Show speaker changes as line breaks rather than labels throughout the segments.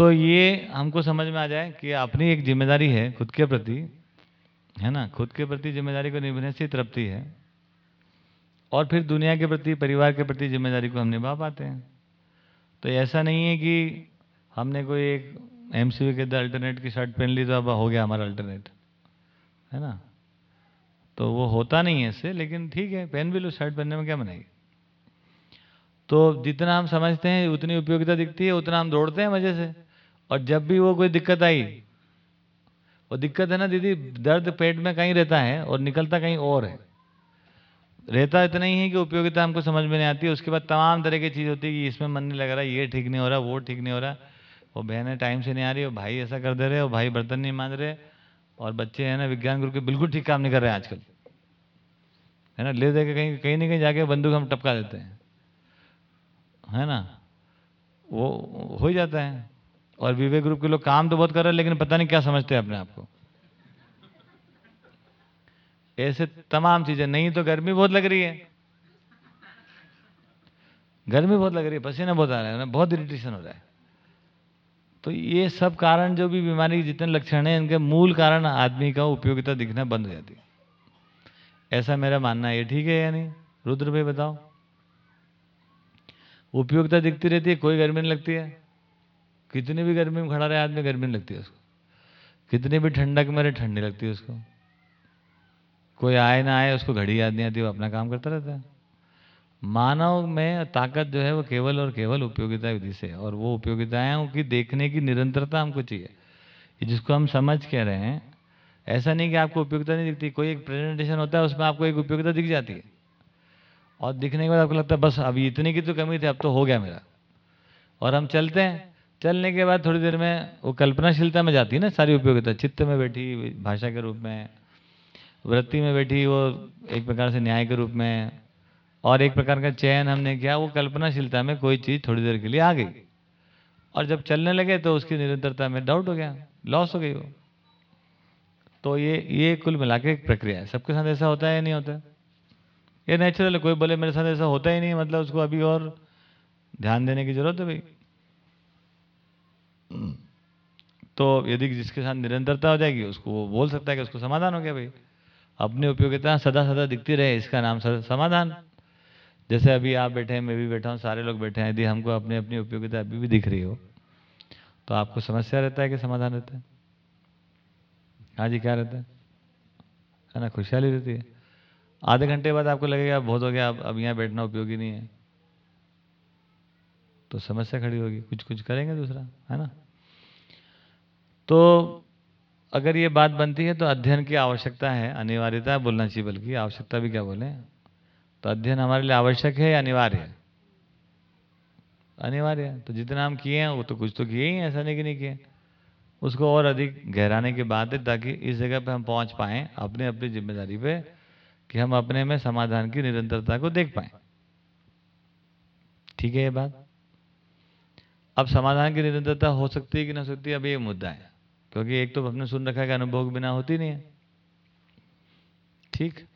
तो ये हमको समझ में आ जाए कि अपनी एक ज़िम्मेदारी है खुद के प्रति, है ना? खुद के प्रति ज़िम्मेदारी को निभाने से तृप्ति है। और फिर दुनिया के प्रति, परिवार के प्रति ज़िम्मेदारी को हम निभा पाते हैं। तो ऐसा नहीं है कि हमने कोई एक एमसीबी के अल्टरनेट की शर्ट पहन ली तो अब हो गया हमारा अल्टरनेट है ना? तो वो होता नहीं है इससे, लेकिन ठीक है, पहन भी लो, शर्ट पहनने में क्या बनाएगी तो जितना हम समझते हैं, उतनी उपयोगिता दिखती है, उतना हम दौड़ते हैं मज़े से। और जब भी वो कोई दिक्कत आई, वो दिक्कत है ना दीदी, दर्द पेट में कहीं रहता है और निकलता कहीं और है। रहता इतना ही है कि उपयोगिता हमको समझ में नहीं आती है उसके बाद तमाम तरह की चीज़ होती है कि इसमें मन नहीं लग रहा, ये ठीक नहीं हो रहा, वो ठीक नहीं हो रहा, वो बहनें टाइम से नहीं आ रही और भाई ऐसा कर दे रहे और भाई बर्तन नहीं मान रहे, और बच्चे हैं ना, विज्ञान गुरु के बिल्कुल ठीक काम नहीं कर रहे हैं आजकल। है ना, ले दे के कहीं कहीं ना कहीं जाके बंदूक हम टपका देते हैं। है ना, वो हो ही जाता है। और विवेक ग्रुप के लोग काम तो बहुत कर रहे हैं, लेकिन पता नहीं क्या समझते हैं अपने आप को। ऐसे तमाम चीज़ें, नहीं तो गर्मी बहुत लग रही है। गर्मी बहुत लग रही है, पसीना बहुत आ रहा है बहुत इरिटेशन हो रहा है। तो ये सब कारण जो भी बीमारी के जितने लक्षण हैं, इनके मूल कारण आदमी का उपयोगिता दिखना बंद हो जाती है। ऐसा मेरा मानना है। ये ठीक है या नहीं? रुद्र भाई बताओ। उपयोगिता दिखती रहती है, कोई गर्मी नहीं लगती है। कितनी भी गर्मी में खड़ा रहे आदमी गर्मी नहीं लगती उसको। कितनी भी ठंडक में रहे, ठंडी लगती है उसको। कोई आए ना आए, उसको घड़ी याद नहीं आती, वो अपना काम करता रहता है। मानव में ताकत जो है, वो केवल और केवल उपयोगिता विधि से और वो उपयोगिताएँ की देखने की निरंतरता हमको चाहिए। जिसको हम समझ कह रहे हैं, ऐसा नहीं कि आपको उपयोगिता नहीं दिखती। कोई एक प्रेजेंटेशन होता है, उसमें आपको एक उपयोगिता दिख जाती है। और दिखने के बाद आपको लगता है, बस, अभी इतने की तो कमी थी, अब तो हो गया मेरा। और हम चलते हैं। चलने के बाद थोड़ी देर में वो कल्पनाशीलता में जाती है ना सारी उपयोगिता, चित्त में बैठी, भाषा के रूप में, वृत्ति में बैठी, वो एक प्रकार से न्याय के रूप में, और एक प्रकार का चयन हमने किया, वो कल्पनाशीलता में कोई चीज़ थोड़ी देर के लिए आ गई। और जब चलने लगे तो उसकी निरंतरता में डाउट हो गया लॉस हो गई वो। तो ये ये कुल मिला के एक प्रक्रिया है। सबके साथ ऐसा होता है या नहीं होता? ये नेचुरल है, कोई बोले मेरे साथ ऐसा होता ही नहीं मतलब उसको अभी और ध्यान देने की ज़रूरत है भाई। तो यदि जिसके साथ निरंतरता हो जाएगी, उसको वो बोल सकता है कि उसको समाधान हो गया भाई। अपनी उपयोगिता सदा सदा दिखती रहे, इसका नाम समाधान। जैसे अभी आप बैठे हैं, मैं भी बैठा हूँ, सारे लोग बैठे हैं, यदि हमको अपनी अपनी उपयोगिता अभी भी दिख रही हो तो आपको समस्या रहता है कि समाधान रहता है? हाँ जी क्या रहता है? है ना, खुशहाली रहती है। आधे घंटे बाद आपको लगेगा, बहुत हो गया, अब अब यहाँ बैठना उपयोगी नहीं है। तो समस्या खड़ी होगी। कुछ कुछ करेंगे दूसरा, है ना? तो अगर ये बात बनती है तो अध्ययन की आवश्यकता है, अनिवार्यता बोलना चाहिए, बल्कि आवश्यकता भी क्या बोले? तो अध्ययन हमारे लिए आवश्यक है या अनिवार्य? है अनिवार्य। है तो जितना हम किए हैं, वो तो कुछ तो किए ही ऐसा नहीं कि नहीं किए। उसको और अधिक गहराने की बात है, ताकि इस जगह पे हम पहुँच पाए अपने अपनी ज़िम्मेदारी पे, कि हम अपने में समाधान की निरंतरता को देख पाए। ठीक है ये बात? अब समाधान की निरंतरता हो सकती है कि ना सकती अब ये मुद्दा है। क्योंकि एक तो हमने सुन रखा है कि अनुभव बिना होती नहीं है। ठीक।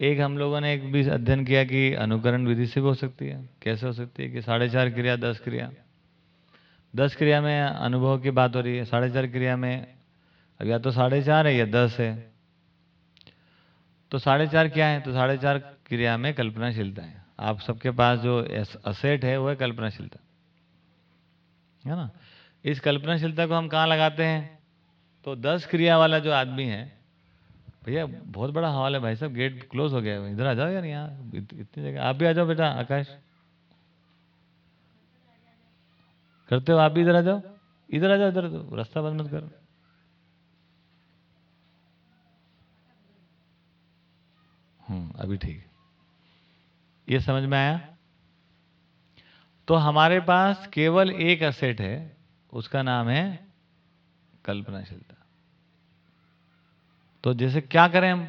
एक हम लोगों ने एक भी अध्ययन किया कि अनुकरण विधि से भी हो सकती है। कैसे हो सकती है कि साढ़े चार क्रिया, दस क्रिया? दस क्रिया में अनुभव की बात हो रही है। साढ़े चार क्रिया में अब या तो साढ़े चार है या दस है। तो साढ़े चार क्या है? तो साढ़े चार क्रिया में कल्पनाशीलता है। आप सबके पास जो असेट है, वो है कल्पनाशीलता। है ना? इस कल्पनाशीलता को हम कहाँ लगाते हैं? तो दस क्रिया वाला जो आदमी है, भैया, बहुत बड़ा हॉल है भाई साहब, गेट क्लोज हो गया इधर आ जाओ यार यहाँ इतनी जगह। आप भी आ जाओ बेटा, आकाश। करते हो आप भी इधर आ जाओ? इधर आ जाओ, इधर रास्ता बंद मत करो। हम्म अभी ठीक। ये समझ में आया? तो हमारे पास केवल एक असेट है, उसका नाम है कल्पनाशीलता तो जैसे क्या करें हम?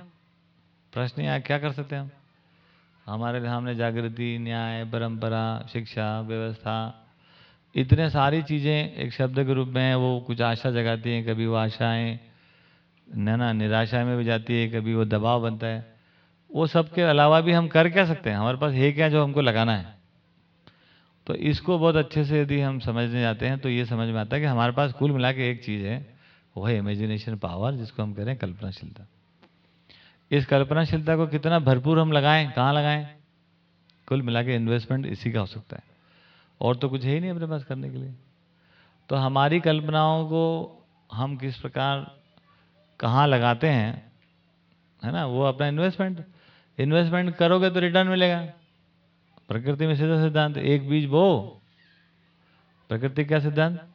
प्रश्न यहाँ क्या कर सकते हैं हम? हमारे सामने जागृति, न्याय, परंपरा, शिक्षा, व्यवस्था, इतने सारी चीज़ें एक शब्द के रूप में वो कुछ आशा जगाती हैं, कभी वो आशाएँ, न ना निराशा में भी जाती है, कभी वो दबाव बनता है। वो सब के अलावा भी हम कर क्या सकते हैं? हमारे पास है क्या जो हमको लगाना है? तो इसको बहुत अच्छे से यदि हम समझने जाते हैं तो ये समझ में आता है कि हमारे पास कुल मिला के एक चीज़ है, वो है इमेजिनेशन पावर जिसको हम कह रहे हैं कल्पनाशीलता। इस कल्पनाशीलता को कितना भरपूर हम लगाएँ, कहाँ लगाएँ? कुल मिला के इन्वेस्टमेंट इसी का हो सकता है। और तो कुछ है ही नहीं अपने पास करने के लिए। तो हमारी कल्पनाओं को हम किस प्रकार, कहाँ लगाते हैं, है ना? वो अपना इन्वेस्टमेंट इन्वेस्टमेंट करोगे तो रिटर्न मिलेगा। प्रकृति में सीधा सिद्धांत, एक बीज बो। प्रकृति क्या सिद्धांत?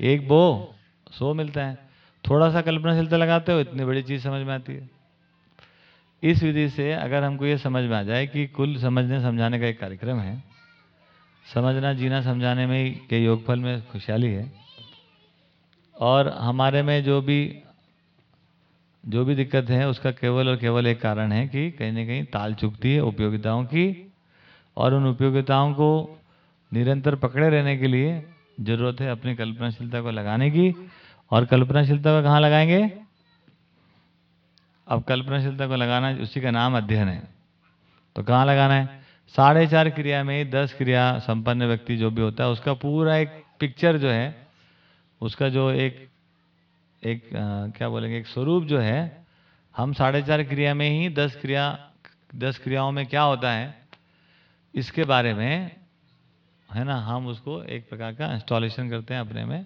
एक बो, सो मिलता है। थोड़ा सा कल्पनाशीलता लगाते हो, इतनी बड़ी चीज़ समझ में आती है। इस विधि से अगर हमको ये समझ में आ जाए कि कुल समझने समझाने का एक कार्यक्रम है, समझना, जीना, समझाने में के योगफल में खुशहाली है, और हमारे में जो भी जो भी दिक्कत है, उसका केवल और केवल एक कारण है कि कहीं ना कहीं ताल चुकती है उपयोगिताओं की और उन उपयोगिताओं को निरंतर पकड़े रहने के लिए ज़रूरत है अपनी कल्पनाशीलता को लगाने की। और कल्पनाशीलता को कहाँ लगाएँगे? अब कल्पनाशीलता को लगाना उसी का नाम अध्ययन है। तो कहाँ लगाना है? साढ़े चार क्रिया में दस क्रिया संपन्न व्यक्ति जो भी होता है उसका पूरा एक पिक्चर जो है उसका जो एक एक आ, क्या बोलेंगे एक स्वरूप जो है हम साढ़े चार क्रिया में ही दस क्रिया दस क्रियाओं में क्या होता है इसके बारे में, है ना, हम उसको एक प्रकार का इंस्टॉलेशन करते हैं अपने में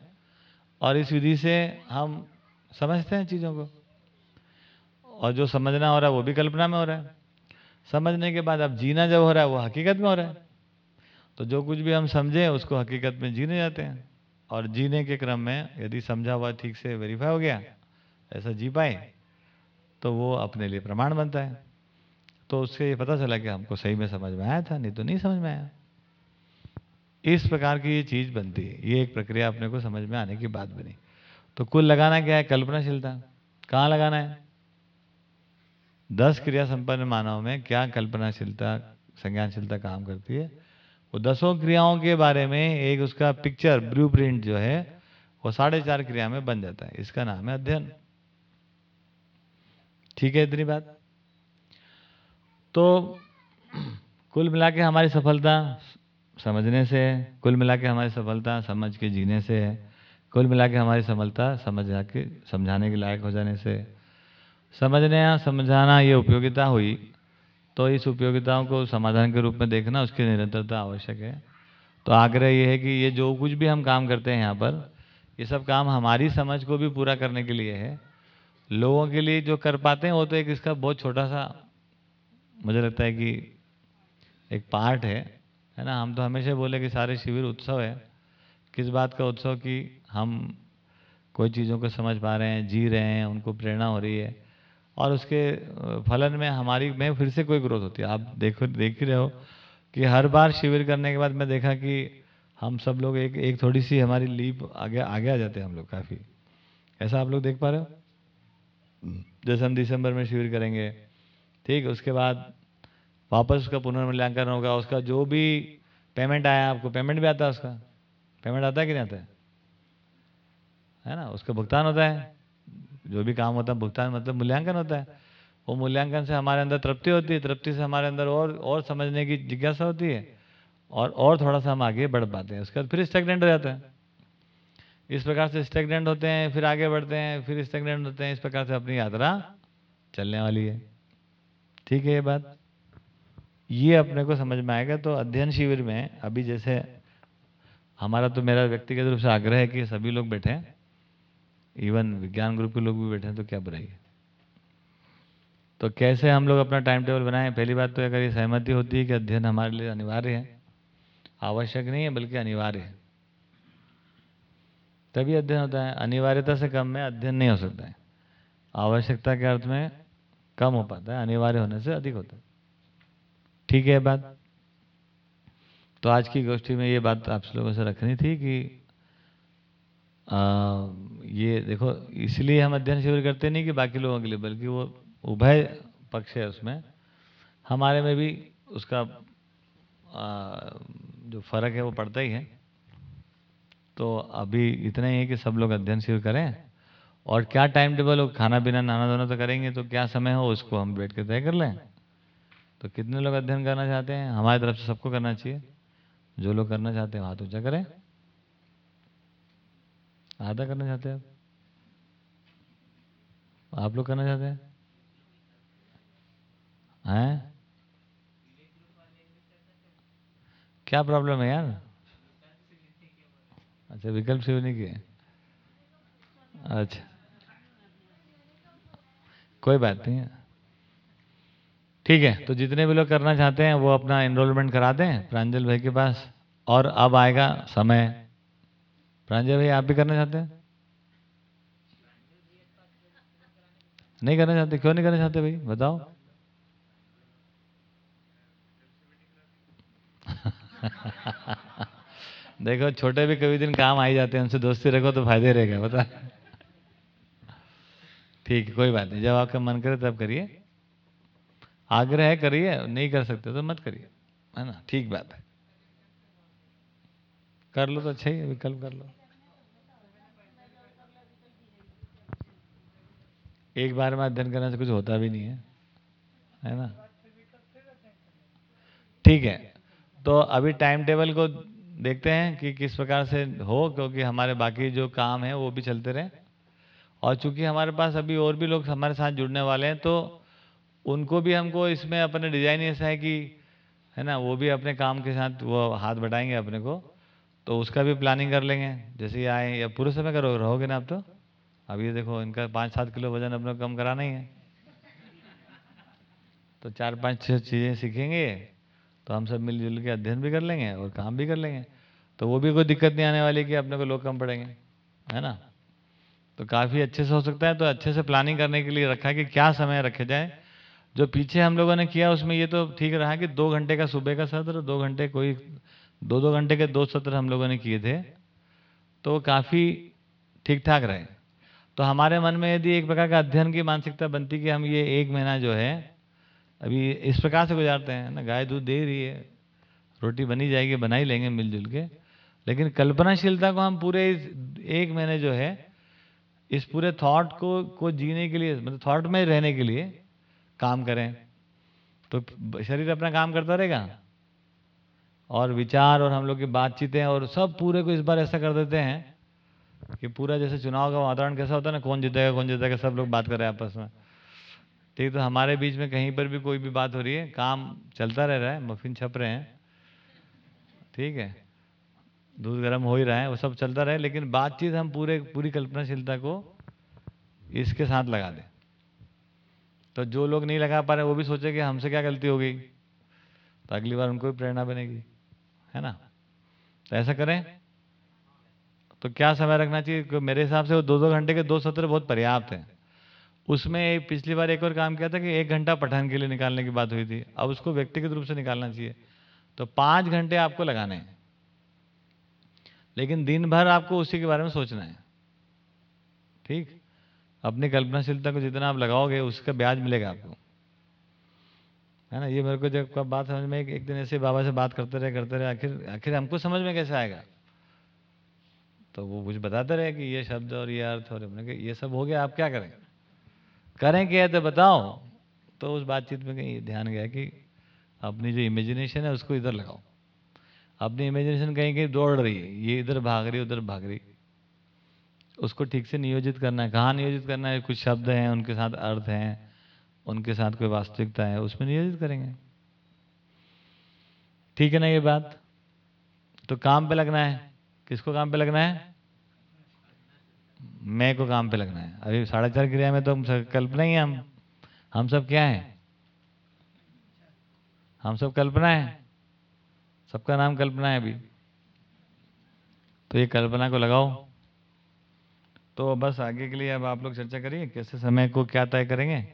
और इस विधि से हम समझते हैं चीज़ों को। और जो समझना हो रहा है वो भी कल्पना में हो रहा है। समझने के बाद अब जीना जब हो रहा है वो हकीकत में हो रहा है। तो जो कुछ भी हम समझे उसको हकीकत में जीने जाते हैं। और जीने के क्रम में यदि समझा हुआ ठीक से वेरीफाई हो गया, ऐसा जी पाए तो वो अपने लिए प्रमाण बनता है। तो उससे ये पता चला कि हमको सही में समझ में आया था, नहीं तो नहीं समझ में आया। इस प्रकार की ये चीज़ बनती है। ये एक प्रक्रिया अपने को समझ में आने की बात बनी। तो कुल लगाना क्या है? कल्पनाशीलता। कहाँ लगाना है? दस क्रिया संपन्न मानव में क्या कल्पनाशीलता, संज्ञानशीलता काम करती है? वो दसों क्रियाओं के बारे में एक उसका पिक्चर ब्लू प्रिंट जो है, वो साढ़े चार क्रिया में बन जाता है। इसका नाम है अध्ययन। ठीक है इतनी बात? तो कुल मिला के हमारी सफलता समझने से है, कुल मिला के हमारी सफलता समझ के जीने से है, कुल मिला के हमारी सफलता समझ के, समझाने के लायक हो जाने से समझने या समझाना ये उपयोगिता हुई तो इस उपयोगिताओं को समाधान के रूप में देखना उसकी निरंतरता आवश्यक है। तो आग्रह ये है कि ये जो कुछ भी हम काम करते हैं यहाँ पर, ये सब काम हमारी समझ को भी पूरा करने के लिए है। लोगों के लिए जो कर पाते हैं, वो तो एक इसका बहुत छोटा सा मुझे लगता है कि एक पार्ट है है ना? हम तो हमेशा बोले कि सारे शिविर उत्सव है। किस बात का उत्सव? कि हम कोई चीज़ों को समझ पा रहे हैं जी रहे हैं उनको प्रेरणा हो रही है। और उसके फलन में हमारी में फिर से कोई ग्रोथ होती है। आप देखो देख ही रहे हो कि हर बार शिविर करने के बाद मैं देखा कि हम सब लोग एक एक थोड़ी सी हमारी लीप आगे आगे आ जाते हैं हम लोग काफ़ी। ऐसा आप लोग देख पा रहे हो? जैसे हम दिसंबर में शिविर करेंगे ठीक उसके बाद वापस उसका पुनर्मूल्यांकन होगा, उसका जो भी पेमेंट आया, आपको पेमेंट भी आता है उसका। पेमेंट आता है कि नहीं आता है? है ना? उसका भुगतान होता है। जो भी काम होता है, भुगतान मतलब मूल्यांकन होता है। वो मूल्यांकन से हमारे अंदर तृप्ति होती है, तृप्ति से हमारे अंदर और और समझने की जिज्ञासा होती है और और थोड़ा सा हम आगे बढ़ पाते हैं। उसके बाद फिर स्टेगनेंट हो जाता है। इस प्रकार से स्टेगनेंट होते हैं, फिर आगे बढ़ते हैं, फिर स्टेगनेंट होते हैं, इस प्रकार से अपनी यात्रा चलने वाली है। ठीक है ये बात? ये अपने को समझ में आएगा तो अध्ययन शिविर में अभी जैसे हमारा तो मेरा व्यक्तिगत रूप से आग्रह है कि सभी लोग बैठे इवन विज्ञान ग्रुप के लोग भी बैठे तो क्या बुराई तो कैसे हम लोग अपना टाइम टेबल बनाएँ? पहली बात तो अगर ये सहमति होती है कि अध्ययन हमारे लिए अनिवार्य है, आवश्यक नहीं है, बल्कि अनिवार्य है। तभी अध्ययन होता है। अनिवार्यता से कम में अध्ययन नहीं हो सकता है। आवश्यकता के अर्थ में कम हो पाता है अनिवार्य होने से अधिक होता है। ठीक है बात? तो आज की गोष्ठी में ये बात आप लोगों से रखनी थी कि आ, ये देखो इसलिए हम अध्ययन शिविर करते नहीं कि बाकी लोगों के लिए बल्कि वो उभय पक्ष है उसमें। हमारे में भी उसका आ, जो फ़र्क है वो पड़ता ही है। तो अभी इतना ही है कि सब लोग अध्ययन शिविर करें। और क्या टाइम टेबल हो? खाना पीना नाना दोनों तो करेंगे तो क्या समय हो उसको हम बैठ के तय कर लें? तो कितने लोग अध्ययन करना चाहते हैं? हमारी तरफ़ से सबको करना चाहिए। जो लोग करना चाहते हैं, हाथ ऊँचा करें। आधा करना चाहते हैं आप? आप लोग करना चाहते हैं? हैं? क्या प्रॉब्लम है यार? अच्छा विकल्प से नहीं किए। अच्छा। कोई बात नहीं है। ठीक है तो जितने भी लोग करना चाहते हैं, वो अपना एनरोलमेंट करा दें प्रांजल भाई के पास, और अब आएगा समय। प्रांजल भाई, आप भी करना चाहते हैं? नहीं करना चाहते? क्यों नहीं करना चाहते भाई? बताओ। देखो, छोटे भी कभी दिन काम आ ही जाते हैं, उनसे दोस्ती रखो तो फ़ायदे रहेगा बता ठीक है, कोई बात नहीं। जब आपका मन करे तब करिए। आग्रह है करिए, नहीं कर सकते तो मत करिए, है ना? ठीक बात है। कर लो तो अच्छा ही विकल्प कर लो। एक बार में अध्ययन करने से कुछ होता भी नहीं है है ना? ठीक है। तो अभी टाइम टेबल को देखते हैं कि किस प्रकार से हो, क्योंकि हमारे बाकी जो काम है वो भी चलते रहे। और चूँकि हमारे पास अभी और भी लोग हमारे साथ जुड़ने वाले हैं तो उनको भी हमको इसमें अपने डिज़ाइन ऐसा है कि, है ना, वो भी अपने काम के साथ वो हाथ बढ़ाएँगे अपने को तो उसका भी प्लानिंग कर लेंगे। जैसे ये आए, या पूरे समय करो, रहोगे ना आप तो? ये देखो, इनका पाँच सात किलो वज़न अपने कम कराना ही है। तो चार पाँच छह चीज़ें सीखेंगे तो हम सब मिलजुल के अध्ययन भी कर लेंगे और काम भी कर लेंगे। तो वो भी कोई दिक्कत नहीं आने वाली कि अपने को लोग कम पड़ेंगे है ना? तो काफ़ी अच्छे से हो सकता है तो अच्छे से प्लानिंग करने के लिए रखा है कि क्या समय रखे जाए। जो पीछे हम लोगों ने किया, उसमें ये तो ठीक रहा कि दो घंटे का सुबह का सत्र, दो घंटे कोई दो दो घंटे के दो सत्र हम लोगों ने किए थे तो काफ़ी ठीक ठाक रहे। तो हमारे मन में यदि एक प्रकार का अध्ययन की मानसिकता बनती कि हम ये एक महीना जो है, अभी इस प्रकार से गुजारते हैं, ना गाय दूध दे रही है, रोटी बनी जाएगी बना ही लेंगे मिलजुल के, लेकिन कल्पनाशीलता को हम पूरे एक महीने जो है इस पूरे थॉट को को जीने के लिए मतलब थॉट में रहने के लिए काम करें। तो शरीर अपना काम करता रहेगा। और विचार और हम लोग की बातचीतें और सब पूरे को इस बार ऐसा कर देते हैं कि पूरा जैसे चुनाव का वातावरण कैसा होता है ना, कौन जीतेगा कौन जीतेगा, सब लोग बात कर रहे हैं आपस में। ठीक तो हमारे बीच में कहीं पर भी कोई भी बात हो रही है, काम चलता रह रहा है, मफिन छप रहे हैं। ठीक है। दूध गर्म हो ही रहा है, वो सब चलता रहे, लेकिन बातचीत हम पूरे, पूरी कल्पनाशीलता को इसके साथ लगा दें। तो जो लोग नहीं लगा पा रहे, वो भी सोचे कि हमसे क्या गलती हो गई तो अगली बार उनको भी प्रेरणा बनेगी, है ना? तो ऐसा करें। तो क्या समय रखना चाहिए? मेरे हिसाब से वो दो दो घंटे के दो सत्र बहुत पर्याप्त हैं। उसमें पिछली बार एक और काम किया था कि एक घंटा पठन के लिए निकालने की बात हुई थी, अब उसको व्यक्तिगत रूप से निकालना चाहिए। तो पाँच घंटे आपको लगाने हैं। लेकिन दिन भर आपको उसी के बारे में सोचना है। ठीक? अपनी कल्पनाशीलता को जितना आप लगाओगे उसका ब्याज मिलेगा आपको। है ना? ये मेरे को जब कब बात समझ में एक, दिन ऐसे बाबा से बात करते रहे करते रहे आखिर आखिर हमको समझ में कैसे आएगा? तो वो कुछ बताते रहे कि ये शब्द और ये अर्थ और हमने ये सब हो गया आप क्या करें? करें क्या तो बताओ। तो उस बातचीत में कहीं ध्यान गया कि अपनी जो इमेजिनेशन है उसको इधर लगाओ। अपनी इमेजिनेशन कहीं कहीं दौड़ रही है। ये इधर भाग रही, उधर भाग रही। उसको ठीक से नियोजित करना है। कहाँ नियोजित करना है? कुछ शब्द हैं, उनके साथ अर्थ हैं, उनके साथ कोई वास्तविकता है, उसमें नियोजित करेंगे। ठीक है ना ये बात? तो काम पे लगना है। किसको काम पे लगना है? मैं को काम पे लगना है। अभी साढ़े चार क्रिया में तो हम कल्पना ही हम। हम सब क्या है? हम सब कल्पना है। सबका नाम कल्पना है अभी। तो ये कल्पना को लगाओ। तो बस आगे के लिए अब आप लोग चर्चा करिए, कैसे समय को क्या तय करेंगे।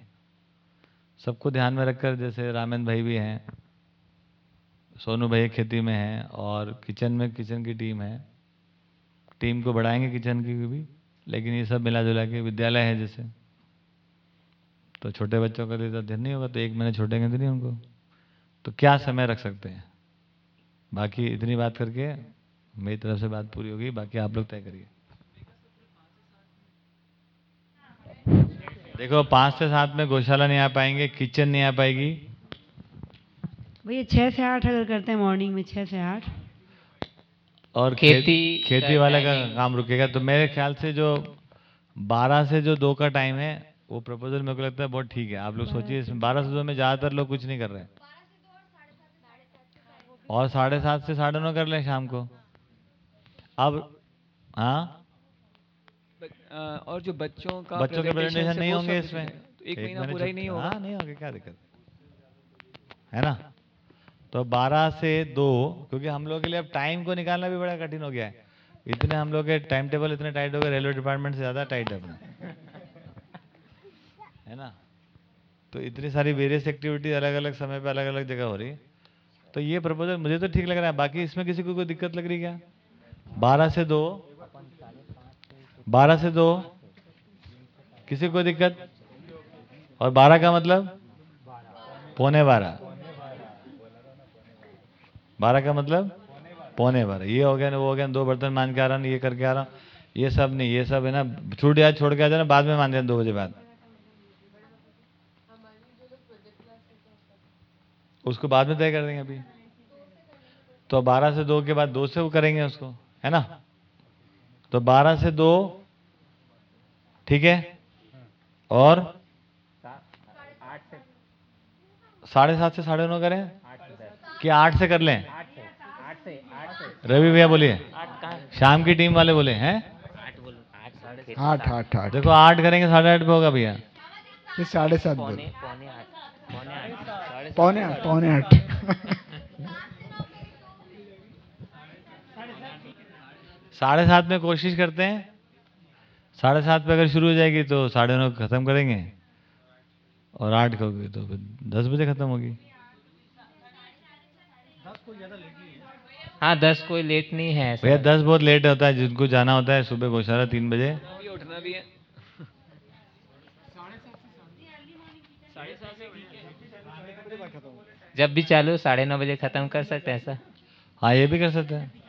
सबको ध्यान में रखकर जैसे रामेंद्र भाई भी हैं, सोनू भाई खेती में हैं और किचन में किचन की टीम है। टीम को बढ़ाएँगे किचन की भी, लेकिन ये सब मिला जुला के विद्यालय है जैसे। तो छोटे बच्चों का तो अध्ययन नहीं होगा तो एक महीने छोड़ेंगे तो नहीं उनको। तो क्या समय रख सकते हैं? बाकी इतनी बात करके मेरी तरफ़ से बात पूरी होगी बाकी आप लोग तय करिए। देखो पाँच से सात में गौशाला नहीं आ पाएँगे किचन नहीं आ पाएगी।
भैया छः से आठ अगर करते हैं मॉर्निंग में छः से आठ।
और खेती
खेती
वाले का काम रुकेगा। तो मेरे ख्याल से जो बारह से जो दो का टाइम है वो प्रपोजल मेरे को लगता है बहुत ठीक है। आप लोग सोचिए इसमें बारह से दो में ज़्यादातर लोग कुछ नहीं कर रहे हैं। और साढ़े सात से साढ़े नौ कर लें शाम को। अब हाँ?
और जो बच्चों का
बच्चों के प्रेजेंटेशन नहीं होंगे इसमें।
तो एक महीना पूरा ही नहीं होगा।
हाँ नहीं होगा क्या दिक्कत? है ना? तो 12 से दो क्योंकि हम लोग के लिए अब टाइम को निकालना भी बड़ा कठिन हो गया है। इतने हम लोग के टाइम टेबल इतने टाइट हो गए रेलवे डिपार्टमेंट से ज़्यादा टाइट है अपना। है ना? तो इतनी सारी वेरियस एक्टिविटी अलग अलग समय पे अलग अलग जगह हो रही है। तो ये प्रपोजल मुझे तो ठीक लग रहा है, बाकी इसमें किसी को कोई दिक्कत लग रही क्या? बारह से दो। बारह से दो। किसी को दिक्कत? और बारह का मतलब? पौने बारह। बारह का मतलब? पौने बारह। ये हो गया ना वो हो गया, दो बर्तन मान के आ रहा हूँ, ये करके आ रहा ये सब नहीं, ये सब है ना, छूट या छोड़ के आ जाना, बाद में मान देना दो बजे बाद। उसको बाद में तय कर देंगे अभी। तो बारह से दो के बाद दो से वो करेंगे उसको है ना? तो बारह से दो ठीक है? और साढ़े सात से साढ़े नौ करें? कि आठ से कर लें? रवि भैया बोलिए। शाम की टीम वाले बोले हैं?
आठ आठ आठ।
देखो आठ करेंगे साढ़े आठ पे होगा भैया।
साढ़े सात बोल
पौने आठ पौने आठ साढ़े
पौने आठ पौने आठ।
साढ़े सात में कोशिश करते हैं। साढ़े सात पे अगर शुरू हो जाएगी तो साढ़े नौ खत्म करेंगे। और आठ का होगी तो फिर दस बजे खत्म होगी।
हाँ दस कोई लेट नहीं है
भैया दस बहुत लेट होता है जिनको जाना होता है सुबह गौशाला तीन बजे।
उठना भी है।
जब भी चालू साढ़े नौ बजे खत्म कर सकते हैं ऐसा?
हाँ ये भी कर सकते हैं।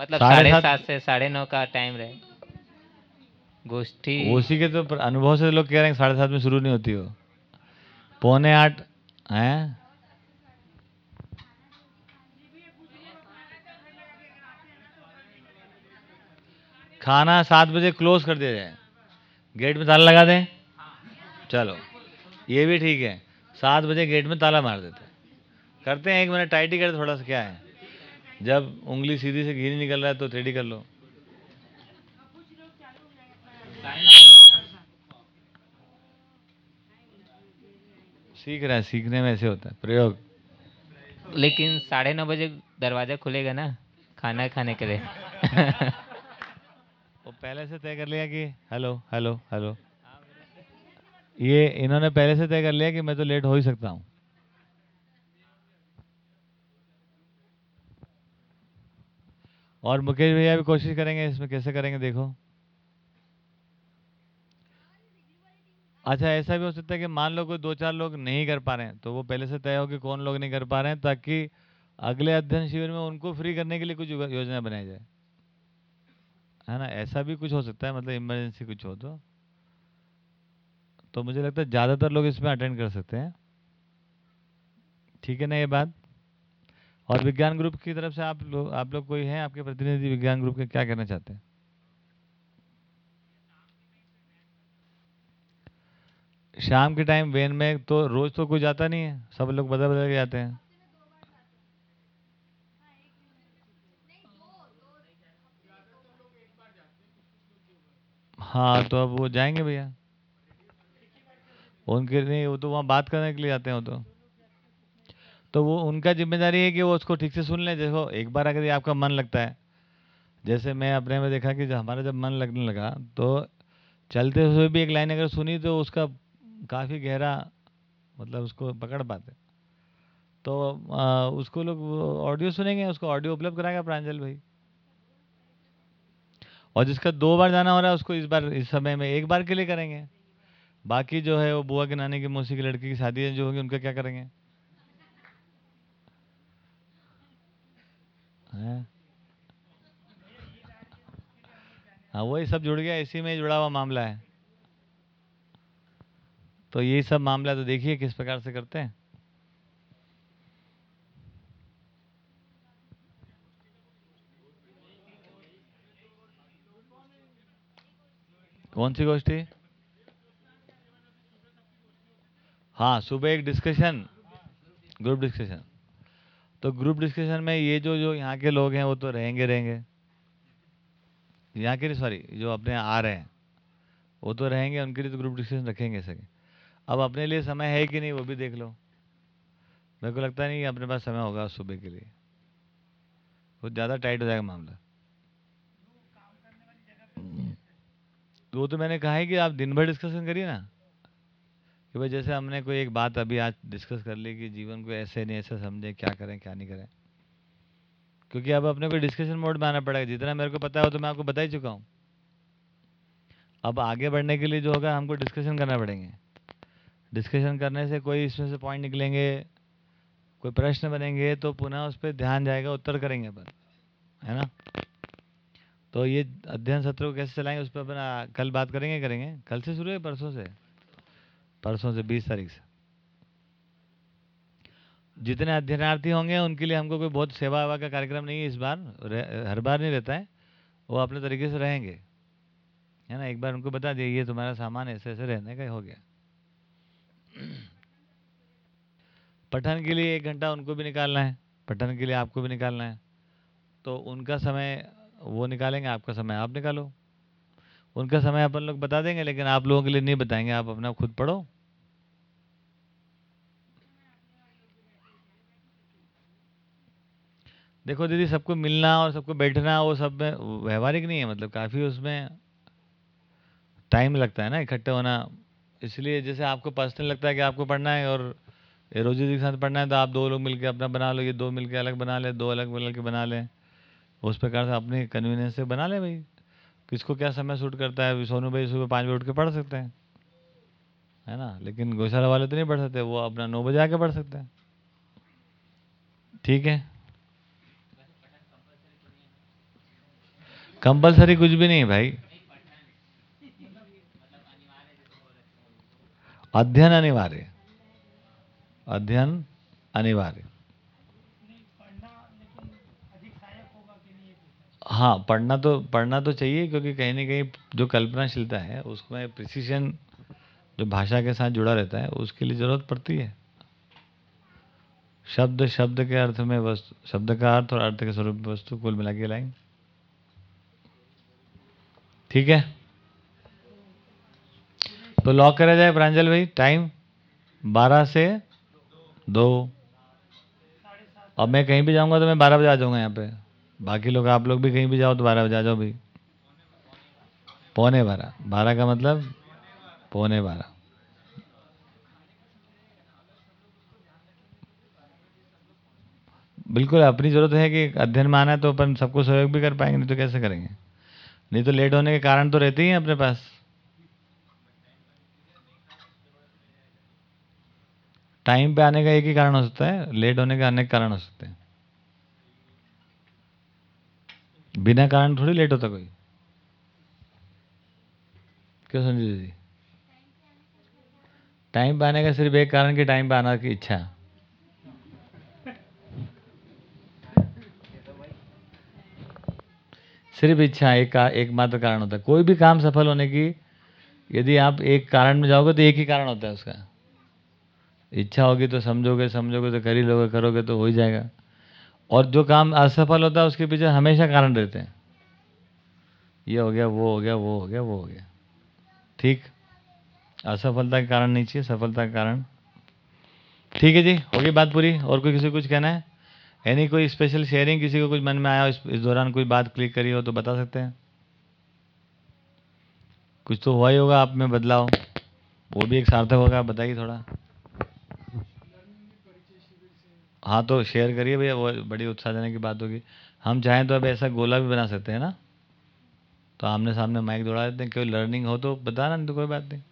मतलब
साढ़े सात-
से साढ़े नौ का टाइम रहे। गोष्ठी।
उसी के तो अनुभव से लोग कह रहे हैं साढ़े सात में शुरू नहीं होती हो। पौने आठ हैं? खाना सात बजे क्लोज कर दिया जाए गेट में ताला लगा दें। चलो ये भी ठीक है। सात बजे गेट में ताला मार देते करते हैं एक मिनट टाइट ही करते थोड़ा सा क्या है। जब उंगली सीधी से घी निकल रहा है तो टेढ़ी कर लो। सीख रहा है सीखने में ऐसे होता है प्रयोग।
लेकिन साढ़े नौ बजे दरवाज़ा खुलेगा ना खाना खाने के लिए।
वो पहले से तय कर लिया कि हेलो हेलो हेलो। ये इन्होंने पहले से तय कर लिया कि मैं तो लेट हो ही सकता हूँ। और मुकेश भैया भी कोशिश करेंगे, इसमें कैसे करेंगे देखो। अच्छा ऐसा भी हो सकता है कि मान लो कोई दो चार लोग नहीं कर पा रहे हैं तो वो पहले से तय हो कि कौन लोग नहीं कर पा रहे हैं, ताकि अगले अध्ययन शिविर में उनको फ्री करने के लिए कुछ योजना बनाई जाए। है ना? ऐसा भी कुछ हो सकता है मतलब इमरजेंसी कुछ हो तो। तो मुझे लगता है ज़्यादातर लोग इसमें अटेंड कर सकते हैं। ठीक है ना ये बात? और विज्ञान ग्रुप की तरफ़ से आप लोग आप लोग कोई हैं? आपके प्रतिनिधि विज्ञान ग्रुप के क्या कहना चाहते हैं? शाम के टाइम वेन में तो रोज तो कोई जाता नहीं है? सब लोग बदल बदल के जाते हैं। हाँ तो अब वो जाएँगे भैया। उनके लिए वो तो वहाँ बात करने के लिए जाते हैं वो तो। तो वो उनका ज़िम्मेदारी है कि वो उसको ठीक से सुन लें। देखो एक बार अगर आपका मन लगता है जैसे मैं अपने में देखा कि जब हमारा जब मन लगने लगा तो चलते हुए भी एक लाइन अगर सुनी तो उसका काफ़ी गहरा मतलब उसको पकड़ पाते। तो आ, उसको लोग ऑडियो सुनेंगे उसको ऑडियो उपलब्ध कराएगा प्रांजल भाई। और जिसका दो बार जाना हो रहा है उसको इस बार इस समय में एक बार के लिए करेंगे। बाकी जो है वो बुआ के नानी के मौसी की लड़की की शादी जो होगी उनका क्या करेंगे? हाँ? वही सब जुड़ गया, इसी में जुड़ा हुआ मामला है। तो यही सब मामला तो देखिए किस प्रकार से करते हैं। कौन सी गोष्ठी? हाँ सुबह एक डिस्कशन ग्रुप डिस्कशन तो ग्रुप डिस्कशन में ये जो जो यहाँ के लोग हैं, वो तो रहेंगे रहेंगे। यहाँ के सॉरी जो अपने आ रहे हैं, वो तो रहेंगे, उनके लिए तो ग्रुप डिस्कशन रखेंगे सके अब अपने लिए समय है कि नहीं, वो भी देख लो। मेरे को लगता नहीं अपने पास समय होगा सुबह के लिए। वो ज़्यादा टाइट हो जाएगा मामला। तो वो तो मैंने कहा है कि आप दिन भर डिस्कशन करिए ना। कि भाई जैसे हमने कोई एक बात अभी आज डिस्कस कर ली कि जीवन को ऐसे नहीं, ऐसे समझे, क्या करें, क्या नहीं करें। क्योंकि अब अपने को डिस्कशन मोड में आना पड़ेगा। जितना मेरे को पता है तो मैं आपको बता ही चुका हूँ। अब आगे बढ़ने के लिए जो होगा, हमको डिस्कशन करना पड़ेंगे। डिस्कशन करने से कोई इसमें से पॉइंट निकलेंगे, कोई प्रश्न बनेंगे तो पुनः उस पर ध्यान जाएगा, उत्तर करेंगे अपन, है ना? तो ये अध्ययन सत्र को कैसे चलाएँगे उस पर अपन कल बात करेंगे करेंगे? कल से शुरू है परसों से? परसों से बीस तारीख से। जितने अध्ययनार्थी होंगे, उनके लिए हमको कोई बहुत सेवा वेवा का कार्यक्रम नहीं है इस बार। हर बार नहीं रहता है। वो अपने तरीके से रहेंगे। है ना? एक बार उनको बता दिए ये तुम्हारा सामान ऐसे ऐसे रहने का हो गया। पठन के लिए एक घंटा उनको भी निकालना है। पठन के लिए आपको भी निकालना है। तो उनका समय, वो निकालेंगे, आपका समय आप निकालो। उनका समय अपन लोग बता देंगे, लेकिन आप लोगों के लिए नहीं बताएँगे, आप अपना खुद पढ़ो। देखो दीदी, सबको मिलना और सबको बैठना, वो सब में व्यवहारिक नहीं है मतलब काफ़ी उसमें टाइम लगता है ना, इकट्ठे होना। इसलिए जैसे आपको पर्सनल लगता है कि आपको पढ़ना है और रोजी के साथ पढ़ना है तो आप दो लोग मिलकर अपना बना लो, ये दो मिलकर अलग बना ले, दो अलग के बना लें। उस प्रकार से अपनी कन्वीनियंस से बना ले भाई। किसको क्या समय सूट करता है? सोनू भाई सुबह पाँच बजे उठ के पढ़ सकते हैं। है ना? लेकिन गौशाला वाले तो नहीं पढ़ सकते, वो अपना नौ बजे आके पढ़ सकते हैं। ठीक है? कंपलसरी कुछ भी नहीं भाई। अध्ययन अनिवार्य। अध्ययन अनिवार्य। हाँ पढ़ना तो पढ़ना तो चाहिए क्योंकि कहीं ना कहीं जो कल्पनाशीलता है, उसमें प्रिसीशन जो भाषा के साथ जुड़ा रहता है, उसके लिए ज़रूरत पड़ती है। शब्द शब्द के अर्थ में वस्तु, शब्द का अर्थ और अर्थ के स्वरूप वस्तु कुल मिला के लाएँगे ठीक है? तो लॉक करा जाए प्रांजल भाई टाइम बारह से दो। अब मैं कहीं भी जाऊँगा तो मैं बारह बजे आ जाऊँगा यहाँ पे। बाकी लोग आप लोग भी कहीं भी जाओ तो बारह बजे जाओ भाई पौने बारह बारह का मतलब पौने बारह बिल्कुल, अपनी ज़रूरत है कि अध्ययन में आना है तो अपन सबको सहयोग भी कर पाएँगे, नहीं तो कैसे करेंगे? नहीं तो लेट होने के कारण तो रहते ही हैं अपने पास। टाइम पे आने का एक ही कारण हो सकता है लेट होने का अनेक कारण हो सकते हैं। बिना कारण थोड़ी लेट होता कोई। क्यों संजय जी टाइम पे आने का सिर्फ़ एक कारण कि टाइम पे आना की इच्छा। सिर्फ़ इच्छा, एक का, एकमात्र कारण होता है। कोई भी काम सफल होने की, यदि आप एक कारण में जाओगे तो एक ही कारण होता है उसका। इच्छा होगी तो समझोगे समझोगे तो कर ही लोगे, करोगे तो हो ही जाएगा। और जो काम असफल होता है उसके पीछे हमेशा कारण रहते हैं। ये हो गया वो हो गया वो हो गया वो हो गया। ठीक? असफलता के कारण नहीं चाहिए सफलता के कारण। ठीक है जी होगी बात पूरी। और कोई किसी को कुछ कहना है? यानी कोई स्पेशल शेयरिंग किसी को कुछ मन में आया हो इस, इस दौरान कोई बात क्लिक करी हो तो बता सकते हैं। कुछ तो हुआ ही होगा आप में बदलाव। वो भी एक सार्थक होगा बताइए थोड़ा। हाँ तो शेयर करिए भैया, वो बड़ी उत्साहजनक की बात होगी। हम चाहें तो अब ऐसा गोला भी बना सकते हैं ना? तो आमने सामने माइक दौड़ा देते हैं, कोई लर्निंग हो तो बताना, नहीं तो कोई बात नहीं।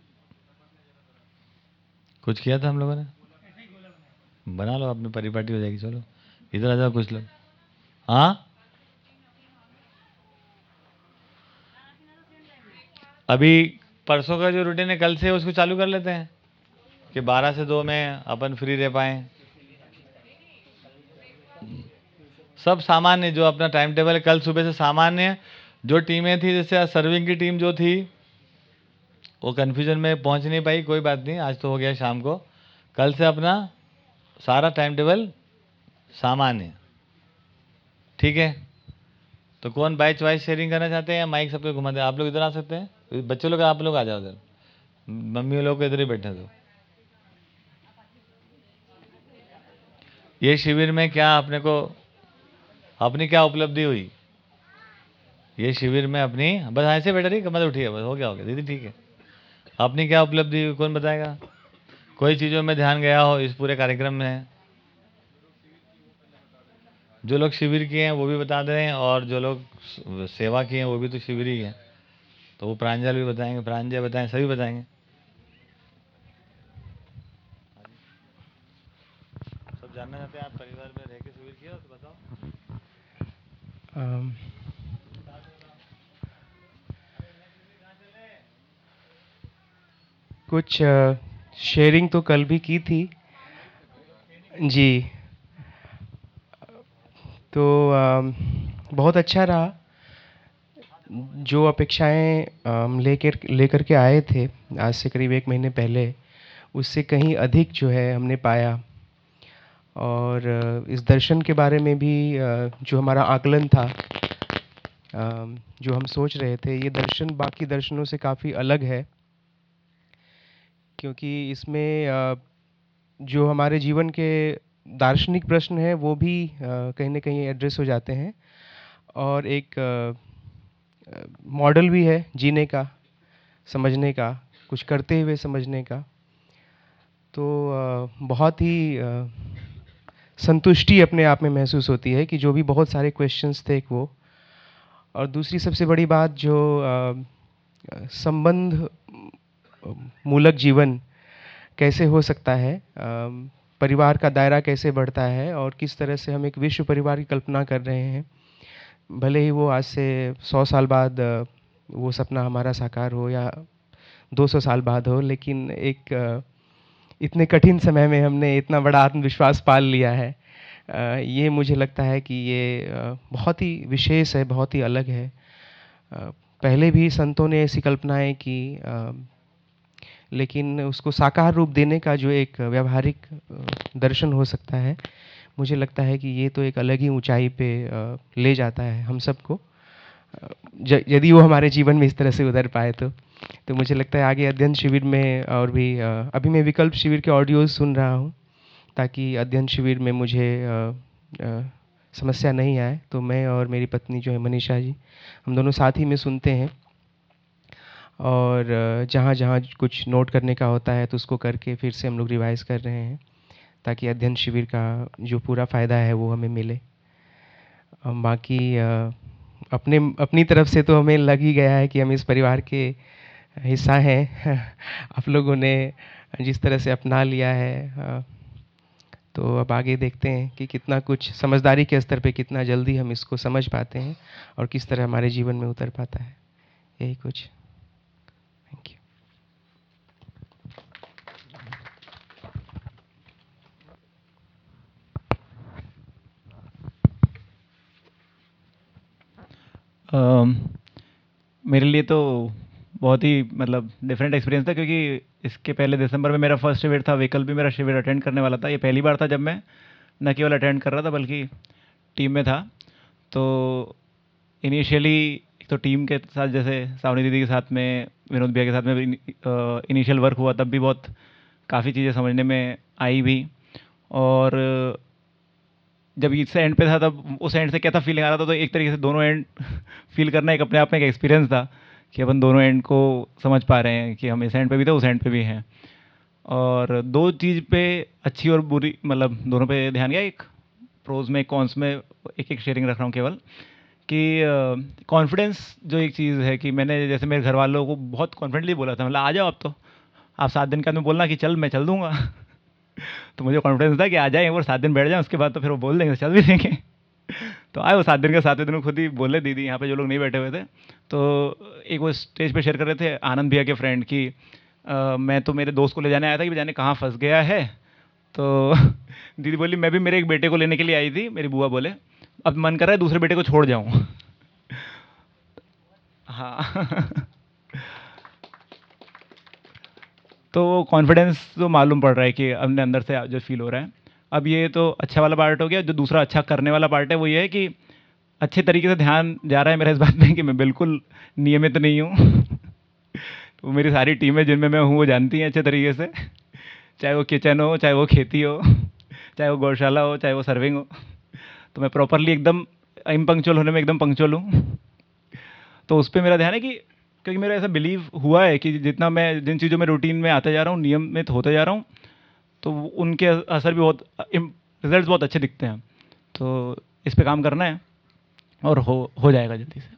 कुछ किया था हम लोगों ने? बना लो, अपनी परिपाटी हो जाएगी, चलो। इधर आ जाओ कुछ लोग। हाँ? अभी परसों का जो रूटीन है, कल से उसको चालू कर लेते हैं कि 12 से 2 में अपन फ्री रह पाए। सब सामान्य, जो अपना टाइम टेबल है कल सुबह से सामान्य जो टीमें थी, जैसे सर्विंग की टीम जो थी, वो कन्फ्यूज़न में पहुँच नहीं पाई, कोई बात नहीं, आज तो हो गया शाम को। कल से अपना सारा टाइम टेबल सामान्य। ठीक है? तो कौन बाइच वाइच शेयरिंग करना चाहते हैं या माइक सबको घुमा दे आप लोग इधर आ सकते हैं? बच्चों लोग, आप लोग आ जाओ उधर मम्मी लोग इधर ही बैठे तो ये शिविर में क्या अपने को अपनी क्या उपलब्धि हुई? ये शिविर में अपनी, बस ऐसे बैठ रही कमर उठी है बस हो गया हो गया, दीदी ठीक है। अपनी क्या उपलब्धि हुई, कौन बताएगा? कोई चीज़ों में ध्यान गया हो, इस पूरे कार्यक्रम में? जो लोग शिविर किए हैं, वो भी बता दे रहे हैं, और जो लोग सेवा किए हैं, वो भी तो शिविर ही हैं। तो वो प्रांजल भी बताएँगे, प्रांजल बताएँ सभी बताएँगे। सब जानना चाहते हैं आप परिवार में रह के शिविर किया हो तो बताओ
अम, कुछ शेयरिंग तो कल भी की थी। जी। तो बहुत अच्छा रहा। जो अपेक्षाएँ हम लेकर लेकर के आए थे आज से करीब एक महीने पहले उससे कहीं अधिक जो है हमने पाया। और इस दर्शन के बारे में भी जो हमारा आकलन था जो हम सोच रहे थे, ये दर्शन बाकी दर्शनों से काफ़ी अलग है। क्योंकि इसमें जो हमारे जीवन के दार्शनिक प्रश्न हैं, वो भी कहीं ना कहीं एड्रेस हो जाते हैं। और एक मॉडल भी है जीने का, समझने का, कुछ करते हुए समझने का। तो बहुत ही संतुष्टि अपने आप में महसूस होती है कि जो भी बहुत सारे क्वेश्चंस थे वो। और दूसरी सबसे बड़ी बात जो संबंध मूलक जीवन कैसे हो सकता है परिवार का दायरा कैसे बढ़ता है और किस तरह से हम एक विश्व परिवार की कल्पना कर रहे हैं। भले ही वो आज से सौ साल बाद वो सपना हमारा साकार हो या दो सौ साल बाद हो, लेकिन एक इतने कठिन समय में हमने इतना बड़ा आत्मविश्वास पाल लिया है ये मुझे लगता है कि ये बहुत ही विशेष है, बहुत ही अलग है। पहले भी संतों ने ऐसी कल्पनाएँ की लेकिन उसको साकार रूप देने का जो एक व्यावहारिक दर्शन हो सकता है, मुझे लगता है कि ये तो एक अलग ही ऊंचाई पे ले जाता है हम सबको। यदि वो हमारे जीवन में इस तरह से उतर पाए तो। तो मुझे लगता है आगे अध्ययन शिविर में और भी अभी मैं विकल्प शिविर के ऑडियोज सुन रहा हूँ, ताकि अध्ययन शिविर में मुझे समस्या नहीं आए। तो मैं और मेरी पत्नी जो है मनीषा जी, हम दोनों साथ ही में सुनते हैं। और जहाँ जहाँ कुछ नोट करने का होता है तो उसको करके फिर से हम लोग रिवाइज कर रहे हैं, ताकि अध्ययन शिविर का जो पूरा फ़ायदा है, वो हमें मिले। बाकी अपने, अपनी तरफ़ से तो हमें लग ही गया है कि हम इस परिवार के हिस्सा हैं। आप लोगों ने जिस तरह से अपना लिया है तो अब आगे देखते हैं कि कितना कुछ समझदारी के स्तर पे कितना जल्दी हम इसको समझ पाते हैं और किस तरह हमारे जीवन में उतर पाता है। यही कुछ। थैंक यू
मेरे लिए तो बहुत ही मतलब डिफरेंट एक्सपीरियंस था, क्योंकि इसके पहले दिसंबर में मेरा फ़र्स्ट शिविर था विकल्प भी मेरा शिविर अटेंड करने वाला था। ये पहली बार था जब मैं न केवल अटेंड कर रहा था, बल्कि टीम में था। तो इनिशियली तो टीम के साथ, जैसे सावनी दीदी के साथ में, विनोद भैया के साथ में इनिशियल वर्क हुआ, तब भी बहुत काफ़ी चीज़ें समझने में आई भी। और जब इससे एंड पे था, तब उस एंड से था फीलिंग आ रहा था तो एक तरीके से दोनों एंड फील करना एक अपने आप में एक एक्सपीरियंस था। कि अपन दोनों एंड को समझ पा रहे हैं कि हम इस एंड पे भी थे उस एंड पे भी हैं। और दो चीज़ पे अच्छी और बुरी मतलब दोनों पे ध्यान गया। एक प्रोज में कॉन्स में, एक एक शेयरिंग रख रहा हूँ केवल कि कॉन्फिडेंस जो एक चीज़ है कि मैंने जैसे मेरे घर वालों को बहुत कॉन्फिडेंटली बोला था मतलब आ जाओ आप तो। आप सात दिन के बाद में बोलना कि चल मैं चल दूँगा। तो मुझे कॉन्फिडेंस था कि आ जाए और सात दिन बैठ जाए, उसके बाद तो फिर वो बोल देंगे, चल भी देंगे तो आए वो सात दिन के सातवें दिन खुद ही बोले दीदी यहाँ पे जो लोग नहीं बैठे हुए थे। तो एक वो स्टेज पे शेयर कर रहे थे आनंद भैया के फ्रेंड की अ, मैं तो मेरे दोस्त को ले जाने आया था कि जाने कहाँ फंस गया है? तो दीदी बोली मैं भी मेरे एक बेटे को लेने के लिए आई थी। मेरी बुआ बोले अब मन कर रहा है दूसरे बेटे को छोड़ जाऊँ। हाँ। तो कॉन्फिडेंस तो मालूम पड़ रहा है कि अपने अंदर से जो फील हो रहा है। अब ये तो अच्छा वाला पार्ट हो गया, जो दूसरा अच्छा करने वाला पार्ट है, वो ये है कि अच्छे तरीके से ध्यान जा रहा है मेरा इस बात में कि मैं बिल्कुल नियमित नहीं हूँ। तो मेरी सारी टीमें जिनमें मैं हूँ, वो जानती हैं अच्छे तरीके से। चाहे वो किचन हो, चाहे वो खेती हो, चाहे वो गौशाला हो, चाहे वो सर्विंग हो। तो मैं प्रॉपरली एकदम इम्पंक्चुअल होने में एकदम पंक्चुअल हूँ। तो उस पर मेरा ध्यान है कि क्योंकि मेरा ऐसा बिलीव हुआ है कि जितना मैं जिन चीज़ों में रूटीन में आता जा रहा हूँ, नियमित होते जा रहा हूँ तो उनके असर भी बहुत रिजल्ट्स बहुत अच्छे दिखते हैं। तो इस पे काम करना है और हो हो जाएगा जल्दी से।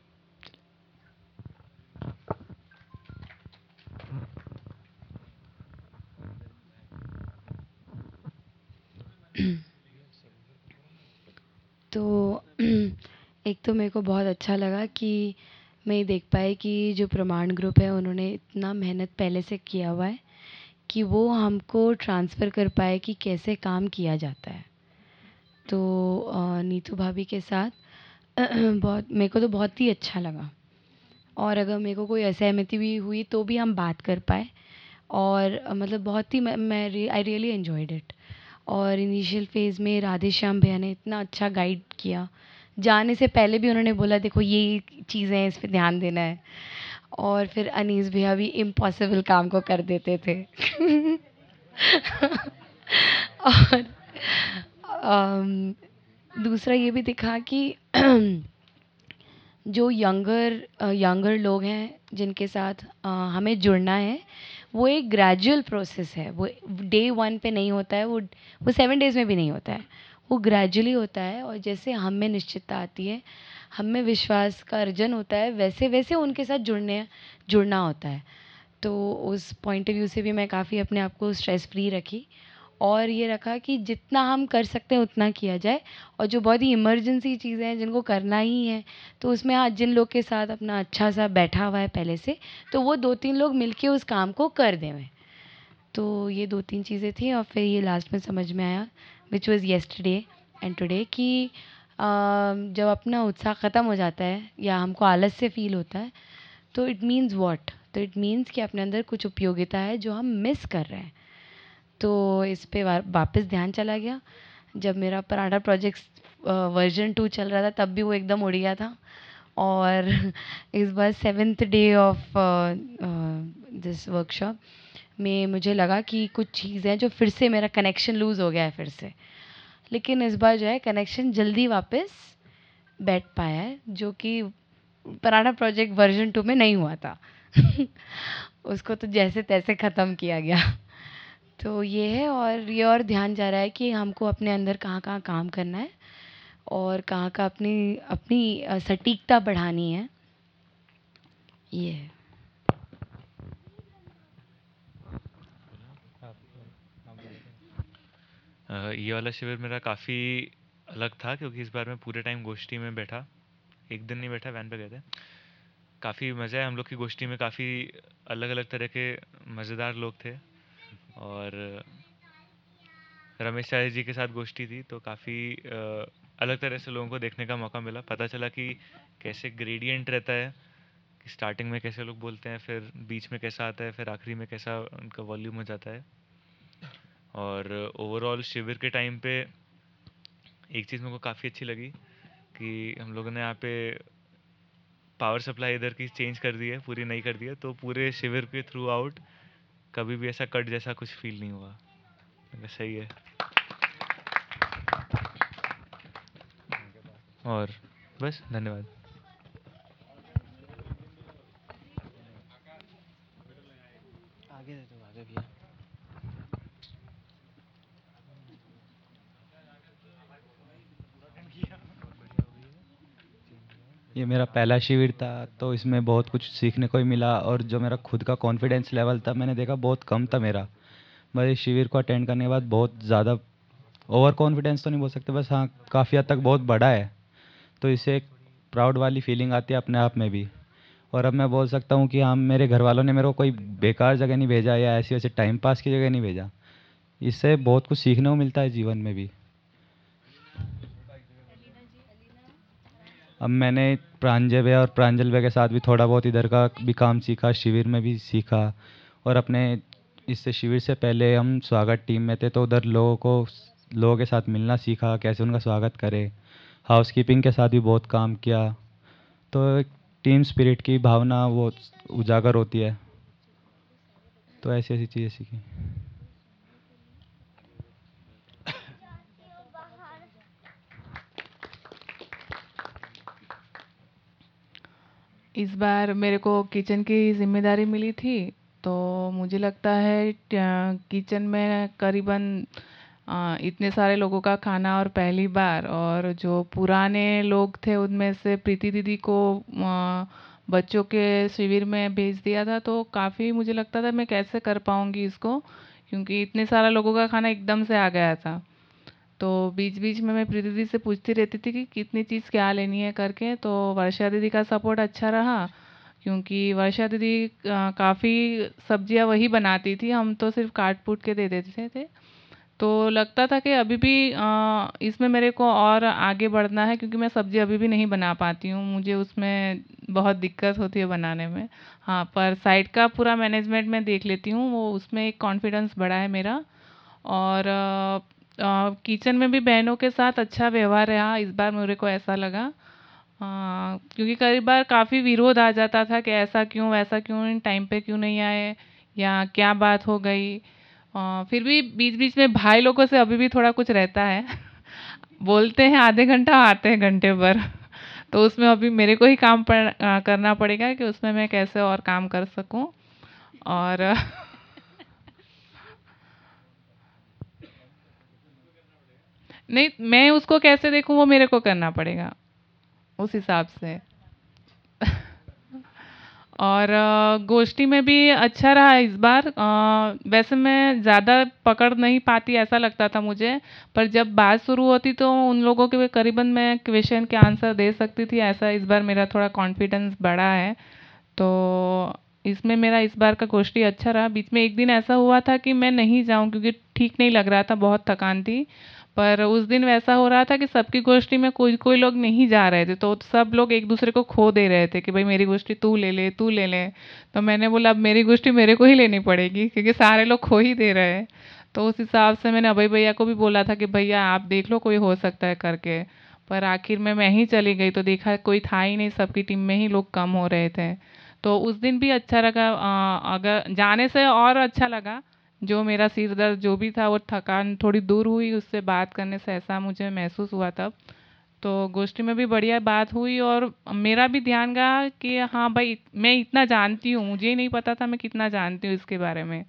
तो एक तो मेरे को बहुत अच्छा लगा कि मैं देख पाई कि जो प्रमाण ग्रुप है उन्होंने इतना मेहनत पहले से किया हुआ है। कि वो हमको ट्रांसफ़र कर पाए कि कैसे काम किया जाता है। तो नीतू भाभी के साथ, बहुत, मेरे को तो बहुत ही अच्छा लगा। और अगर मेरे को कोई असहमति भी हुई तो भी हम बात कर पाए। और मतलब बहुत ही मैं आई रियली एन्जॉयड इट और इनिशियल फ़ेज़ में राधेश्याम भैया ने इतना अच्छा गाइड किया। जाने से पहले भी उन्होंने बोला, देखो, ये चीज़ें हैं, इस पर ध्यान देना है। और फिर अनीस भैया भी इम्पॉसिबल काम को कर देते थे। और अम, दूसरा ये भी दिखा कि जो यंगर यंगर लोग हैं जिनके साथ अ, हमें जुड़ना है वो एक ग्रेजुअल प्रोसेस है। वो डे वन पे नहीं होता है वो वो सेवन डेज़ में भी नहीं होता है। वो ग्रेजुअली होता है और जैसे हम में निश्चितता आती है हम में विश्वास का अर्जन होता है, वैसे वैसे उनके साथ जुड़ने, जुड़ना होता है। तो उस पॉइंट ऑफ़ व्यू से भी मैं काफ़ी अपने आप को स्ट्रेस फ्री रखी और ये रखा कि जितना हम कर सकते हैं, उतना किया जाए और जो बहुत ही इमरजेंसी चीज़ें हैं, जिनको करना ही है तो उसमें हाँ जिन लोग के साथ अपना अच्छा सा बैठा हुआ है पहले से तो वो दो तीन लोग मिलके उस काम को कर देवें। तो ये दो तीन चीज़ें थी और फिर ये लास्ट में समझ में आया which was yesterday and today कि जब अपना उत्साह ख़त्म हो जाता है या हमको आलस से फील होता है तो इट मीन्स वॉट तो इट मीन्स कि अपने अंदर कुछ उपयोगिता है जो हम मिस कर रहे हैं। तो इस पे वा- वापस ध्यान चला गया। जब मेरा पराठा प्रोजेक्ट वर्जन टू चल रहा था, तब भी वो एकदम उड़ गया था। और इस बार seventh day of this workshop में मुझे लगा कि कुछ चीज़ें जो फिर से मेरा कनेक्शन लूज़ हो गया है, फिर से। लेकिन इस बार जो है कनेक्शन जल्दी वापस बैठ पाया है, जो कि पराठा प्रोजेक्ट वर्जन टू में नहीं हुआ था। उसको तो जैसे तैसे ख़त्म किया गया। तो ये है, और ये और ध्यान जा रहा है कि हमको अपने अंदर कहाँ कहाँ काम करना है, और कहाँ का अपनी अपनी सटीकता बढ़ानी है। ये है।
ये वाला शिविर मेरा काफ़ी अलग था क्योंकि इस बार मैं पूरे टाइम गोष्ठी में बैठा। एक दिन नहीं बैठा, वैन पे गए थे। काफ़ी मज़ा है हम लोग की गोष्ठी में काफ़ी अलग अलग तरह के मज़ेदार लोग थे। और रमेश चार्य जी के साथ गोष्ठी थी तो काफ़ी अलग तरह से लोगों को देखने का मौका मिला। पता चला कि कैसे ग्रेडियंट रहता है, कि स्टार्टिंग में कैसे लोग बोलते हैं, फिर बीच में कैसा आता है, फिर आखिरी में कैसा उनका वॉल्यूम हो जाता है। और ओवरऑल शिविर के टाइम पे एक चीज़ मेरे को काफ़ी अच्छी लगी कि हम लोगों ने यहाँ पे पावर सप्लाई इधर की चेंज कर दी है, पूरी नई कर दी है तो पूरे शिविर के थ्रू आउट कभी भी ऐसा कट जैसा कुछ फील नहीं हुआ। सही है। और बस, धन्यवाद
आगे दे दो आगे भैया
ये मेरा पहला शिविर था तो इसमें बहुत कुछ सीखने को ही मिला और जो मेरा खुद का कॉन्फिडेंस लेवल था, मैंने देखा बहुत कम था मेरा। मैं इस शिविर को अटेंड करने के बाद बहुत ज़्यादा ओवर कॉन्फिडेंस तो नहीं बोल सकते, बस हाँ काफ़ी हद तक बहुत बड़ा है। तो इससे एक प्राउड वाली फीलिंग आती है अपने आप में भी। और अब मैं बोल सकता हूँ कि हाँ मेरे घर वालों ने मेरे को कोई बेकार जगह नहीं भेजा या ऐसी वैसे टाइम पास की जगह नहीं भेजा। इससे बहुत कुछ सीखने को मिलता है जीवन में भी। अब मैंने प्रांजय भैया और प्रांजल भैया के साथ भी थोड़ा बहुत इधर का भी काम सीखा, शिविर में भी सीखा और अपने इससे शिविर से पहले हम स्वागत टीम में थे तो उधर लोगों को, लोगों के साथ मिलना सीखा, कैसे उनका स्वागत करें। हाउसकीपिंग के साथ भी बहुत काम किया। तो टीम स्पिरिट की भावना वो उजागर होती है। तो ऐसी ऐसी चीज़ें सीखी।
इस बार मेरे को किचन की ज़िम्मेदारी मिली थी तो मुझे लगता है किचन में करीबन इतने सारे लोगों का खाना और पहली बार और जो पुराने लोग थे उनमें से प्रीति दीदी को बच्चों के शिविर में भेज दिया था तो काफ़ी मुझे लगता था मैं कैसे कर पाऊँगी इसको, क्योंकि इतने सारा लोगों का खाना एकदम से आ गया था। तो बीच बीच में मैं प्रीति दीदी से पूछती रहती थी कि कितनी चीज़ क्या लेनी है करके तो वर्षा दीदी का सपोर्ट अच्छा रहा, क्योंकि वर्षा दीदी काफ़ी सब्ज़ियाँ वही बनाती थी, हम तो सिर्फ़ काट पूट के दे देते थे। तो लगता था कि अभी भी इसमें मेरे को और आगे बढ़ना है, क्योंकि मैं सब्ज़ी अभी भी नहीं बना पाती हूँ, मुझे उसमें बहुत दिक्कत होती है बनाने में। हाँ पर साइड का पूरा मैनेजमेंट मैं देख लेती हूँ, वो उसमें एक कॉन्फिडेंस बढ़ा है मेरा, और किचन में भी बहनों के साथ अच्छा व्यवहार रहा इस बार मेरे को ऐसा लगा। क्योंकि कई बार काफ़ी विरोध आ जाता था कि ऐसा क्यों वैसा क्यों टाइम पे क्यों नहीं आए या क्या बात हो गई। फिर भी बीच बीच में भाई लोगों से अभी भी थोड़ा कुछ रहता है। बोलते हैं आधे घंटा आते हैं घंटे भर। तो उसमें अभी मेरे को ही काम पड़, अ, करना पड़ेगा कि उसमें मैं कैसे और काम कर सकूँ। और नहीं, मैं उसको कैसे देखूँ, वो मेरे को करना पड़ेगा। उस हिसाब से। और गोष्ठी में भी अच्छा रहा इस बार। वैसे मैं ज़्यादा पकड़ नहीं पाती, ऐसा लगता था मुझे। पर जब बात शुरू होती तो उन लोगों के करीबन मैं क्वेश्चन के आंसर दे सकती थी, ऐसा इस बार मेरा थोड़ा कॉन्फिडेंस बढ़ा है। तो इसमें मेरा इस बार का गोष्ठी अच्छा रहा। बीच में एक दिन ऐसा हुआ था कि मैं नहीं जाऊँ, क्योंकि ठीक नहीं लग रहा था, बहुत थकान थी। पर उस दिन वैसा हो रहा था कि सबकी गोष्ठी में कोई कोई लोग नहीं जा रहे थे तो सब लोग एक दूसरे को खो दे रहे थे कि भाई मेरी गोष्ठी तू ले ले, तू ले ले। तो मैंने बोला, अब मेरी गोष्ठी मेरे को ही लेनी पड़ेगी, क्योंकि सारे लोग खो ही दे रहे हैं। तो उस हिसाब से मैंने अभय भैया को भी बोला था कि, भैया, आप देख लो, कोई हो सकता है करके। पर आखिर में मैं ही चली गई तो देखा कोई था ही नहीं, सबकी टीम में ही लोग कम हो रहे थे। तो उस दिन भी अच्छा लगा अगर जाने से और अच्छा लगा जो मेरा सिर दर्द जो भी था वो थकान थोड़ी दूर हुई उससे बात करने से ऐसा मुझे महसूस हुआ तब। तो गोष्ठी में भी बढ़िया बात हुई और मेरा भी ध्यान गया कि हाँ भाई मैं इतना जानती हूँ मुझे ही नहीं पता था मैं कितना जानती हूँ इसके बारे में।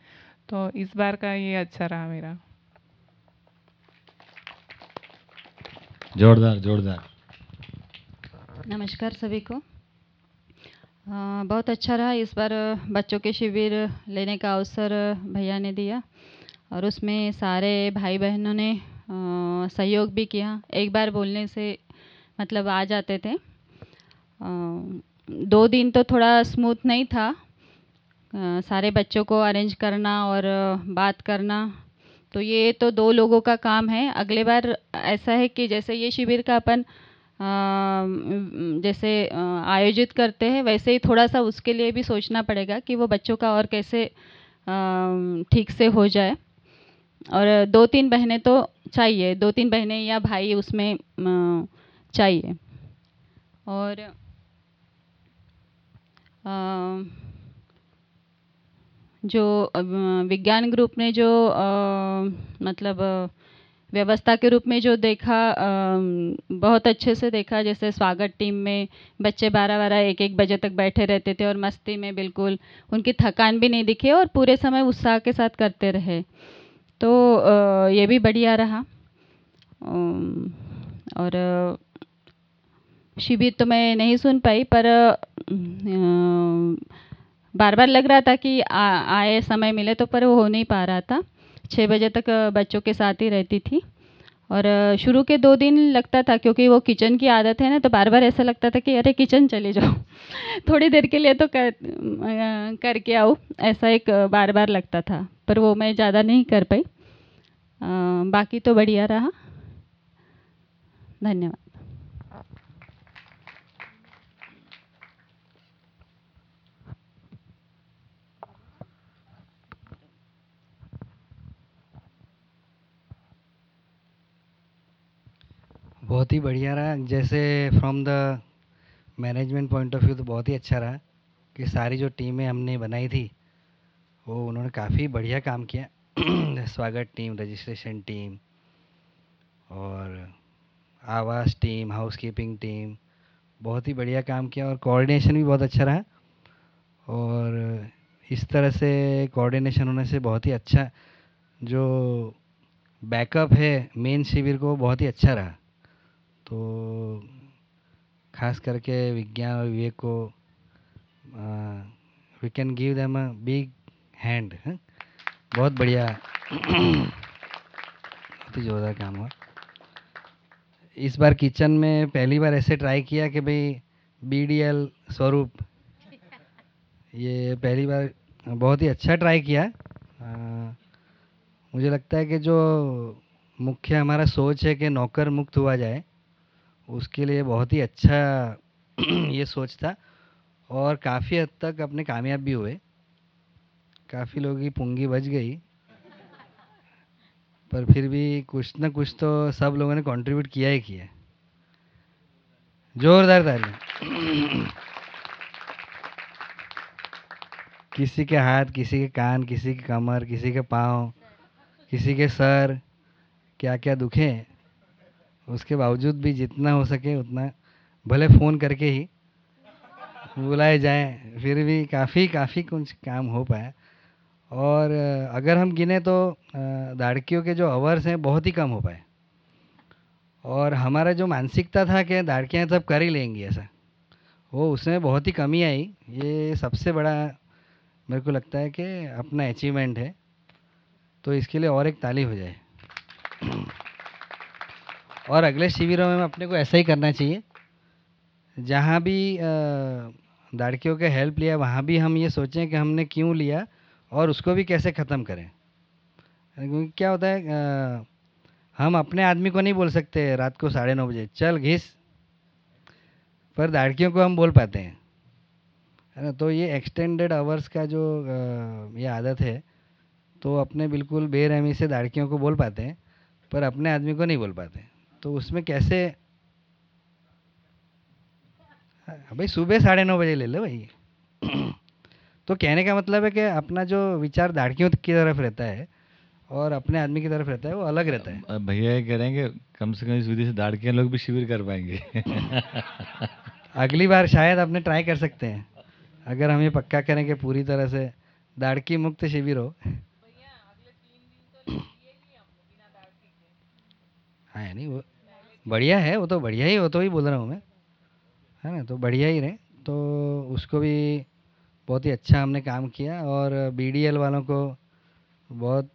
तो इस बार का ये अच्छा रहा मेरा।
जोरदार जोरदार।
नमस्कार सभी को। अ, बहुत अच्छा रहा इस बार बच्चों के शिविर लेने का अवसर भैया ने दिया और उसमें सारे भाई बहनों ने सहयोग भी किया। एक बार बोलने से मतलब आ जाते थे। दो दिन तो थोड़ा स्मूथ नहीं था। सारे बच्चों को अरेंज करना और बात करना तो ये तो दो लोगों का काम है। अगले बार ऐसा है कि जैसे ये शिविर का अपन जैसे आयोजित करते हैं, वैसे ही थोड़ा सा उसके लिए भी सोचना पड़ेगा कि वो बच्चों का और कैसे ठीक से हो जाए। और दो तीन बहनें तो चाहिए दो तीन बहनें या भाई उसमें चाहिए। और जो विज्ञान ग्रुप ने जो मतलब व्यवस्था के रूप में जो देखा बहुत अच्छे से देखा जैसे स्वागत टीम में बच्चे बारह बारह एक एक बजे तक बैठे रहते थे और मस्ती में बिल्कुल उनकी थकान भी नहीं दिखी और पूरे समय उत्साह के साथ करते रहे। तो ये भी बढ़िया रहा। और शिविर तो मैं नहीं सुन पाई पर बार बार लग रहा था कि आ, आए समय मिले तो पर वो हो नहीं पा रहा था। छः बजे तक बच्चों के साथ ही रहती थी। और शुरू के दो दिन लगता था, क्योंकि वो किचन की आदत है ना तो बार बार ऐसा लगता था कि, अरे, किचन चले जाओ। थोड़ी देर के लिए तो कर करके आओ, ऐसा एक बार बार लगता था, पर वो मैं ज़्यादा नहीं कर पाई। बाकी तो बढ़िया रहा। धन्यवाद।
बहुत ही बढ़िया रहा। जैसे from the management point of view तो बहुत ही अच्छा रहा कि सारी जो टीमें हमने बनाई थी, वो उन्होंने काफ़ी बढ़िया काम किया। स्वागत टीम रजिस्ट्रेशन टीम और आवास टीम हाउसकीपिंग टीम बहुत ही बढ़िया काम किया और कोऑर्डिनेशन भी बहुत अच्छा रहा। और इस तरह से कोऑर्डिनेशन होने से बहुत ही अच्छा जो बैकअप है मेन शिविर को बहुत ही अच्छा रहा। तो खास करके विज्ञान और विवेक को we can give them a big hand बहुत बढ़िया। बहुत ही ज़ोरदार काम हुआ। इस बार किचन में पहली बार ऐसे ट्राई किया कि भाई बी डी एल स्वरूप। ये पहली बार बहुत ही अच्छा ट्राई किया। आ, मुझे लगता है कि जो मुख्य हमारा सोच है कि नौकर मुक्त हुआ जाए उसके लिए बहुत ही अच्छा ये सोच था और काफ़ी हद तक अपने कामयाब भी हुए। काफ़ी लोगों की पूँगी बच गई। पर फिर भी कुछ ना कुछ तो सब लोगों ने कंट्रीब्यूट किया ही किया। जोरदार ताली किसी के हाथ, किसी के कान, किसी की कमर, किसी के पाँव, किसी के सर क्या क्या दुखे? उसके बावजूद भी जितना हो सके उतना भले फ़ोन करके ही बुलाए जाएँ, फिर भी काफ़ी काफ़ी कुछ काम हो पाया। और अगर हम गिने तो दाड़कियों के जो आवर्स हैं बहुत ही कम हो पाए। और हमारा जो मानसिकता था कि दाड़कियाँ सब कर ही लेंगी ऐसा, वो उसमें बहुत ही कमी आई। ये सबसे बड़ा मेरे को लगता है कि अपना अचीवमेंट है तो इसके लिए और एक ताली हो जाए। और अगले शिविरों में अपने को ऐसा ही करना चाहिए। जहाँ भी दाड़कियों के हेल्प लिया वहाँ भी हम ये सोचें कि हमने क्यों लिया और उसको भी कैसे ख़त्म करें। क्योंकि क्या होता है आ, हम अपने आदमी को नहीं बोल सकते रात को साढ़े नौ बजे चल घिस। पर दाड़कियों को हम बोल पाते हैं। है ना? तो ये एक्सटेंडेड आवर्स का जो आ, ये आदत है तो अपने बिल्कुल बेरहमी से दाड़कियों को बोल पाते हैं पर अपने आदमी को नहीं बोल पाते। तो उसमें कैसे? भाई सुबह साढ़े नौ बजे ले लो भाई। तो कहने का मतलब है कि अपना जो विचार दाड़कियों की तरफ़ रहता है और अपने आदमी की तरफ़ रहता है वो अलग रहता है।
भैया ये कह रहे हैं कि कम से कम इस विधि से दाड़कियाँ लोग भी शिविर कर पाएँगे।
अगली बार शायद अपने ट्राई कर सकते हैं। अगर हम ये पक्का करें कि पूरी तरह से दाड़की मुक्त शिविर हो। हाँ नहीं वो बढ़िया है, वो तो बढ़िया ही, वो तो ही बोल रहा हूँ मैं। है ना तो बढ़िया ही रहे। तो उसको भी बहुत ही अच्छा हमने काम किया और बीडीएल वालों को बहुत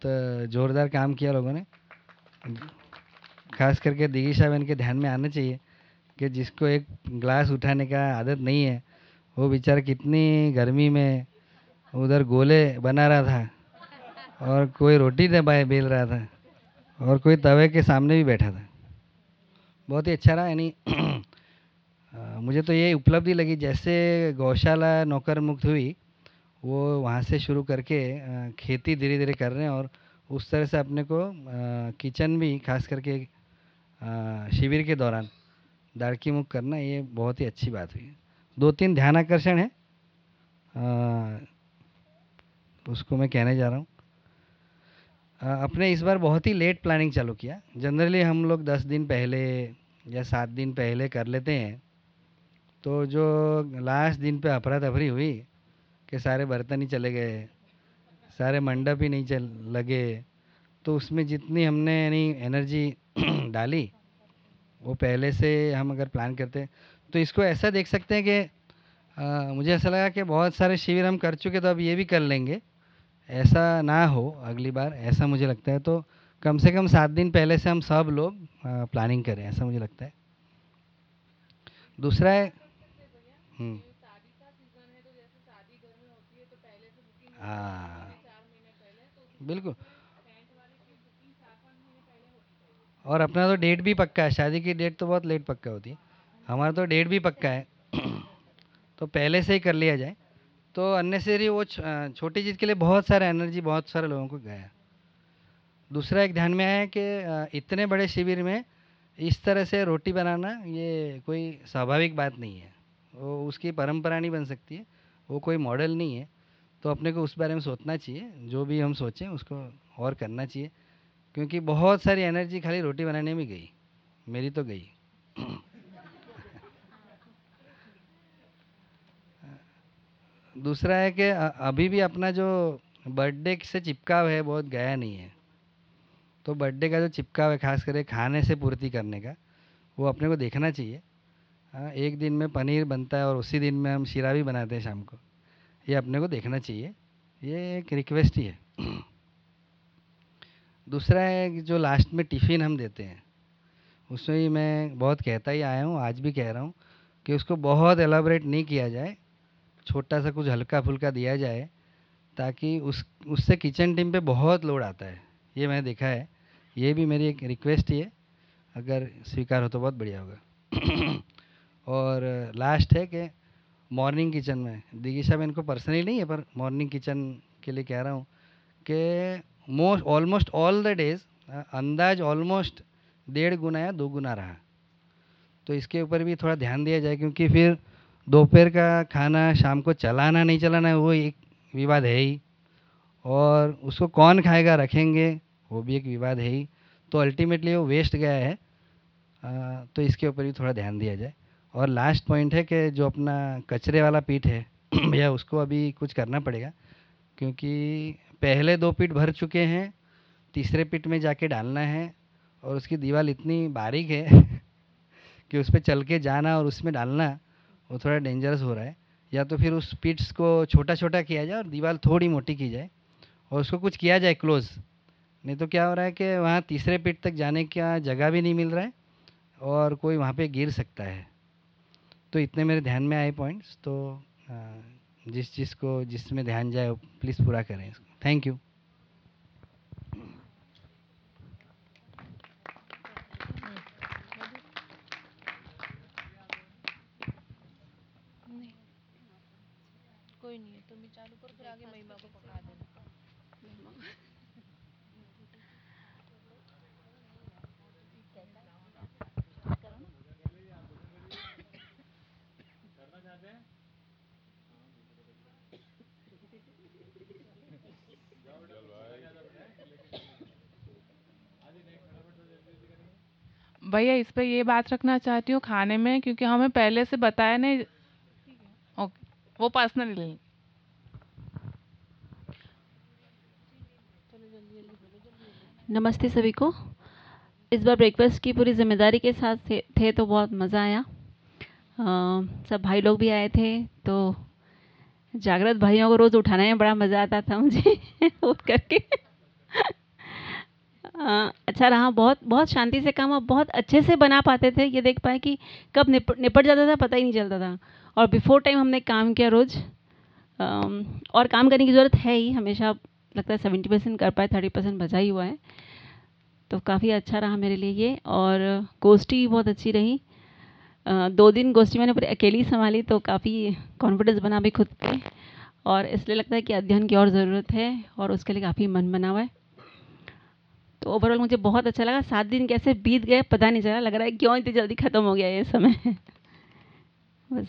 ज़ोरदार काम किया लोगों ने। खास करके दिगी साहब इनके ध्यान में आना चाहिए कि जिसको एक ग्लास उठाने का आदत नहीं है, वो बेचारा कितनी गर्मी में उधर गोले बना रहा था और कोई रोटी दबाए बेल रहा था और कोई तवे के सामने भी बैठा था। बहुत ही अच्छा रहा, यानी मुझे तो ये उपलब्धि लगी, जैसे गौशाला नौकर मुक्त हुई, वो वहाँ से शुरू करके खेती धीरे धीरे कर रहे हैं और उस तरह से अपने को किचन भी, खास करके शिविर के दौरान दाड़की मुक्त करना, ये बहुत ही अच्छी बात हुई। दो तीन ध्यान आकर्षण है उसको मैं कहने जा रहा हूँ। अपने इस बार बहुत ही लेट प्लानिंग चालू किया। जनरली हम लोग दस दिन पहले या सात दिन पहले कर लेते हैं। तो जो लास्ट दिन पे अफरा तफरी हुई कि सारे बर्तन ही चले गए सारे मंडप ही नहीं चल लगे तो उसमें जितनी हमने यानी एनर्जी डाली वो पहले से हम अगर प्लान करते तो इसको ऐसा देख सकते हैं कि आ, मुझे ऐसा लगा कि बहुत सारे शिविर हम कर चुके तो अब ये भी कर लेंगे। ऐसा ना हो अगली बार, ऐसा मुझे लगता है। तो कम से कम सात दिन पहले से हम सब लोग प्लानिंग करें, ऐसा मुझे लगता है। दूसरा है हाँ। बिल्कुल। और अपना तो डेट भी पक्का है। शादी की डेट तो बहुत लेट पक्का होती है। हमारा तो डेट भी पक्का है। तो पहले से ही कर लिया जाए। तो अननेसरी वो छोटी चीज़ के लिए बहुत सारा एनर्जी बहुत सारे लोगों को गया दूसरा एक ध्यान में आया कि इतने बड़े शिविर में इस तरह से रोटी बनाना ये कोई स्वाभाविक बात नहीं है। वो उसकी परंपरा नहीं बन सकती है, वो कोई मॉडल नहीं है। तो अपने को उस बारे में सोचना चाहिए, जो भी हम सोचें उसको और करना चाहिए, क्योंकि बहुत सारी एनर्जी खाली रोटी बनाने में गई, मेरी तो गई। दूसरा है कि अभी भी अपना जो बर्थडे से चिपकाव है, बहुत गया नहीं है। तो बर्थडे का जो चिपकाव है, खास करके खाने से पूर्ति करने का, वो अपने को देखना चाहिए। हाँ एक दिन में पनीर बनता है और उसी दिन में हम शीरा भी बनाते हैं शाम को। ये अपने को देखना चाहिए। ये एक रिक्वेस्ट ही है। दूसरा है कि जो लास्ट में टिफ़िन हम देते हैं, उसमें भी मैं बहुत कहता ही आया हूँ, आज भी कह रहा हूँ कि उसको बहुत एलाबरेट नहीं किया जाए। छोटा सा कुछ हल्का फुल्का दिया जाए ताकि उस, उससे किचन टीम पे बहुत लोड आता है। ये मैंने देखा है। ये भी मेरी एक रिक्वेस्ट ही है। अगर स्वीकार हो तो बहुत बढ़िया होगा। और लास्ट है कि मॉर्निंग किचन में दिगिशा मैन को पर्सनली नहीं है, पर मॉर्निंग किचन के लिए कह रहा हूँ कि most, almost all the days अंदाज ऑलमोस्ट डेढ़ गुना या दो गुना रहा। तो इसके ऊपर भी थोड़ा ध्यान दिया जाए, क्योंकि फिर दोपहर का खाना शाम को चलाना नहीं चलाना वो एक विवाद है ही। और उसको कौन खाएगा रखेंगे वो भी एक विवाद है ही। तो अल्टीमेटली वो वेस्ट गया है। आ, तो इसके ऊपर भी थोड़ा ध्यान दिया जाए। और लास्ट पॉइंट है कि जो अपना कचरे वाला पीठ है भैया उसको अभी कुछ करना पड़ेगा क्योंकि पहले दो पीठ भर चुके हैं तीसरे पीठ में जाके डालना है और उसकी दीवार इतनी बारीक है कि उस पर चल के जाना और उसमें डालना वो थोड़ा डेंजरस हो रहा है। या तो फिर उस पिट्स को छोटा छोटा किया जाए और दीवार थोड़ी मोटी की जाए और उसको कुछ किया जाए क्लोज नहीं तो क्या हो रहा है कि वहाँ तीसरे पिट तक जाने का जगह भी नहीं मिल रहा है और कोई वहाँ पे गिर सकता है। तो इतने मेरे ध्यान में आए पॉइंट्स तो जिस चीज़ को जिसमें ध्यान जाए प्लीज़ पूरा करें इसको। थैंक यू
कोई नहीं है तुम भी चालू करो फिर आगे महिमा को पकड़ा देना
भैया इस पर ये बात रखना चाहती हूँ खाने में क्योंकि हमें पहले से बताया नहीं। ओके वो पर्सनली ले।
नमस्ते सभी को। इस बार ब्रेकफास्ट की पूरी ज़िम्मेदारी के साथ थे, थे तो बहुत मज़ा आया। अ, सब भाई लोग भी आए थे तो जागृत भाइयों को रोज़ उठाने में बड़ा मज़ा आता था मुझे उठ करके। अच्छा रहा, बहुत बहुत शांति से काम और बहुत अच्छे से बना पाते थे, ये देख पाए कि कब निपट निपट जाता था, पता ही नहीं चलता था। और बिफोर टाइम हमने काम किया रोज़। और काम करने की ज़रूरत है ही, हमेशा लगता है सेवेंटी परसेंट कर पाए थर्टी परसेंट बचा ही हुआ है। तो काफ़ी अच्छा रहा मेरे लिए ये, और गोष्ठी भी बहुत अच्छी रही। दो दिन गोष्ठी मैंने पूरी अकेली संभाली तो काफ़ी कॉन्फिडेंस बना भी खुद पे। और इसलिए लगता है कि अध्ययन की और ज़रूरत है, और उसके लिए काफ़ी मन बना हुआ है। तो ओवरऑल मुझे बहुत अच्छा लगा। सात दिन कैसे बीत गए, पता नहीं चला। लग रहा है क्यों इतनी जल्दी ख़त्म हो गया ये समय। बस।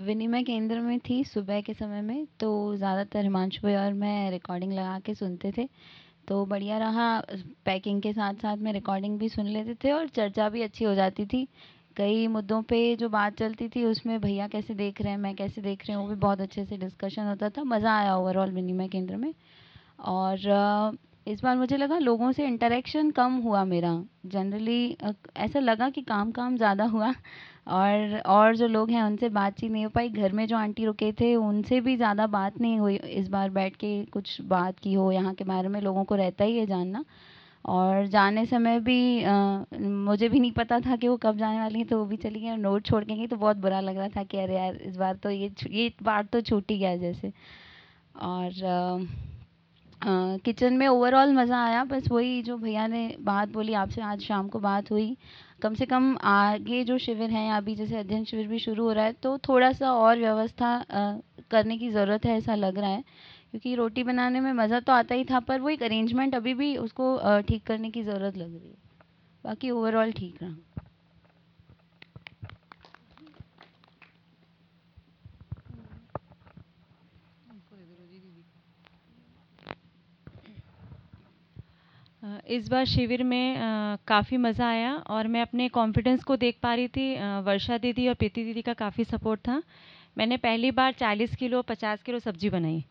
विनिमय केंद्र में थी सुबह के समय में तो ज़्यादातर हिमांशु भाई और मैं रिकॉर्डिंग लगा के सुनते थे। तो बढ़िया रहा। पैकिंग के साथ साथ में रिकॉर्डिंग भी सुन लेते थे और चर्चा भी अच्छी हो जाती थी। कई मुद्दों पे जो बात चलती थी, उसमें भैया कैसे देख रहे हैं, मैं कैसे देख रही हूँ, वो भी बहुत अच्छे से डिस्कशन होता था। मज़ा आया ओवरऑल विनिमय केंद्र में। और इस बार मुझे लगा लोगों से इंटरेक्शन कम हुआ मेरा। जनरली ऐसा लगा कि काम काम ज़्यादा हुआ। और और जो लोग हैं, उनसे बातचीत नहीं हो पाई। घर में जो आंटी रुके थे, उनसे भी ज़्यादा बात नहीं हुई। इस बार बैठ के कुछ बात की हो, यहाँ के बारे में लोगों को रहता ही है जानना। और जाने समय भी मुझे भी नहीं पता था कि वो कब जाने वाली हैं तो वो भी चली गई और नोट छोड़ के गई तो बहुत बुरा लग रहा था कि अरे यार, इस बार तो ये ये बार तो छूट ही गया जैसे। और किचन में ओवरऑल मज़ा आया, बस वही जो भैया ने बात बोली, आपसे आज शाम को बात हुई। कम से कम आगे जो शिविर हैं अभी जैसे अध्ययन शिविर भी शुरू हो रहा है तो थोड़ा सा और व्यवस्था करने की ज़रूरत है, ऐसा लग रहा है।
क्योंकि रोटी बनाने में मज़ा तो आता ही था, पर वो एक अरेंजमेंट अभी भी उसको ठीक करने की ज़रूरत लग रही है। बाकी ओवरऑल ठीक रहा।
इस बार शिविर में काफ़ी मज़ा आया और मैं अपने कॉन्फिडेंस को देख पा रही थी। वर्षा दीदी और प्रीति दीदी का काफ़ी सपोर्ट था। मैंने पहली बार 40 किलो 50 किलो सब्ज़ी बनाई।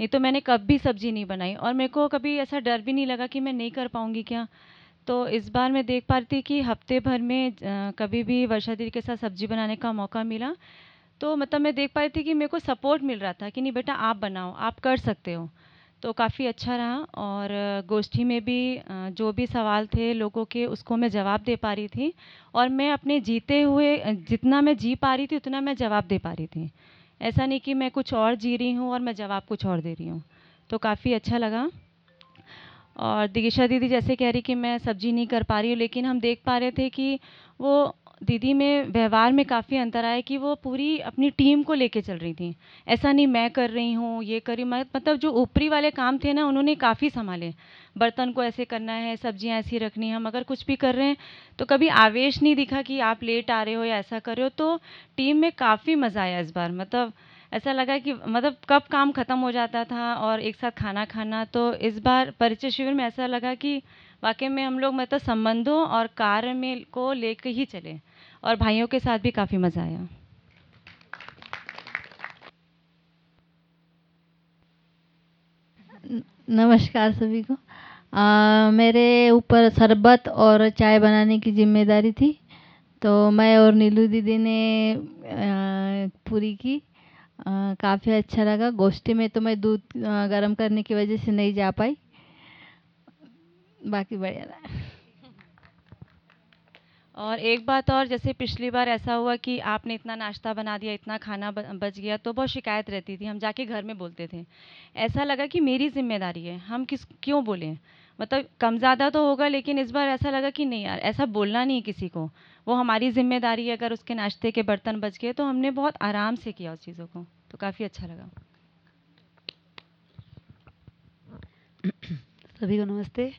नहीं तो मैंने कभी सब्ज़ी नहीं बनाई और मेरे को कभी ऐसा डर भी नहीं लगा कि मैं नहीं कर पाऊँगी क्या। तो इस बार मैं देख पा रही थी कि हफ़्ते भर में कभी भी वर्षा दीदी के साथ सब्ज़ी बनाने का मौका मिला। तो मतलब मैं देख पा रही थी कि मेरे को सपोर्ट मिल रहा था कि नहीं बेटा आप बनाओ, आप कर सकते हो। तो काफ़ी अच्छा रहा और गोष्ठी में भी जो भी सवाल थे लोगों के उसको मैं जवाब दे पा रही थी। और मैं अपने जीते हुए, जितना मैं जी पा रही थी उतना मैं जवाब दे पा रही थी। ऐसा नहीं कि मैं कुछ और जी रही हूँ और मैं जवाब कुछ और दे रही हूँ। तो काफ़ी अच्छा लगा। और दिगिशा दीदी जैसे कह रही कि मैं सब्ज़ी नहीं कर पा रही हूँ, लेकिन हम देख पा रहे थे कि वो दीदी में व्यवहार में काफ़ी अंतर आया कि वो पूरी अपनी टीम को लेके चल रही थी। ऐसा नहीं मैं कर रही हूँ, ये कर मैं- मतलब जो ऊपरी वाले काम थे ना, उन्होंने काफ़ी संभाले। बर्तन को ऐसे करना है, सब्ज़ियाँ ऐसी रखनी है, हम अगर कुछ भी कर रहे हैं तो कभी आवेश नहीं दिखा कि आप लेट आ रहे हो या ऐसा कर रहे हो तो टीम में काफ़ी मज़ा आया इस बार। मतलब ऐसा लगा कि मतलब कब काम ख़त्म हो जाता था और एक साथ खाना खाना तो इस बार परिचय शिविर में ऐसा लगा कि वाकई में हम लोग मतलब संबंधों और कार्य में को लेकर ही चले। और भाइयों के साथ भी काफ़ी मज़ा आया।
नमस्कार सभी को। आ, मेरे ऊपर शरबत और चाय बनाने की ज़िम्मेदारी थी तो मैं और नीलू दीदी ने आ, पूरी की। काफ़ी अच्छा लगा। गोष्ठी में तो मैं दूध गर्म करने की वजह से नहीं जा पाई। बाकी बढ़िया रहा।
और एक बात और, जैसे पिछली बार ऐसा हुआ कि आपने इतना नाश्ता बना दिया, इतना खाना बच गया तो बहुत शिकायत रहती थी। हम जाके घर में बोलते थे। ऐसा लगा कि मेरी ज़िम्मेदारी है, हम किस, क्यों बोलें? मतलब कम ज़्यादा तो होगा, लेकिन इस बार ऐसा लगा कि नहीं यार, ऐसा बोलना नहीं किसी को। वो हमारी ज़िम्मेदारी है, अगर उसके नाश्ते के बर्तन बच गए तो हमने बहुत आराम से किया उस चीज़ों को तो काफ़ी अच्छा लगा।
सभी को नमस्ते।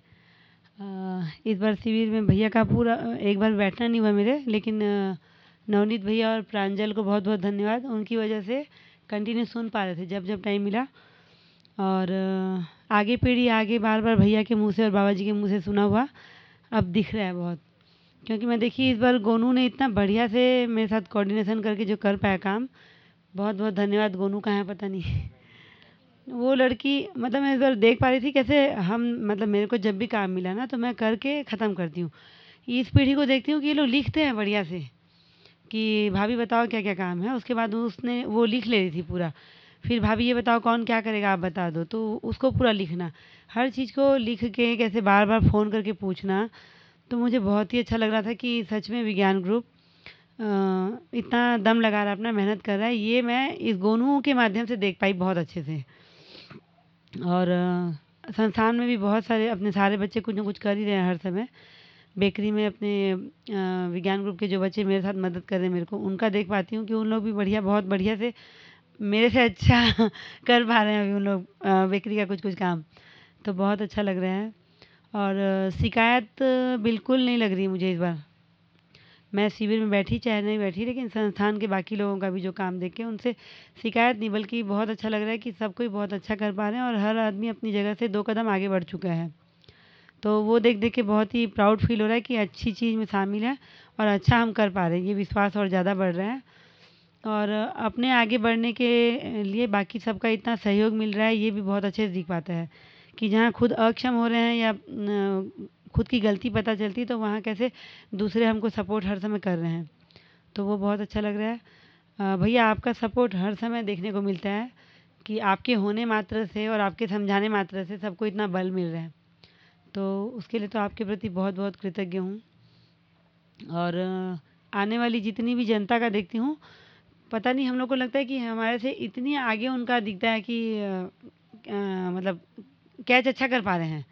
इस बार शिविर में भैया का पूरा, एक बार बैठना नहीं हुआ मेरे, लेकिन नवनीत भैया और प्रांजल को बहुत बहुत धन्यवाद। उनकी वजह से कंटिन्यू सुन पा रहे थे जब जब टाइम मिला। और आगे पीढ़ी आगे बार बार भैया के मुँह से और बाबा जी के मुँह से सुना हुआ अब दिख रहा है बहुत। क्योंकि मैं देखी इस बार गोनू ने इतना बढ़िया से मेरे साथ कोऑर्डिनेशन करके जो कर पाया काम बहुत बहुत धन्यवाद गोनू का है, पता नहीं। वो लड़की मतलब मैं इस बार देख पा रही थी कैसे हम मतलब मेरे को जब भी काम मिला ना तो मैं करके ख़त्म करती हूँ। इस पीढ़ी को देखती हूँ कि ये लोग लिखते हैं बढ़िया से, कि भाभी बताओ क्या क्या काम है। उसके बाद उसने वो लिख ले रही थी पूरा। फिर भाभी ये बताओ कौन क्या करेगा, आप बता दो। तो उसको पूरा लिखना। हर चीज़ को लिख के कैसे बार बार फ़ोन करके पूछना तो मुझे बहुत ही अच्छा लग रहा था कि सच में विज्ञान ग्रुप इतना दम लगा रहा है, अपना मेहनत कर रहा है। ये मैं इस गोनू के माध्यम से देख पाई बहुत अच्छे से। और संस्थान में भी बहुत सारे, अपने सारे बच्चे कुछ ना कुछ कर ही रहे हैं हर समय। बेकरी में अपने विज्ञान ग्रुप के जो बच्चे मेरे साथ मदद कर रहे हैं मेरे को, उनका देख पाती हूँ कि उन लोग भी बढ़िया, बहुत बढ़िया से मेरे से अच्छा कर पा रहे हैं अभी उन लोग बेकरी का कुछ कुछ काम। तो बहुत अच्छा लग रहा है। और शिकायत बिल्कुल नहीं लग रही मुझे इस बार। मैं शिविर में बैठी चाहे नहीं बैठी, लेकिन संस्थान के बाकी लोगों का भी जो काम देख उनसे शिकायत नहीं, बल्कि बहुत अच्छा लग रहा है कि सब कोई बहुत अच्छा कर पा रहे हैं और हर आदमी अपनी जगह से दो कदम आगे बढ़ चुका है। तो वो देख देख के बहुत ही प्राउड फील हो रहा है कि अच्छी चीज़ में शामिल है और अच्छा हम कर पा रहे हैं। ये विश्वास और ज़्यादा बढ़ रहा है और अपने आगे बढ़ने के लिए बाकी सबका इतना सहयोग मिल रहा है, ये भी बहुत अच्छे से दिख पाता है कि जहाँ खुद अक्षम हो रहे हैं या खुद की गलती पता चलती तो वहाँ कैसे दूसरे हमको सपोर्ट हर समय कर रहे हैं। तो वो बहुत अच्छा लग रहा है। भैया आपका सपोर्ट हर समय देखने को मिलता है कि आपके होने मात्र से और आपके समझाने मात्र से सबको इतना बल मिल रहा है। तो उसके लिए तो आपके प्रति बहुत बहुत कृतज्ञ हूँ। और आने वाली जितनी भी जनता का देखती हूँ पता नहीं हम लोग को लगता है कि हमारे से इतनी आगे उनका दिखता है कि अ, अ, मतलब कैच अच्छा कर पा रहे हैं।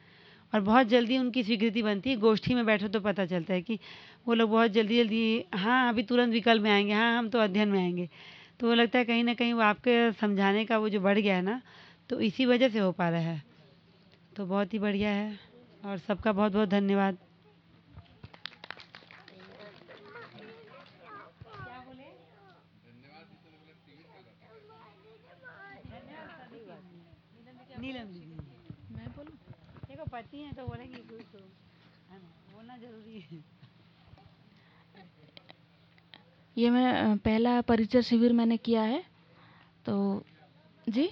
और बहुत जल्दी उनकी स्वीकृति बनती है। गोष्ठी में बैठो तो पता चलता है कि वो लोग बहुत जल्दी जल्दी हाँ अभी तुरंत विकल्प में आएँगे। हाँ हम तो अध्ययन में आएँगे। तो वो लगता है कहीं ना कहीं वो आपके समझाने का वो जो बढ़ गया है ना तो इसी वजह से हो पा रहा है। तो बहुत ही बढ़िया है और सबका बहुत बहुत धन्यवाद नीलम दीदी
मैं बोलूँ
देखो पति हैं तो बोलेंगे कुछ तो है ना बोलना ज़रूरी है।
ये मैं पहला परिचय शिविर मैंने किया है तो जी?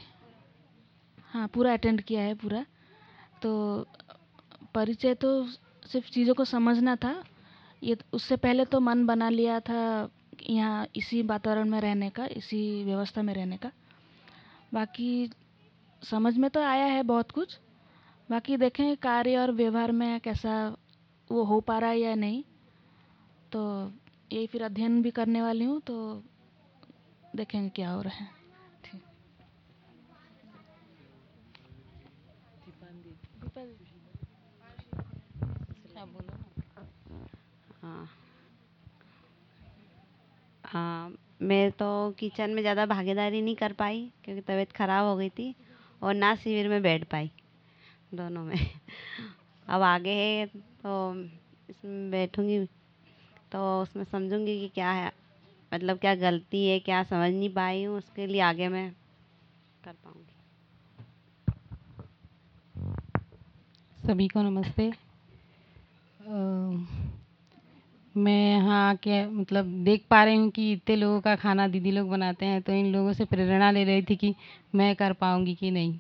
हाँ पूरा अटेंड किया है पूरा। तो परिचय तो सिर्फ़ चीज़ों को समझना था। ये तो- उससे पहले तो मन बना लिया था यहाँ इसी वातावरण में रहने का, इसी व्यवस्था में रहने का। बाकी समझ में तो आया है बहुत कुछ। बाकी देखें कार्य और व्यवहार में कैसा वो हो पा रहा है या नहीं तो यही फिर अध्ययन भी करने वाली हूँ तो देखेंगे क्या हो रहा है।
हाँ हाँ। मैं तो किचन में ज़्यादा भागीदारी नहीं कर पाई क्योंकि तबीयत ख़राब हो गई थी और ना शिविर में बैठ पाई। दोनों में। अब आगे है तो इसमें बैठूँगी। तो उसमें समझूँगी कि क्या है मतलब क्या गलती है, क्या समझ नहीं पाई हूँ, उसके लिए आगे मैं कर पाऊँगी।
सभी को नमस्ते। मैं यहाँ के मतलब देख पा रही हूँ कि इतने लोगों का खाना दीदी लोग बनाते हैं तो इन लोगों से प्रेरणा ले रही थी कि मैं कर पाऊँगी कि नहीं।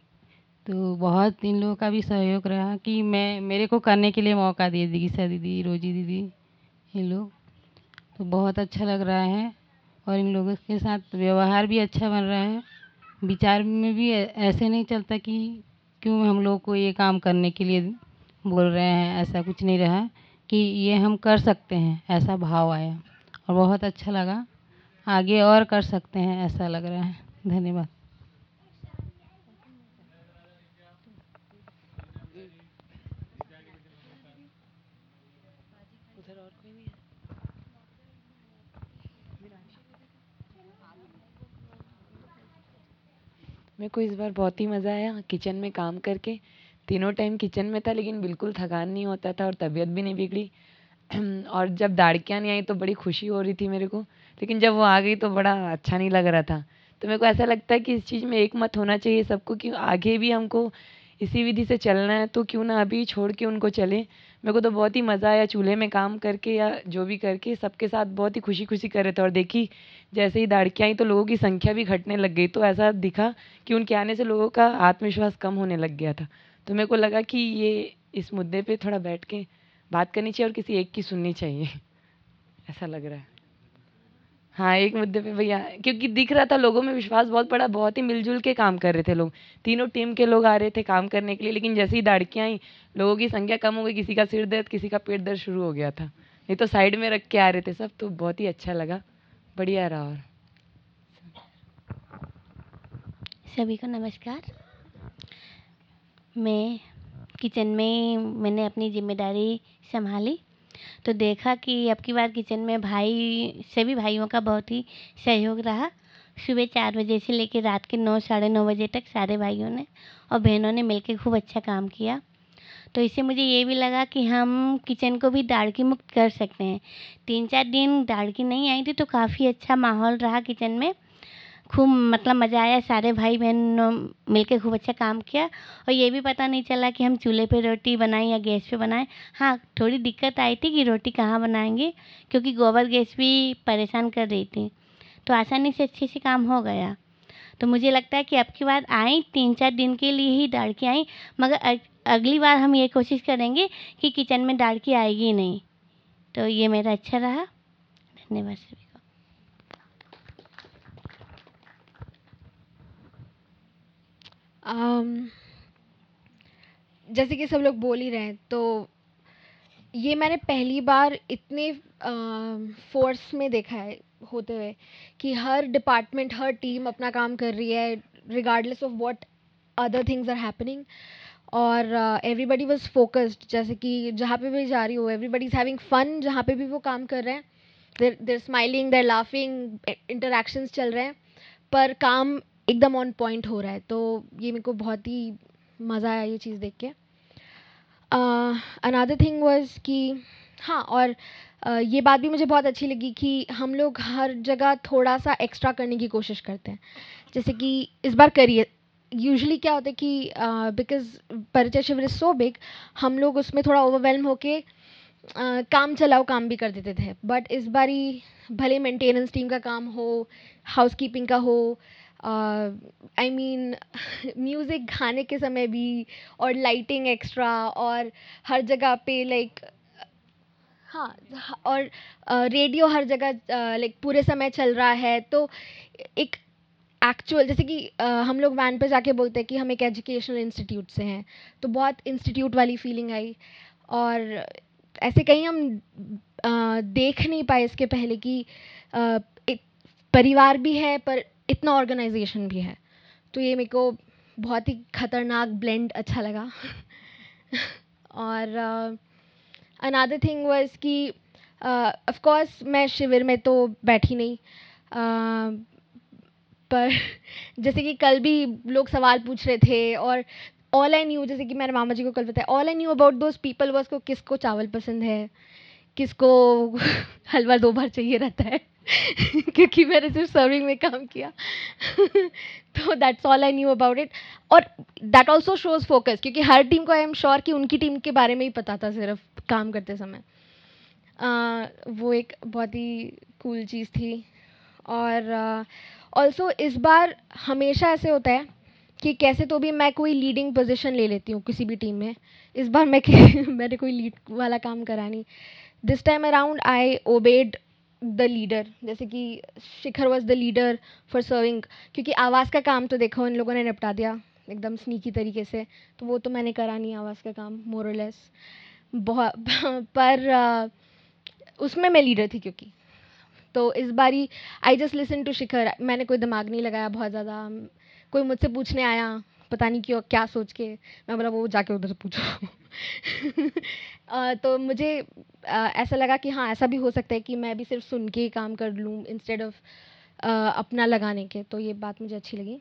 तो बहुत इन लोगों का भी सहयोग रहा कि मैं, मेरे को करने के लिए मौका दिए दीक्षा दीदी, रोजी दीदी इन लोग। तो बहुत अच्छा लग रहा है और इन लोगों के साथ व्यवहार भी अच्छा बन रहा है। विचार में भी ऐसे नहीं चलता कि क्यों हम लोग को ये काम करने के लिए बोल रहे हैं, ऐसा कुछ नहीं रहा कि ये हम कर सकते हैं, ऐसा भाव आया और बहुत अच्छा लगा। आगे और कर सकते हैं, ऐसा लग रहा है। धन्यवाद
उधर और कोई नहीं है मेरे को इस बार बहुत ही मज़ा आया किचन में काम करके। तीनों टाइम किचन में था, लेकिन बिल्कुल थकान नहीं होता था और तबीयत भी नहीं बिगड़ी। और जब दाड़कियाँ नहीं आई तो बड़ी खुशी हो रही थी मेरे को, लेकिन जब वो आ गई तो बड़ा अच्छा नहीं लग रहा था। तो मेरे को ऐसा लगता है कि इस चीज़ में एक मत होना चाहिए सबको कि आगे भी हमको इसी विधि से चलना है तो क्यों ना अभी छोड़ के उनको चले। मेरे को तो बहुत ही मज़ा आया चूल्हे में काम करके या जो भी करके, सबके साथ बहुत ही खुशी खुशी कर रहे थे और देखी जैसे ही दाड़कियाँ आई तो लोगों की संख्या भी घटने लग गई। तो ऐसा दिखा कि उनके आने से लोगों का आत्मविश्वास कम होने लग गया था। तो मेरे को लगा कि ये इस मुद्दे पर थोड़ा बैठ के बात करनी चाहिए और किसी एक की सुननी चाहिए। ऐसा लग रहा है। हाँ एक मुद्दे पे भैया, क्योंकि दिख रहा था लोगों में विश्वास बहुत बड़ा बहुत ही मिलजुल के काम कर रहे थे लोग। तीनों टीम के लोग आ रहे थे काम करने के लिए, लेकिन जैसे ही दाड़कियाँ आई, लोगों की संख्या कम हो गई, किसी का सिर दर्द, किसी का पेट दर्द शुरू हो गया था। नहीं तो साइड में रख के आ रहे थे सब तो बहुत ही अच्छा लगा। बढ़िया रहा और।
सभी को नमस्कार। मैं किचन में मैंने अपनी ज़िम्मेदारी संभाली। तो देखा कि अब की बार किचन में भाई, सभी भाइयों का बहुत ही सहयोग रहा। सुबह चार बजे से लेकर रात के नौ, साढ़े नौ बजे तक सारे भाइयों ने और बहनों ने मिलकर खूब अच्छा काम किया। तो इससे मुझे ये भी लगा कि हम किचन को भी दाड़की मुक्त कर सकते हैं। तीन चार दिन दाड़की नहीं आई थी तो काफ़ी अच्छा माहौल रहा किचन में। खूब मतलब मज़ा आया, सारे भाई बहन मिलके खूब अच्छा काम किया। और ये भी पता नहीं चला कि हम चूल्हे पे रोटी बनाएँ या गैस पे बनाएँ। हाँ थोड़ी दिक्कत आई थी कि रोटी कहाँ बनाएँगे, क्योंकि गोबर गैस भी परेशान कर रही थी। तो आसानी से अच्छे से काम हो गया। तो मुझे लगता है कि अब की बार आई, तीन चार दिन के लिए ही दाड़की आई, मगर अगली बार हम ये कोशिश करेंगे कि किचन में दाड़की आएगी नहीं। तो ये मेरा अच्छा रहा। धन्यवाद सभी को
अम, जैसे कि सब लोग बोल ही रहे हैं तो ये मैंने पहली बार इतने फोर्स में देखा है होते हुए कि हर डिपार्टमेंट हर टीम अपना काम कर रही है regardless of what other things are happening और एवरीबडी वाज फोकस्ड जैसे कि जहाँ पे भी जा रही हो एवरीबडी इज़ हैविंग फन जहाँ पे भी वो काम कर रहे हैं। There there smiling there laughing interactions चल रहे हैं, पर काम एकदम ऑन पॉइंट हो रहा है। तो ये मेरे को बहुत ही मज़ा आया ये चीज़ देख के। अनदर थिंग वॉज़ कि हाँ और uh, ये बात भी मुझे बहुत अच्छी लगी कि हम लोग हर जगह थोड़ा सा एक्स्ट्रा करने की कोशिश करते हैं। जैसे कि इस बार करिए यूजली क्या होता है कि बिकॉज़ परिचय शिविर इज़ सो बिग हम लोग उसमें थोड़ा ओवरवेलम होके uh, काम चलाओ काम भी कर देते थे। बट इस बारी भले मेंटेनेंस टीम का काम हो हाउस कीपिंग का हो आई मीन म्यूज़िक गाने के समय भी और लाइटिंग एक्स्ट्रा और हर जगह पे लाइक हाँ और रेडियो हर जगह लाइक पूरे समय चल रहा है। तो एक एक्चुअल जैसे कि हम लोग वैन पे जाके बोलते हैं कि हम एक एजुकेशनल इंस्टीट्यूट से हैं। तो बहुत इंस्टीट्यूट वाली फीलिंग आई। और ऐसे कहीं हम देख नहीं पाए इसके पहले कि एक परिवार भी है पर इतना ऑर्गेनाइजेशन भी है। तो ये मेरे को बहुत ही खतरनाक ब्लेंड अच्छा लगा। और अनदर थिंग वाज कि ऑफ़ कोर्स मैं शिविर में तो बैठी नहीं। अ, पर जैसे कि कल भी लोग सवाल पूछ रहे थे और ऑल आई न्यू जैसे कि मैंने मामा जी को कल बताया all I knew about those people was को किसको चावल पसंद है। किसको हलवा दो बार चाहिए रहता है? क्योंकि मैंने सिर्फ़ सर्विंग में काम किया। तो that's all I knew about it और दैट ऑल्सो शोज़ फोकस क्योंकि हर टीम को आई एम श्योर कि उनकी टीम के बारे में ही पता था सिर्फ़ काम करते समय। अ, वो एक बहुत ही कूल चीज़ थी। और ऑल्सो uh, इस बार हमेशा ऐसे होता है कि कैसे तो भी मैं कोई लीडिंग पोजीशन ले लेती हूँ किसी भी टीम में। इस बार मैं मैंने कोई लीड वाला काम करा नहीं। This time around I obeyed the leader जैसे कि Shikhar was the leader for serving क्योंकि आवाज़ का काम तो देखो इन लोगों ने निपटा दिया एकदम स्नीकी तरीके से। तो वो तो मैंने करा नहीं आवाज़ का काम मोरलेस बहुत पर अ, उसमें मैं लीडर थी क्योंकि। तो इस बारी I just listen to Shikhar. मैंने कोई दिमाग नहीं लगाया बहुत ज़्यादा। कोई मुझसे पूछने आया पता नहीं क्यों क्या सोच के। मैं बोला वो जाके उधर पूछो। तो मुझे ऐसा लगा कि हाँ ऐसा भी हो सकता है कि मैं भी सिर्फ़ सुन के ही काम कर लूँ इंस्टेड ऑफ़ अपना लगाने के। तो ये बात मुझे अच्छी लगी।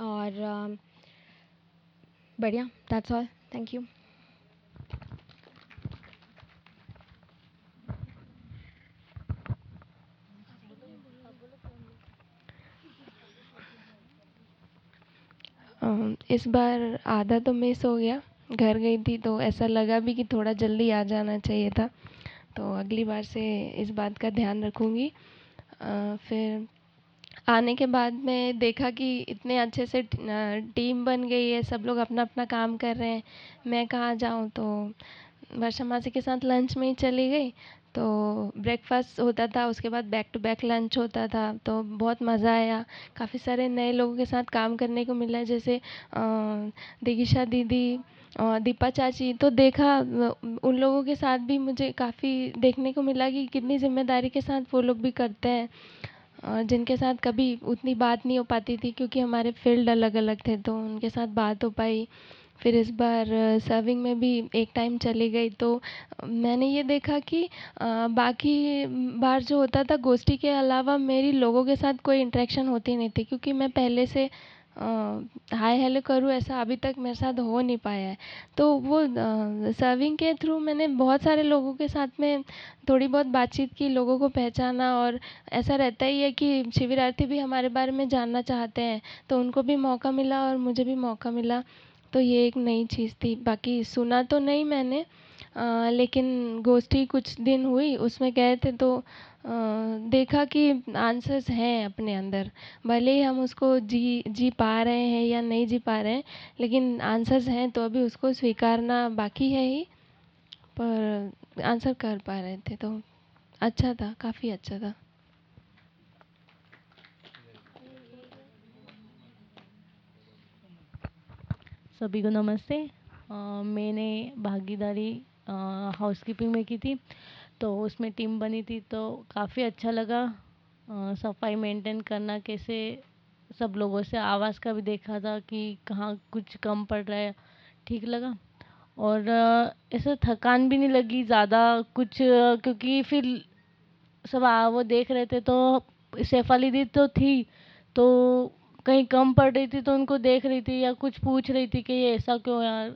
और बढ़िया। दैट्स ऑल थैंक यू
इस बार आधा तो मिस हो गया। घर गई थी तो ऐसा लगा भी कि थोड़ा जल्दी आ जाना चाहिए था। तो अगली बार से इस बात का ध्यान रखूँगी। फिर आने के बाद में देखा कि इतने अच्छे से टीम बन गई है, सब लोग अपना अपना काम कर रहे हैं। मैं कहाँ जाऊँ? तो वर्षा मासी के साथ लंच में ही चली गई। तो ब्रेकफास्ट होता था, उसके बाद बैक टू बैक लंच होता था। तो बहुत मज़ा आया। काफ़ी सारे नए लोगों के साथ काम करने को मिला, जैसे दिगिशा दीदी अ, दीपा चाची तो देखा उन लोगों के साथ भी मुझे काफ़ी देखने को मिला कि कितनी ज़िम्मेदारी के साथ वो लोग भी करते हैं। और जिनके साथ कभी उतनी बात नहीं हो पाती थी क्योंकि हमारे फ़ील्ड अलग अलग थे तो उनके साथ बात हो पाई। फिर इस बार सर्विंग में भी एक टाइम चली गई तो मैंने ये देखा कि बाकी बार जो होता था गोष्ठी के अलावा मेरी लोगों के साथ कोई इंटरेक्शन होती नहीं थी क्योंकि मैं पहले से हाय हेलो करूँ ऐसा अभी तक मेरे साथ हो नहीं पाया है। तो वो सर्विंग के थ्रू मैंने बहुत सारे लोगों के साथ में थोड़ी बहुत बातचीत की, लोगों को पहचाना और ऐसा रहता ही है कि शिविरार्थी भी हमारे बारे में जानना चाहते हैं तो उनको भी मौका मिला और मुझे भी मौका मिला। तो ये एक नई चीज़ थी, बाकी सुना तो नहीं मैंने लेकिन गोष्ठी कुछ दिन हुई, उसमें गए थे तो देखा कि आंसर्स हैं अपने अंदर। भले ही हम उसको जी जी पा रहे हैं या नहीं जी पा रहे हैं लेकिन आंसर्स हैं तो अभी उसको स्वीकारना बाकी है ही। पर आंसर कर पा रहे थे तो अच्छा था काफ़ी अच्छा था।
सभी को नमस्ते। अ, मैंने भागीदारी हाउसकीपिंग में की थी। तो उसमें टीम बनी थी तो काफ़ी अच्छा लगा। सफ़ाई मेंटेन करना कैसे सब लोगों से आवाज़ का भी देखा था कि कहाँ कुछ कम पड़ रहा है ठीक लगा। और ऐसे थकान भी नहीं लगी ज़्यादा कुछ क्योंकि फिर सब आ, वो देख रहे थे तो शेफाली दी तो थी तो कहीं कम पड़ रही थी तो उनको देख रही थी या कुछ पूछ रही थी कि ये ऐसा क्यों यार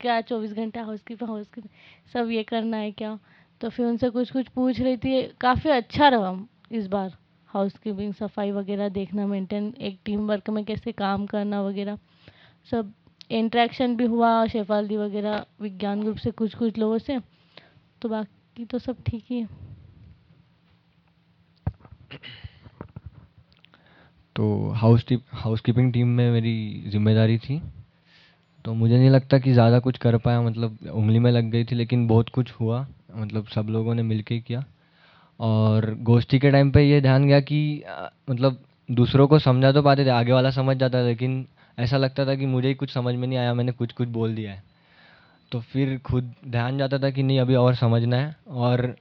क्या चौबीस घंटा हाउस कीपिंग हाउस कीपिंग सब ये करना है क्या? तो फिर उनसे कुछ कुछ पूछ रही थी। काफ़ी अच्छा रहा इस बार हाउस कीपिंग सफ़ाई वगैरह देखना मेंटेन एक टीम वर्क में कैसे काम करना वगैरह। सब इंटरेक्शन भी हुआ शेफाल्दी वगैरह, विज्ञान ग्रुप से कुछ कुछ लोगों से। तो बाकी तो सब ठीक ही है।
तो हाउस हाउस कीपिंग टीम में मेरी ज़िम्मेदारी थी। तो मुझे नहीं लगता कि ज़्यादा कुछ कर पाया मतलब उंगली में लग गई थी, लेकिन बहुत कुछ हुआ। मतलब सब लोगों ने मिल के किया। और गोष्ठी के टाइम पे ये ध्यान गया कि मतलब दूसरों को समझा तो पाते थे, आगे वाला समझ जाता था, लेकिन ऐसा लगता था कि मुझे ही कुछ समझ में नहीं आया, मैंने कुछ कुछ बोल दिया है। तो फिर खुद ध्यान जाता था कि नहीं, अभी और समझना है। और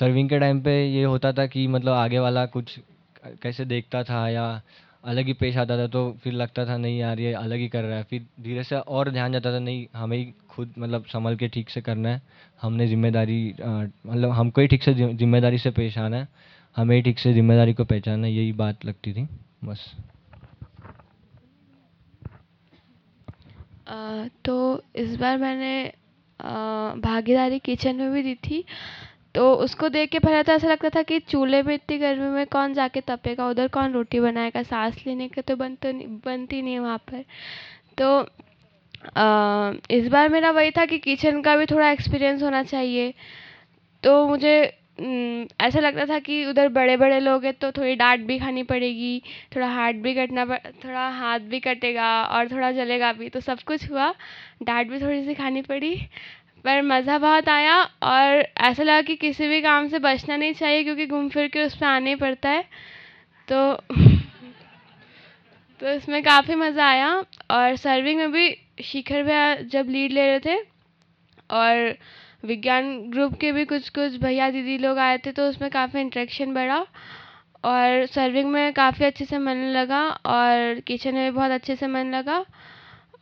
सर्विंग के टाइम पे ये होता था कि मतलब आगे वाला कुछ कैसे देखता था या अलग ही पेश आता था तो फिर लगता था नहीं यार ये अलग ही कर रहा है। फिर धीरे से और ध्यान जाता था नहीं हमें ही खुद मतलब संभल के ठीक से करना है। हमने ज़िम्मेदारी मतलब हमको ही ठीक से ज़िम्मेदारी से पेश आना है। हमें ही ठीक से ज़िम्मेदारी को पहचानना यही बात लगती थी बस।
अ, तो इस बार मैंने भागीदारी किचन में भी दी थी। तो उसको देख के पहले तो ऐसा लगता था कि चूल्हे में इतनी गर्मी में कौन जाके तपेगा उधर कौन रोटी बनाएगा सांस लेने के तो बन तो बनती नहीं है वहाँ पर। तो अ, इस बार मेरा वही था कि किचन का भी थोड़ा एक्सपीरियंस होना चाहिए। तो मुझे ऐसा लगता था कि उधर बड़े बड़े लोग हैं तो थोड़ी डांट भी खानी पड़ेगी थोड़ा हाथ भी कटना पड़ थोड़ा हाथ भी कटेगा और थोड़ा जलेगा भी तो सब कुछ हुआ। डांट भी थोड़ी सी खानी पड़ी। पर मज़ा बहुत आया और ऐसा लगा कि किसी भी काम से बचना नहीं चाहिए क्योंकि घूम फिर के उस पर आना ही पड़ता है। तो तो इसमें काफ़ी मज़ा आया और सर्विंग में भी शिखर भैया जब लीड ले रहे थे और विज्ञान ग्रुप के भी कुछ कुछ भैया दीदी लोग आए थे तो उसमें काफ़ी इंटरेक्शन बढ़ा और सर्विंग में काफ़ी अच्छे से मन लगा और किचन में भी बहुत अच्छे से मन लगा।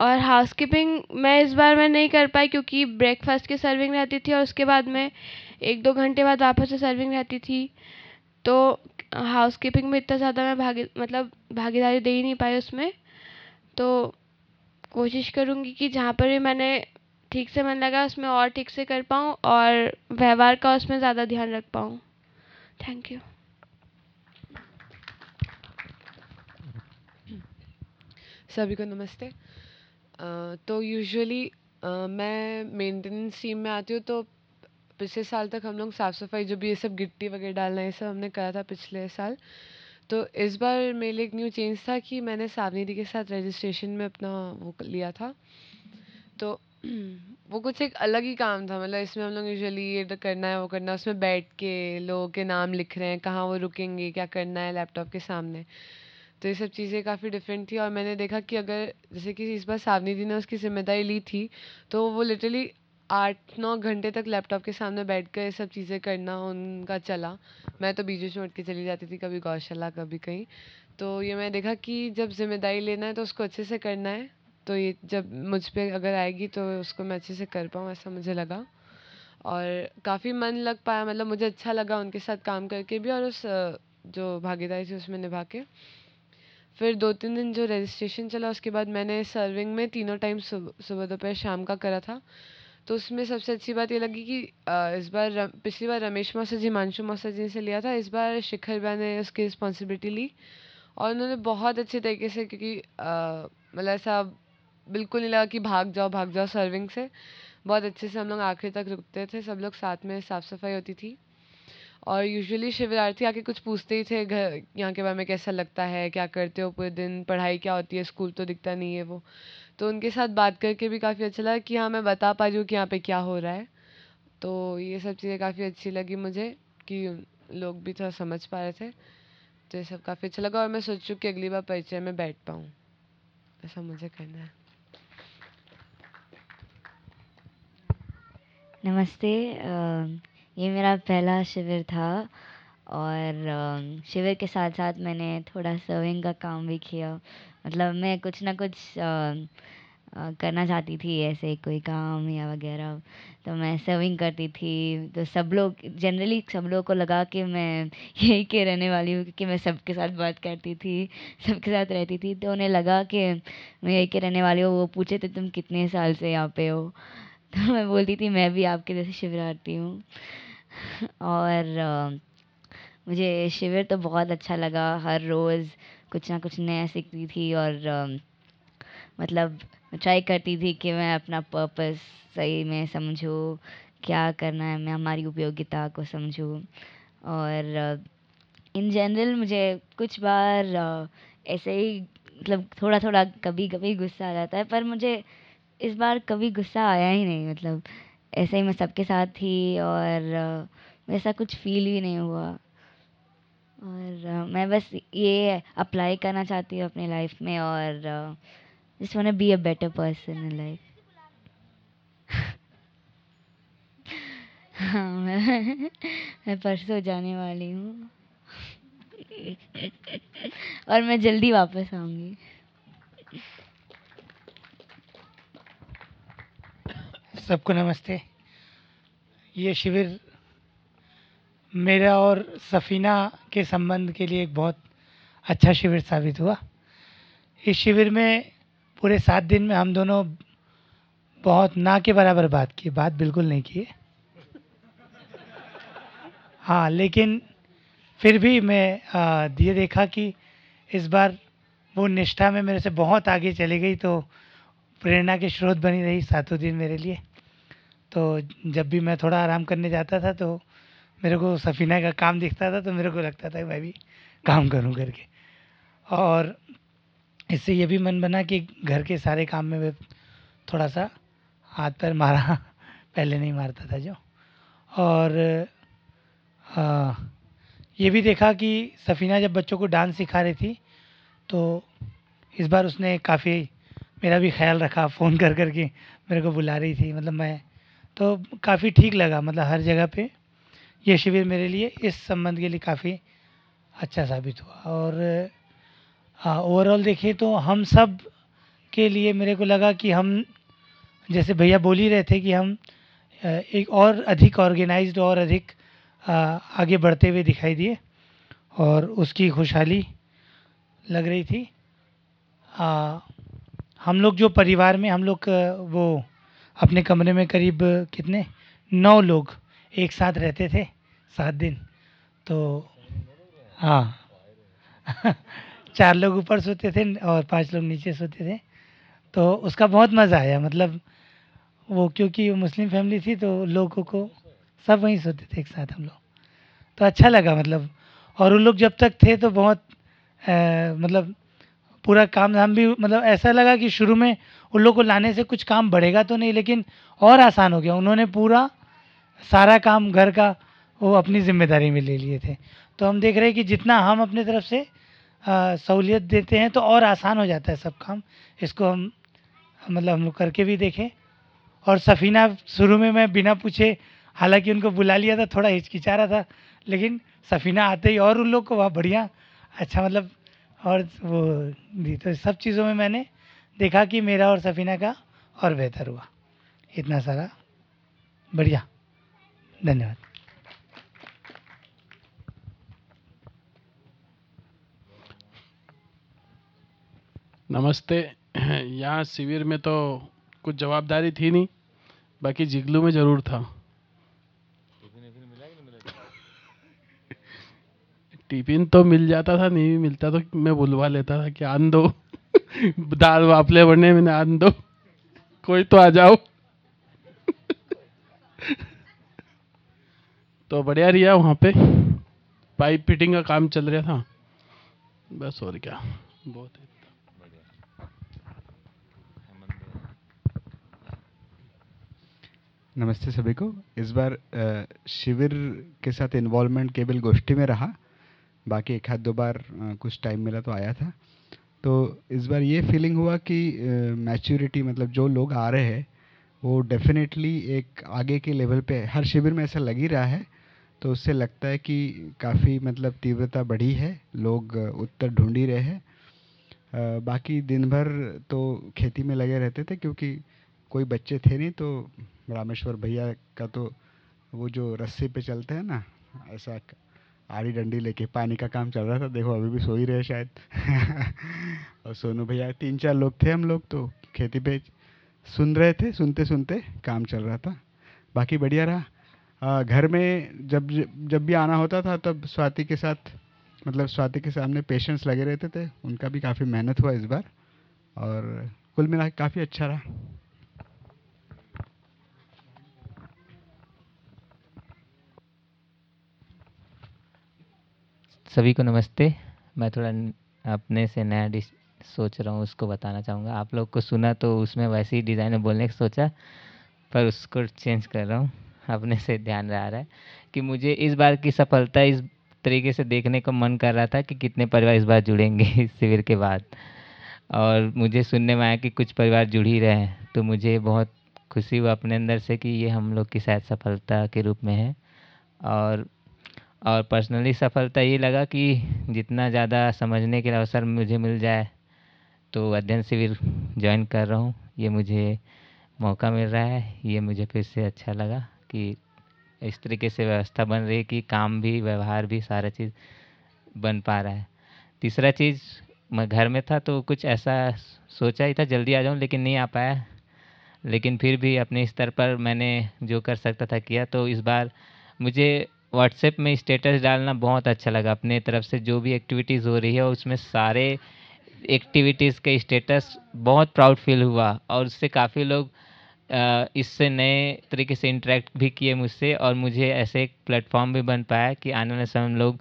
और हाउसकीपिंग मैं इस बार मैं नहीं कर पाई क्योंकि ब्रेकफास्ट की सर्विंग रहती थी और उसके बाद में एक दो घंटे बाद वापस से सर्विंग रहती थी। तो हाउसकीपिंग में इतना ज़्यादा मैं भागी मतलब भागीदारी दे ही नहीं पाई उसमें। तो कोशिश करूँगी कि जहाँ पर भी मैंने ठीक से मन लगा उसमें और ठीक से कर पाऊँ और व्यवहार का उसमें ज़्यादा ध्यान रख पाऊँ। थैंक यू
सभी को नमस्ते। तो यूजुअली मैं मेंटेनेंस टीम में आती हूँ तो पिछले साल तक हम लोग साफ़ सफ़ाई, जो भी ये सब गिट्टी वगैरह डालना, ये सब हमने करा था पिछले साल। तो इस बार मेरे लिए एक न्यू चेंज था कि मैंने सावनी दी के साथ रजिस्ट्रेशन में अपना वो लिया था। तो वो कुछ एक अलग ही काम था मतलब इसमें हम लोग यूजुअली ये करना है, वो करना है, उसमें बैठ के लोगों के नाम लिख रहे हैं, कहाँ वो रुकेंगे, क्या करना है लैपटॉप के सामने। तो ये सब चीज़ें काफ़ी डिफरेंट थी और मैंने देखा कि अगर जैसे कि इस बार सावनी दी ने उसकी ज़िम्मेदारी ली थी तो वो लिटरली आठ नौ घंटे तक लैपटॉप के सामने बैठ कर ये सब चीज़ें करना उनका चला। मैं तो बीच में उठ के चली जाती थी कभी गौशाला, कभी कहीं। तो ये मैंने देखा कि जब ज़िम्मेदारी लेना है तो उसको अच्छे से करना है। तो ये जब मुझ पर अगर आएगी तो उसको मैं अच्छे से कर पाऊँ, ऐसा मुझे लगा। और काफ़ी मन लग पाया मतलब मुझे अच्छा लगा उनके साथ काम करके भी और उस जो भागीदारी थी, उसमें निभा के। फिर दो तीन दिन जो रजिस्ट्रेशन चला, उसके बाद मैंने सर्विंग में तीनों टाइम सुबह सुबह दोपहर शाम का करा था। तो उसमें सबसे अच्छी बात ये लगी कि इस बार पिछली बार रमेश मौसा जी हिमांशु मौसा जी से लिया था। इस बार शिखर भैया ने उसकी रिस्पॉन्सिबिलिटी ली और उन्होंने बहुत अच्छे तरीके से, क्योंकि मतलब ऐसा बिल्कुल नहीं लगा कि भाग जाओ भाग जाओ सर्विंग से। बहुत अच्छे से हम लोग आखिर तक रुकते थे, सब लोग साथ में साफ़ सफ़ाई होती थी। और यूजुअली शिवरार्थी आके कुछ पूछते ही थे घर, यहाँ के बारे में कैसा लगता है, क्या करते हो पूरे दिन, पढ़ाई क्या होती है स्कूल तो दिखता नहीं है वो। तो उनके साथ बात करके भी काफ़ी अच्छा लगा कि हाँ मैं बता पा रही हूँ कि यहाँ पे क्या हो रहा है। तो ये सब चीज़ें काफ़ी अच्छी लगी मुझे कि लोग भी थोड़ा समझ पा रहे थे। तो ये सब काफ़ी अच्छा लगा और मैं सोचूँ कि अगली बार परिचय में बैठ पाऊँ। ऐसा मुझे करना है।
नमस्ते ये मेरा पहला शिविर था और शिविर के साथ साथ मैंने थोड़ा सर्विंग का काम भी किया। मतलब मैं कुछ ना कुछ अ, करना चाहती थी ऐसे कोई काम या वगैरह। तो मैं सर्विंग करती थी। तो सब लोग जनरली सब लोगों को लगा कि मैं यहीं के रहने वाली हूँ क्योंकि मैं सबके साथ बात करती थी सबके साथ रहती थी। तो उन्हें लगा कि मैं यहीं के रहने वाली हूँ वो पूछे थे तुम कितने साल से यहाँ पे हो? तो मैं बोलती थी, मैं भी आपके जैसे शिवरार्थी हूँ। और मुझे शिविर तो बहुत अच्छा लगा। हर रोज़ कुछ ना कुछ नया सीखती थी और मतलब ट्राई करती थी कि मैं अपना पर्पस सही में समझूँ, क्या करना है, मैं हमारी उपयोगिता को समझूँ। और इन जनरल मुझे कुछ बार ऐसे ही मतलब थोड़ा थोड़ा कभी कभी गुस्सा आ जाता है, पर मुझे इस बार कभी गुस्सा आया ही नहीं मतलब ऐसे ही मैं सबके साथ थी और वैसा कुछ फील ही नहीं हुआ। और मैं बस ये अप्लाई करना चाहती हूँ अपनी लाइफ में और just want be a better person in life हाँ मैं मैं परसों जाने वाली हूँ। और मैं जल्दी वापस आऊँगी।
सबको नमस्ते। ये शिविर मेरा और सफ़ीना के संबंध के लिए एक बहुत अच्छा शिविर साबित हुआ। इस शिविर में पूरे सात दिन में हम दोनों बहुत ना के बराबर बात की, बात बिल्कुल नहीं की। हाँ लेकिन फिर भी मैं ये देखा कि इस बार वो निष्ठा में मेरे से बहुत आगे चली गई तो प्रेरणा के स्रोत बनी रही सातों दिन मेरे लिए। तो जब भी मैं थोड़ा आराम करने जाता था तो मेरे को सफ़ीना का काम दिखता था तो मेरे को लगता था कि मैं भी काम करूँ करके। और इससे ये भी मन बना कि घर के सारे काम में मैं थोड़ा सा हाथ पैर मारा पहले नहीं मारता था जो। और आ, ये भी देखा कि सफ़ीना जब बच्चों को डांस सिखा रही थी तो इस बार उसने काफ़ी मेरा भी ख्याल रखा फ़ोन कर कर के मेरे को बुला रही थी। मतलब मैं तो काफ़ी ठीक लगा मतलब हर जगह पे। ये शिविर मेरे लिए इस संबंध के लिए काफ़ी अच्छा साबित हुआ। और ओवरऑल देखिए तो हम सब के लिए मेरे को लगा कि हम जैसे भैया बोल ही रहे थे कि हम एक और अधिक ऑर्गेनाइज्ड और अधिक आगे बढ़ते हुए दिखाई दिए। और उसकी खुशहाली लग रही थी। आ, हम लोग जो परिवार में हम लोग वो अपने कमरे में करीब कितने? नौ लोग एक साथ रहते थे सात दिन। तो हाँ। चार लोग ऊपर सोते थे और पाँच लोग नीचे सोते थे। तो उसका बहुत मज़ा आया मतलब वो क्योंकि वो मुस्लिम फैमिली थी तो लोगों को सब वहीं सोते थे एक साथ हम लोग। तो अच्छा लगा मतलब। और उन लोग जब तक थे तो बहुत अ, मतलब पूरा काम धाम भी मतलब ऐसा लगा कि शुरू में उन लोग को लाने से कुछ काम बढ़ेगा तो नहीं, लेकिन और आसान हो गया। उन्होंने पूरा, सारा काम घर का, वो अपनी ज़िम्मेदारी में ले लिए थे। तो हम देख रहे हैं कि जितना हम अपने तरफ़ से सहूलियत देते हैं तो और आसान हो जाता है सब काम। इसको हम मतलब हम लोग करके भी देखें। और सफ़ीना, शुरू में मैं बिना पूछे, हालाँकि उनको बुला लिया था, थोड़ा हिचकिचा रहा था, लेकिन सफ़ीना आते ही और उन लोग को, वहाँ, बढ़िया अच्छा मतलब और वो दी तो सब चीज़ों में मैंने देखा कि मेरा और सफ़ीना का और बेहतर हुआ। इतना सारा। बढ़िया। धन्यवाद।
नमस्ते। यहाँ शिविर में तो कुछ जवाबदारी थी नहीं, बाकी जिगलू में ज़रूर था। टिफ़िन तो मिल जाता था, नहीं मिलता तो मैं बुलवा लेता था कि आन दो। दाल वापले बने, मैंने आन दो। कोई तो आ जाओ। तो बढ़िया रिया वहाँ पे। पाइप फिटिंग का काम चल रहा था। बस और क्या। बहुत
नमस्ते सभी को। इस बार शिविर के साथ इन्वॉल्वमेंट केवल गोष्ठी में रहा। बाकी एक हाथ दो बार कुछ टाइम मिला तो आया था। तो इस बार ये फीलिंग हुआ कि मैच्योरिटी मतलब जो लोग आ रहे हैं, वो डेफिनेटली एक आगे के लेवल पे, हर शिविर में ऐसा लग ही रहा है। तो उससे लगता है कि काफ़ी मतलब तीव्रता बढ़ी है, लोग उत्तर ढूंढ ही रहे हैं। बाकी दिन भर तो खेती में लगे रहते थे क्योंकि कोई बच्चे थे नहीं तो रामेश्वर भैया का तो वो जो रस्सी पे चलते हैं ना, ऐसा आड़ी डंडी लेके पानी का काम चल रहा था। देखो, अभी भी सो ही रहे शायद। और सोनू भैया, तीन चार लोग थे हम लोग तो खेती पे सुन रहे थे, सुनते सुनते काम चल रहा था। बाकी बढ़िया रहा। घर में जब जब भी आना होता था, तब स्वाति के साथ मतलब स्वाति के सामने पेशेंट्स लगे रहते थे। उनका भी काफ़ी मेहनत हुआ इस बार। और कुल मिला काफ़ी अच्छा रहा।
सभी को नमस्ते। मैं थोड़ा अपने से नया डिश सोच रहा हूँ, उसको बताना चाहूँगा। आप लोग को सुना तो उसमें वैसे ही डिज़ाइन बोलने का सोचा, पर उसको चेंज कर रहा हूँ। अपने से ध्यान रहा है कि मुझे इस बार की सफलता इस तरीके से देखने को मन कर रहा था कि कितने परिवार इस बार जुड़ेंगे इस शिविर के बाद। और मुझे सुनने में आया कि कुछ परिवार जुड़ ही रहे हैं तो मुझे बहुत खुशी हुआ अपने अंदर से कि ये हम लोग की शायद सफलता के रूप में है। और और पर्सनली सफलता ये लगा कि जितना ज़्यादा समझने के अवसर मुझे मिल जाए तो अध्ययन शिविर ज्वाइन कर रहा हूँ। ये मुझे मौका मिल रहा है। ये मुझे फिर से अच्छा लगा कि इस तरीके से व्यवस्था बन रही है कि काम भी, व्यवहार भी सारा चीज़ बन पा रहा है। तीसरा चीज़, मैं घर में था तो कुछ ऐसा सोचा ही था, जल्दी आ जाऊँ लेकिन नहीं आ पाया। लेकिन फिर भी अपने स्तर पर मैंने जो कर सकता था किया तो इस बार मुझे व्हाट्सएप में स्टेटस डालना बहुत अच्छा लगा। अपने तरफ़ से जो भी एक्टिविटीज़ हो रही है, उसमें सारे एक्टिविटीज़ के स्टेटस बहुत प्राउड फील हुआ और उससे काफ़ी लोग इससे नए तरीके से इंटरेक्ट भी किए मुझसे और मुझे ऐसे एक प्लेटफॉर्म भी बन पाया कि आने वाले समय लोग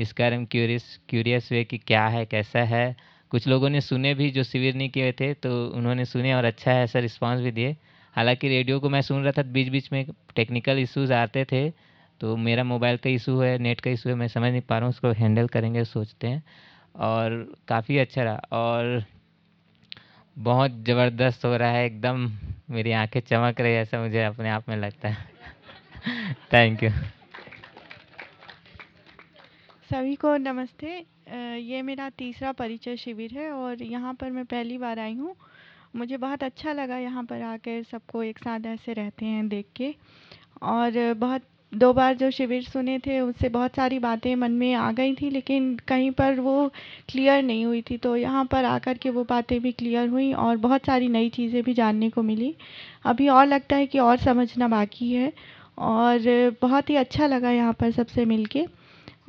इसके बारे में क्यूरियस क्यूरियस हुए कि क्या है, कैसा है। कुछ लोगों ने सुने भी जो शिविर नहीं किए थे तो उन्होंने सुने और अच्छा है ऐसा रिस्पॉन्स भी दिए। हालाँकि रेडियो को मैं सुन रहा था बीच बीच में टेक्निकल इश्यूज़ आते थे तो मेरा मोबाइल का इशू है, नेट का इशू है, मैं समझ नहीं पा रहा हूँ, उसको हैंडल करेंगे सोचते हैं। और काफ़ी अच्छा रहा और बहुत ज़बरदस्त हो रहा है, एकदम मेरी आँखें चमक रही है ऐसा मुझे अपने आप में लगता है। थैंक यू
सभी को नमस्ते। ये मेरा तीसरा परिचय शिविर है और यहाँ पर मैं पहली बार आई हूँ। मुझे बहुत अच्छा लगा यहाँ पर आकर सबको एक साथ ऐसे रहते हैं देख के। और बहुत दो बार जो शिविर सुने थे, उससे बहुत सारी बातें मन में आ गई थी, लेकिन कहीं पर वो क्लियर नहीं हुई थी। तो यहाँ पर आकर के वो बातें भी क्लियर हुई और बहुत सारी नई चीज़ें भी जानने को मिली। अभी और लगता है कि और समझना बाकी है और बहुत ही अच्छा लगा यहाँ पर सबसे मिलके।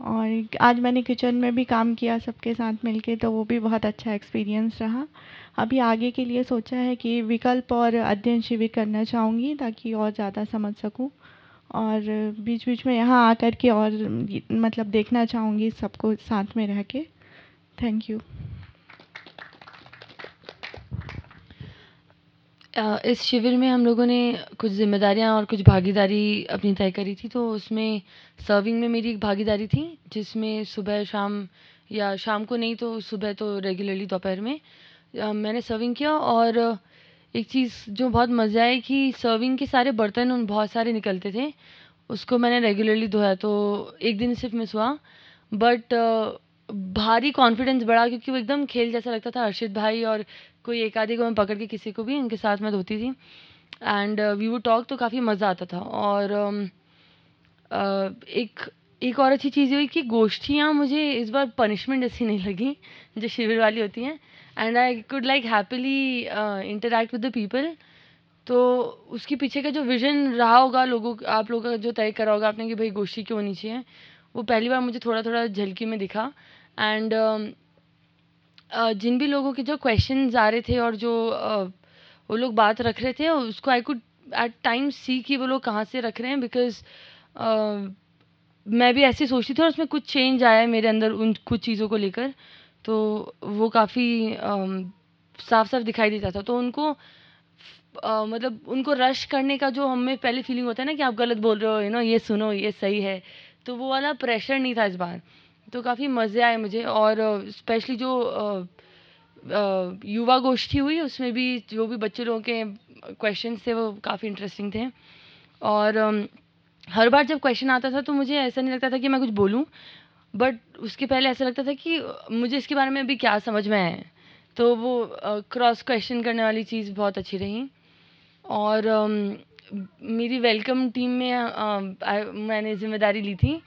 और आज मैंने किचन में भी काम किया सबके साथ मिलके तो वो भी बहुत अच्छा एक्सपीरियंस रहा। अभी आगे के लिए सोचा है कि विकल्प और अध्ययन शिविर करना चाहूँगी ताकि और ज़्यादा समझ सकूँ। और बीच बीच में यहाँ आकर के और मतलब देखना चाहूँगी सबको साथ में रह के। थैंक यू
इस शिविर में हम लोगों ने कुछ ज़िम्मेदारियाँ और कुछ भागीदारी अपनी तय करी थी तो उसमें सर्विंग में मेरी एक भागीदारी थी, जिसमें सुबह, शाम या शाम को नहीं तो सुबह तो रेगुलरली दोपहर में। मैंने सर्विंग किया और एक चीज़ जो बहुत मज़ा आई कि सर्विंग के सारे बर्तन उन बहुत सारे निकलते थे। उसको मैंने रेगुलरली धोया तो एक दिन सिर्फ़ मिस हुआ। बट भारी कॉन्फिडेंस बढ़ा क्योंकि वो एकदम खेल जैसा लगता था हर्षित भाई और कोई एक आधे को मैं पकड़ के किसी को भी उनके साथ मैं धोती थी। एंड वी वो टॉक तो काफ़ी मज़ा आता था। और um, uh, एक एक और अच्छी चीज़ हुई कि गोष्ठियाँ मुझे इस बार पनिशमेंट ऐसी नहीं लगी जो शिविर वाली होती हैं। And I could like happily interact with the people तो उसके पीछे का जो विज़न रहा होगा लोगों आप लोगों का जो तय करा होगा आपने कि भाई गोष्ठी क्यों होनी चाहिए वो पहली बार मुझे थोड़ा थोड़ा झलकी में दिखा. एंड जिन भी लोगों के जो क्वेश्चन आ रहे थे और जो uh, वो लोग बात रख रहे थे उसको I could at times see कि वो लोग कहाँ से रख रहे हैं बिकॉज़ मैं भी ऐसे सोचती थी और उसमें कुछ चेंज आया है मेरे अंदर उन कुछ चीज़ों को लेकर. तो वो काफ़ी साफ़ साफ़ दिखाई देता था। तो उनको मतलब उनको रश करने का जो हमें पहले फीलिंग होता है ना कि आप गलत बोल रहे हो यू नो ये सुनो, ये सही है तो वो वाला प्रेशर नहीं था इस बार। तो काफ़ी मज़े आए मुझे और स्पेशली जो युवा गोष्ठी हुई, उसमें भी जो भी बच्चे लोगों के क्वेश्चन थे वो काफ़ी इंटरेस्टिंग थे। और हर बार जब क्वेश्चन आता था तो मुझे ऐसा नहीं लगता था कि मैं कुछ बोलूँ बट उसके पहले ऐसा लगता था कि मुझे इसके बारे में अभी क्या समझ में है।
तो वो क्रॉस क्वेश्चन करने वाली चीज़ बहुत अच्छी रही। और मेरी वेलकम टीम में मैंने ज़िम्मेदारी ली थी।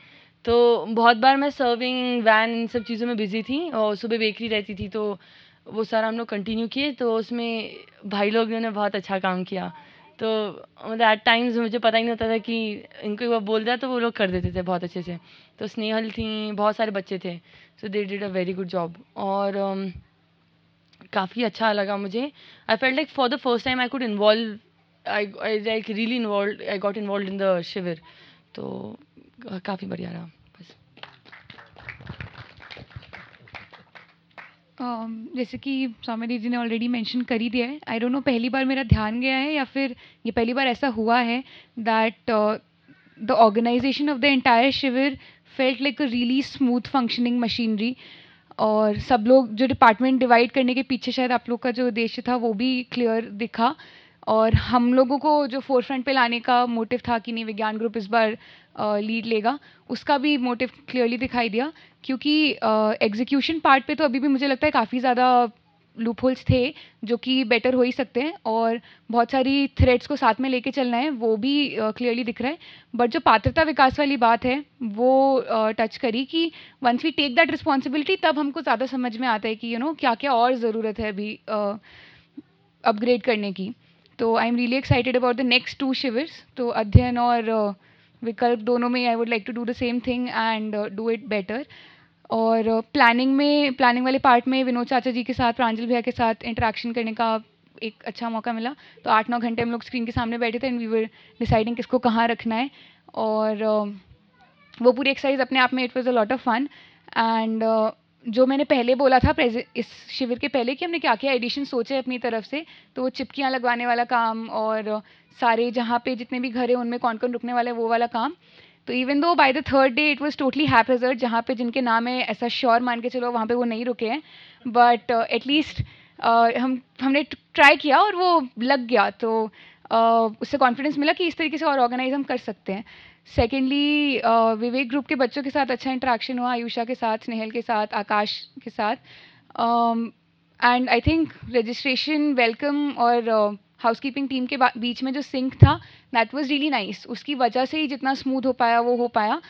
तो बहुत बार मैं सर्विंग वैन इन सब चीज़ों में बिज़ी थी और सुबह बेकरी रहती थी तो वो सारा हम लोग कंटिन्यू किए। तो उसमें भाई लोगों ने बहुत अच्छा काम किया। तो मतलब एट टाइम्स मुझे पता ही नहीं होता था कि इनको एक बार बोल दिया तो वो लोग कर देते थे बहुत अच्छे से। तो स्नेहल थी बहुत सारे बच्चे थे। So they did a very good job और um, काफ़ी अच्छा लगा मुझे। I felt like for the first time I could involve I I like really involve I got involve in the शिविर तो काफ़ी बढ़िया रहा।
जैसे कि सौम्या दीदी ने ऑलरेडी मेंशन कर ही दिया है। आई डोंट नो पहली बार मेरा ध्यान गया है या फिर ये पहली बार ऐसा हुआ है that the organisation of the entire शिविर felt like a really smooth functioning machinery और सब लोग जो डिपार्टमेंट डिवाइड करने के पीछे शायद आप लोग का जो उद्देश्य था वो भी क्लियर दिखा। और हम लोगों को जो फोर फ्रंट पे लाने का मोटिव था कि नहीं, विज्ञान ग्रुप इस बार लीड लेगा, उसका भी मोटिव क्लियरली दिखाई दिया। क्योंकि एग्जीक्यूशन पार्ट पे तो अभी भी मुझे लगता है काफ़ी ज़्यादा लूप होल्स थे जो कि बेटर हो ही सकते हैं और बहुत सारी थ्रेड्स को साथ में लेके चलना है वो भी क्लियरली दिख रहा है। बट जो पात्रता विकास वाली बात है वो टच uh, करी कि once we take that responsibility तब हमको ज़्यादा समझ में आता है कि यू you नो know, क्या क्या और ज़रूरत है अभी अपग्रेड uh, करने की। तो I am really excited about the next two शिविर्स तो अध्ययन और uh, विकल्प दोनों में I would like to do the same thing and do it better और प्लानिंग में प्लानिंग वाले पार्ट में विनोद चाचा जी के साथ, प्रांजल भैया के साथ इंटरेक्शन करने का एक अच्छा मौका मिला। तो आठ नौ घंटे हम लोग स्क्रीन के सामने बैठे थे एंड वी वर डिसाइडिंग किसको कहाँ रखना है। और वो पूरी एक्सरसाइज अपने आप में it was a lot of fun and जो मैंने पहले बोला था प्रेजे इस शिविर के पहले कि हमने क्या क्या एडिशन सोचे अपनी तरफ़ से तो वो चिपकियाँ लगवाने वाला काम और सारे जहाँ पे जितने भी घर हैं उनमें कौन कौन रुकने वाला है वो वाला काम। तो even though by the third day it was totally haphazard जहाँ पे जिनके नाम है ऐसा श्योर मान के चलो वहाँ पे वो नहीं रुके हैं। बट एटलीस्ट हम हमने ट्राई किया और वो लग गया। तो uh, उससे कॉन्फिडेंस मिला कि इस तरीके से और ऑर्गेनाइज हम कर सकते हैं। सेकेंडली विवेक ग्रुप के बच्चों के साथ अच्छा इंटरेक्शन हुआ आयुषा के साथ स्नेहल के साथ आकाश के साथ। And I think registration welcome और हाउसकीपिंग टीम के बीच में जो सिंक था दैट वाज रियली नाइस उसकी वजह से ही जितना स्मूथ हो पाया वो हो पाया.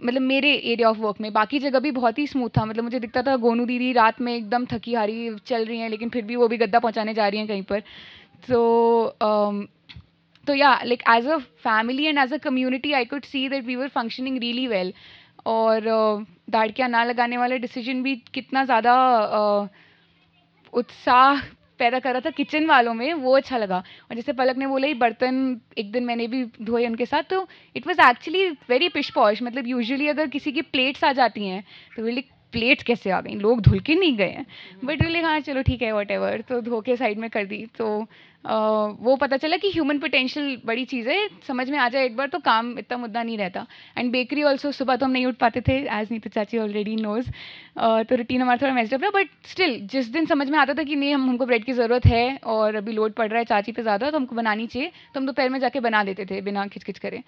मतलब मेरे एरिया ऑफ़ वर्क में. बाकी जगह भी बहुत ही स्मूथ था. मतलब मुझे दिखता था गोनू दीदी रात में एकदम थकी हारी चल रही हैं लेकिन फिर भी वो भी गद्दा पहुँचाने जा रही हैं कहीं पर. तो um, तो या like as a family and as a community I could see that we were functioning really well और दाड़कियाँ ना लगाने वाले डिसीज़न भी कितना ज़्यादा उत्साह पैदा कर रहा था किचन वालों में वो अच्छा लगा। और जैसे पलक ने बोला ही बर्तन एक दिन मैंने भी धोए उनके साथ। तो it was actually very pishposh मतलब यूजुअली अगर किसी की प्लेट्स आ जाती हैं तो बोले प्लेट्स कैसे आ गई? लोग धुल के नहीं गए हैं। बट बोले हाँ चलो ठीक है वॉट एवर तो धो के साइड में कर दी। तो वो पता चला कि ह्यूमन पोटेंशियल बड़ी चीज़ है। समझ में आ जाए एक बार तो काम इतना मुद्दा नहीं रहता। एंड बेकरी ऑल्सो सुबह तो हम नहीं उठ पाते थे एज नीतू चाची ऑलरेडी नोज़ तो रूटीन हमारा थोड़ा मेस्ड रहा। बट स्टिल जिस दिन समझ में आता था कि नहीं, हम, हमको ब्रेड की ज़रूरत है और अभी लोड पड़ रहा है चाची पे ज़्यादा तो हमको बनानी चाहिए तो हम दोपहर में जाके बना देते थे, बिना खिचखिच करें।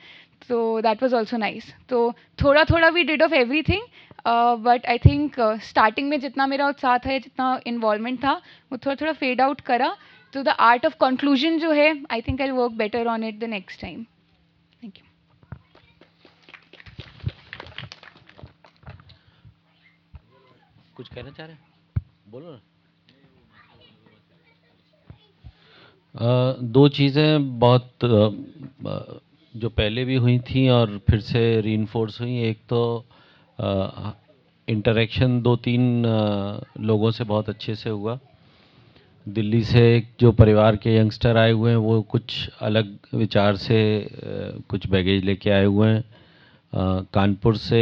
तो दैट वॉज़ ऑल्सो नाइस तो थोड़ा थोड़ा we did of everything but I think starting में जितना मेरा उत्साह था, जितना इन्वॉल्वमेंट था, वो थोड़ा थोड़ा फेड आउट करा। तो द आर्ट ऑफ़ कंक्लूजन जो है I think I work better on it the next time thank you
कुछ कहना चाह रहे हैं? बोलो ना।
Uh, दो चीज़ें बहुत uh, जो पहले भी हुई थी और फिर से री हुई। एक तो इंटरेक्शन दो तीन लोगों से बहुत अच्छे से हुआ। दिल्ली से जो परिवार के यंगस्टर आए हुए हैं, वो कुछ अलग विचार से कुछ बैगेज लेके आए हुए हैं। कानपुर से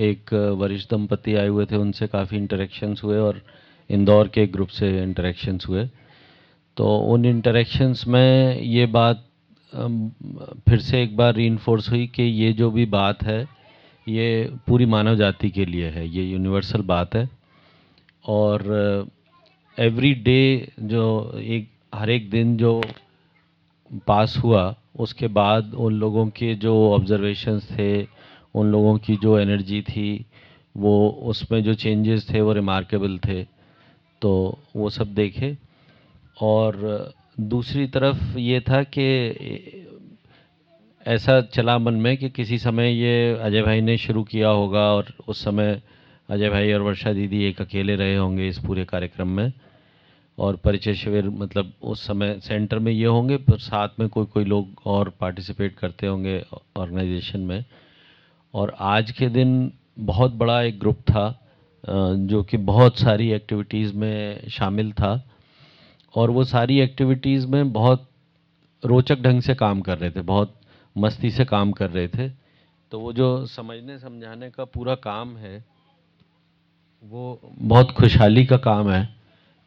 एक वरिष्ठ दंपति आए हुए थे, उनसे काफ़ी इंटरेक्शंस हुए और इंदौर के ग्रुप से इंटरेक्शंस हुए। तो उन इंटरेक्शंस में ये बात फिर से एक बार री हुई कि ये जो भी बात है, ये पूरी मानव जाति के लिए है, ये यूनिवर्सल बात है। और एवरी डे जो एक, हर एक दिन जो पास हुआ, उसके बाद उन लोगों के जो ऑब्जर्वेशंस थे, उन लोगों की जो एनर्जी थी, वो उसमें जो चेंजेस थे, वो रिमार्केबल थे। तो वो सब देखे। और दूसरी तरफ़ ये था कि ऐसा चला मन में कि किसी समय ये अजय भाई ने शुरू किया होगा और उस समय अजय भाई और वर्षा दीदी एक अकेले रहे होंगे इस पूरे कार्यक्रम में। और परिचय शिविर मतलब उस समय सेंटर में ये होंगे, पर साथ में कोई कोई लोग और पार्टिसिपेट करते होंगे ऑर्गेनाइजेशन में। और आज के दिन बहुत बड़ा एक ग्रुप था जो कि बहुत सारी एक्टिविटीज़ में शामिल था और वो सारी एक्टिविटीज़ में बहुत रोचक ढंग से काम कर रहे थे, बहुत मस्ती से काम कर रहे थे। तो वो जो समझने समझाने का पूरा काम है, वो बहुत खुशहाली का काम है।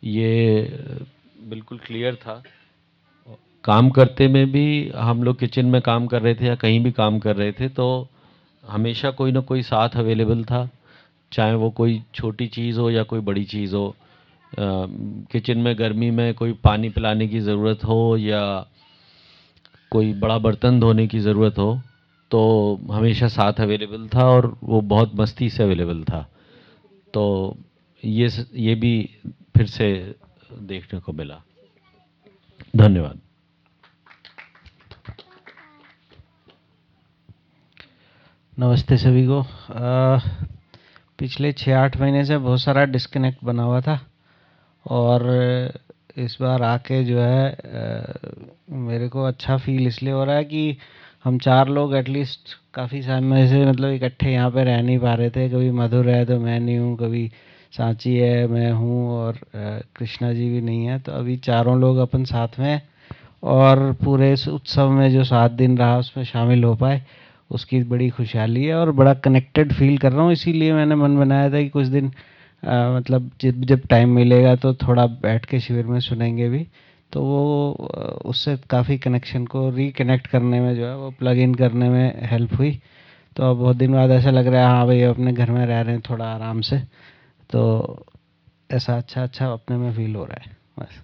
ये बिल्कुल क्लियर था। काम करते में भी हम लोग किचन में काम कर रहे थे या कहीं भी काम कर रहे थे तो हमेशा कोई ना कोई साथ अवेलेबल था, चाहे वो कोई छोटी चीज़ हो या कोई बड़ी चीज़ हो। किचन में गर्मी में कोई पानी पिलाने की ज़रूरत हो या कोई बड़ा बर्तन धोने की ज़रूरत हो तो हमेशा साथ अवेलेबल था और वो बहुत मस्ती से अवेलेबल था। तो ये ये भी फिर से देखने को मिला। धन्यवाद।
नमस्ते सभी को। आ, पिछले छः आठ महीने से बहुत सारा डिस्कनेक्ट बना हुआ था और इस बार आके जो है आ, मेरे को अच्छा फील इसलिए हो रहा है कि हम चार लोग एटलीस्ट काफ़ी समय से मतलब इकट्ठे यहाँ पे रह नहीं पा रहे थे। कभी मधुर है तो मैं नहीं हूँ कभी सांची है मैं हूँ और कृष्णा जी भी नहीं है तो अभी चारों लोग अपन साथ में और पूरे इस उत्सव में जो सात दिन रहा उसमें शामिल हो पाए उसकी बड़ी खुशहाली है और बड़ा कनेक्टेड फील कर रहा हूँ इसीलिए मैंने मन बनाया था कि कुछ दिन आ, मतलब जब जब टाइम मिलेगा तो थोड़ा बैठ के शिविर में सुनेंगे भी तो वो उससे काफ़ी कनेक्शन को रिकनेक्ट करने में जो है वो प्लग इन करने में हेल्प हुई तो बहुत दिन बाद ऐसा लग रहा है हाँ भाई अपने घर में रह रहे हैं थोड़ा आराम से तो ऐसा अच्छा अच्छा अपने में फील हो रहा है, बस।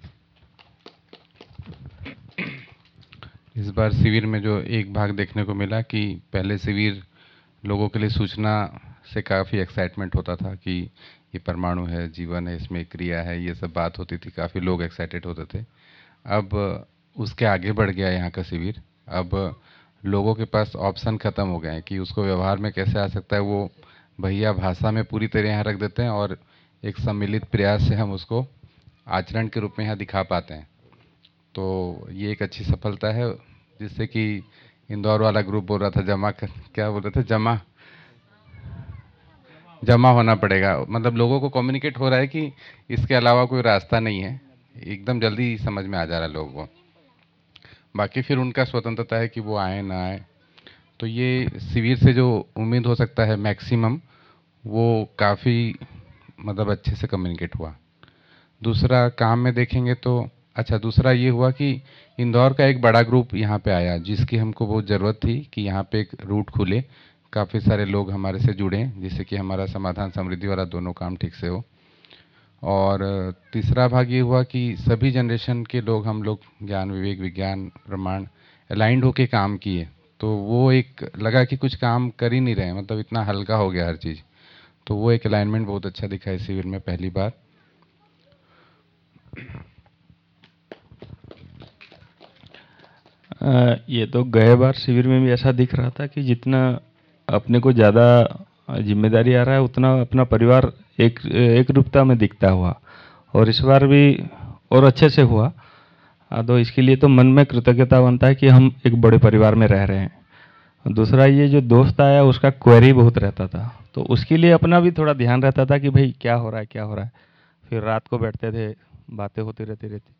इस बार शिविर में जो एक भाग देखने को मिला कि पहले शिविर लोगों के लिए सूचना से काफ़ी एक्साइटमेंट होता था कि ये परमाणु है, जीवन है, इसमें क्रिया है, ये सब बात होती थी, काफ़ी लोग एक्साइटेड होते थे। अब उसके आगे बढ़ गया यहाँ का शिविर। अब लोगों के पास ऑप्शन ख़त्म हो गए हैं कि उसको व्यवहार में कैसे आ सकता है, वो भैया भाषा में पूरी तरह यहाँ रख देते हैं और एक सम्मिलित प्रयास से हम उसको आचरण के रूप में यहाँ दिखा पाते हैं। तो ये एक अच्छी सफलता है, जिससे कि इंदौर वाला ग्रुप बोल रहा था, जमा कर, क्या बोल रहे थे? जमा। जमा होना पड़ेगा। मतलब लोगों को कम्युनिकेट हो रहा है कि इसके अलावा कोई रास्ता नहीं है। एकदम जल्दी समझ में आ जा रहा है लोगों को। बाकी फिर उनका स्वतंत्रता है कि वो आए ना आए। तो ये शिविर से जो उम्मीद हो सकता है मैक्सिमम वो काफ़ी मतलब अच्छे से कम्युनिकेट हुआ। दूसरा काम में देखेंगे तो अच्छा दूसरा ये हुआ कि इंदौर का एक बड़ा ग्रुप यहाँ पे आया, जिसकी हमको बहुत ज़रूरत थी कि यहाँ पे एक रूट खुले। काफ़ी सारे लोग हमारे से जुड़े, जिससे कि हमारा समाधान, समृद्धि वाला दोनों काम ठीक से हो। और तीसरा भाग ये हुआ कि सभी जनरेशन के लोग, हम लोग ज्ञान, विवेक, विज्ञान प्रमाण अलाइंड होके काम किए। तो वो एक लगा कि कुछ काम कर ही नहीं रहे मतलब इतना हल्का हो गया हर चीज़। तो वो एक अलाइनमेंट बहुत अच्छा दिखा इस शिविर में पहली बार।
आ, ये तो गए बार शिविर में भी ऐसा दिख रहा था कि जितना अपने को ज़्यादा ज़िम्मेदारी आ रहा है उतना अपना परिवार एक एक रूपता में दिखता हुआ। और इस बार भी और अच्छे से हुआ। तो इसके लिए तो मन में कृतज्ञता बनता है कि हम एक बड़े परिवार में रह रहे हैं। दूसरा ये जो दोस्त आया उसका क्वेरी बहुत रहता था। तो उसके लिए अपना भी थोड़ा ध्यान रहता था कि भाई क्या हो रहा है क्या हो रहा है। फिर रात को बैठते थे बातें होती रहती रहती।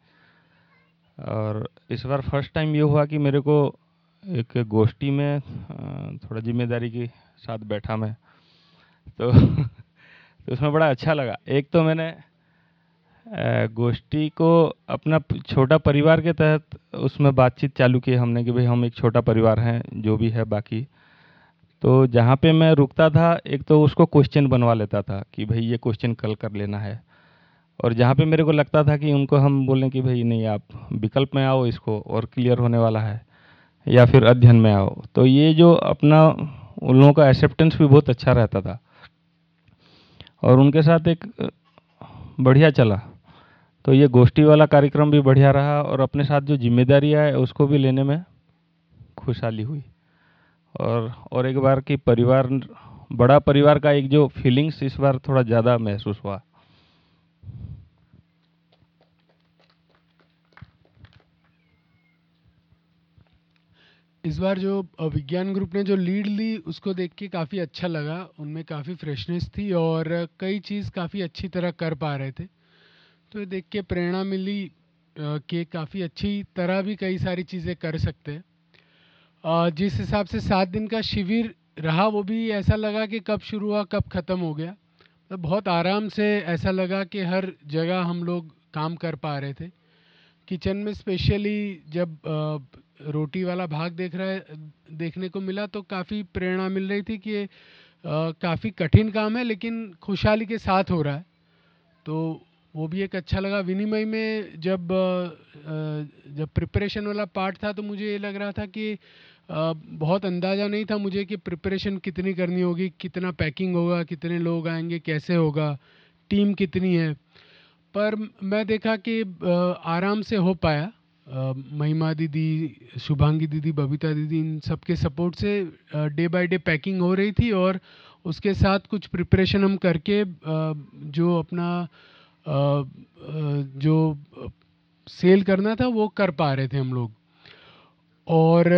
और इस बार फ़र्स्ट टाइम ये हुआ कि मेरे को एक गोष्ठी में थोड़ा ज़िम्मेदारी के साथ बैठा मैं। तो, तो उसमें बड़ा अच्छा लगा। एक तो मैंने गोष्ठी को अपना छोटा परिवार के तहत उसमें बातचीत चालू की हमने कि भाई हम एक छोटा परिवार हैं, जो भी है बाकी। तो जहाँ पे मैं रुकता था, एक तो उसको क्वेश्चन बनवा लेता था कि भाई ये क्वेश्चन कल कर लेना है। और जहाँ पे मेरे को लगता था कि उनको हम बोलें कि भाई नहीं, आप विकल्प में आओ इसको और क्लियर होने वाला है, या फिर अध्ययन में आओ। तो ये जो अपना उन लोगों का एक्सेप्टेंस भी बहुत अच्छा रहता था। और उनके साथ एक बढ़िया चला। तो ये गोष्ठी वाला कार्यक्रम भी बढ़िया रहा और अपने साथ जो जिम्मेदारियाँ है उसको भी लेने में खुशहाली हुई। और और एक बार कि परिवार, बड़ा परिवार का एक जो फीलिंग्स इस बार थोड़ा ज़्यादा महसूस हुआ।
इस बार जो विज्ञान ग्रुप ने जो लीड ली, उसको देख के काफ़ी अच्छा लगा। उनमें काफ़ी फ्रेशनेस थी और कई चीज़ काफ़ी अच्छी तरह कर पा रहे थे। तो ये देख के प्रेरणा मिली कि काफ़ी अच्छी तरह भी कई सारी चीज़ें कर सकते हैं। जिस हिसाब से सात दिन का शिविर रहा, वो भी ऐसा लगा कि कब शुरू हुआ, कब ख़त्म हो गया। तो बहुत आराम से ऐसा लगा कि हर जगह हम लोग काम कर पा रहे थे। किचन में स्पेशली जब रोटी वाला भाग देख रहा है, देखने को मिला तो काफ़ी प्रेरणा मिल रही थी कि काफ़ी कठिन काम है, लेकिन खुशहाली के साथ हो रहा है। तो वो भी एक अच्छा लगा। विनिमय में जब जब प्रिपरेशन वाला पार्ट था तो मुझे ये लग रहा था कि बहुत अंदाज़ा नहीं था मुझे कि प्रिपरेशन कितनी करनी होगी, कितना पैकिंग होगा, कितने लोग आएँगे, कैसे होगा टीम कितनी है। पर मैं देखा कि आराम से हो पाया। महिमा दीदी, शुभांगी दीदी, बबीता दीदी, इन सबके सपोर्ट से डे बाय डे पैकिंग हो रही थी और उसके साथ कुछ प्रिपरेशन हम करके जो अपना जो सेल करना था, वो कर पा रहे थे हम लोग। और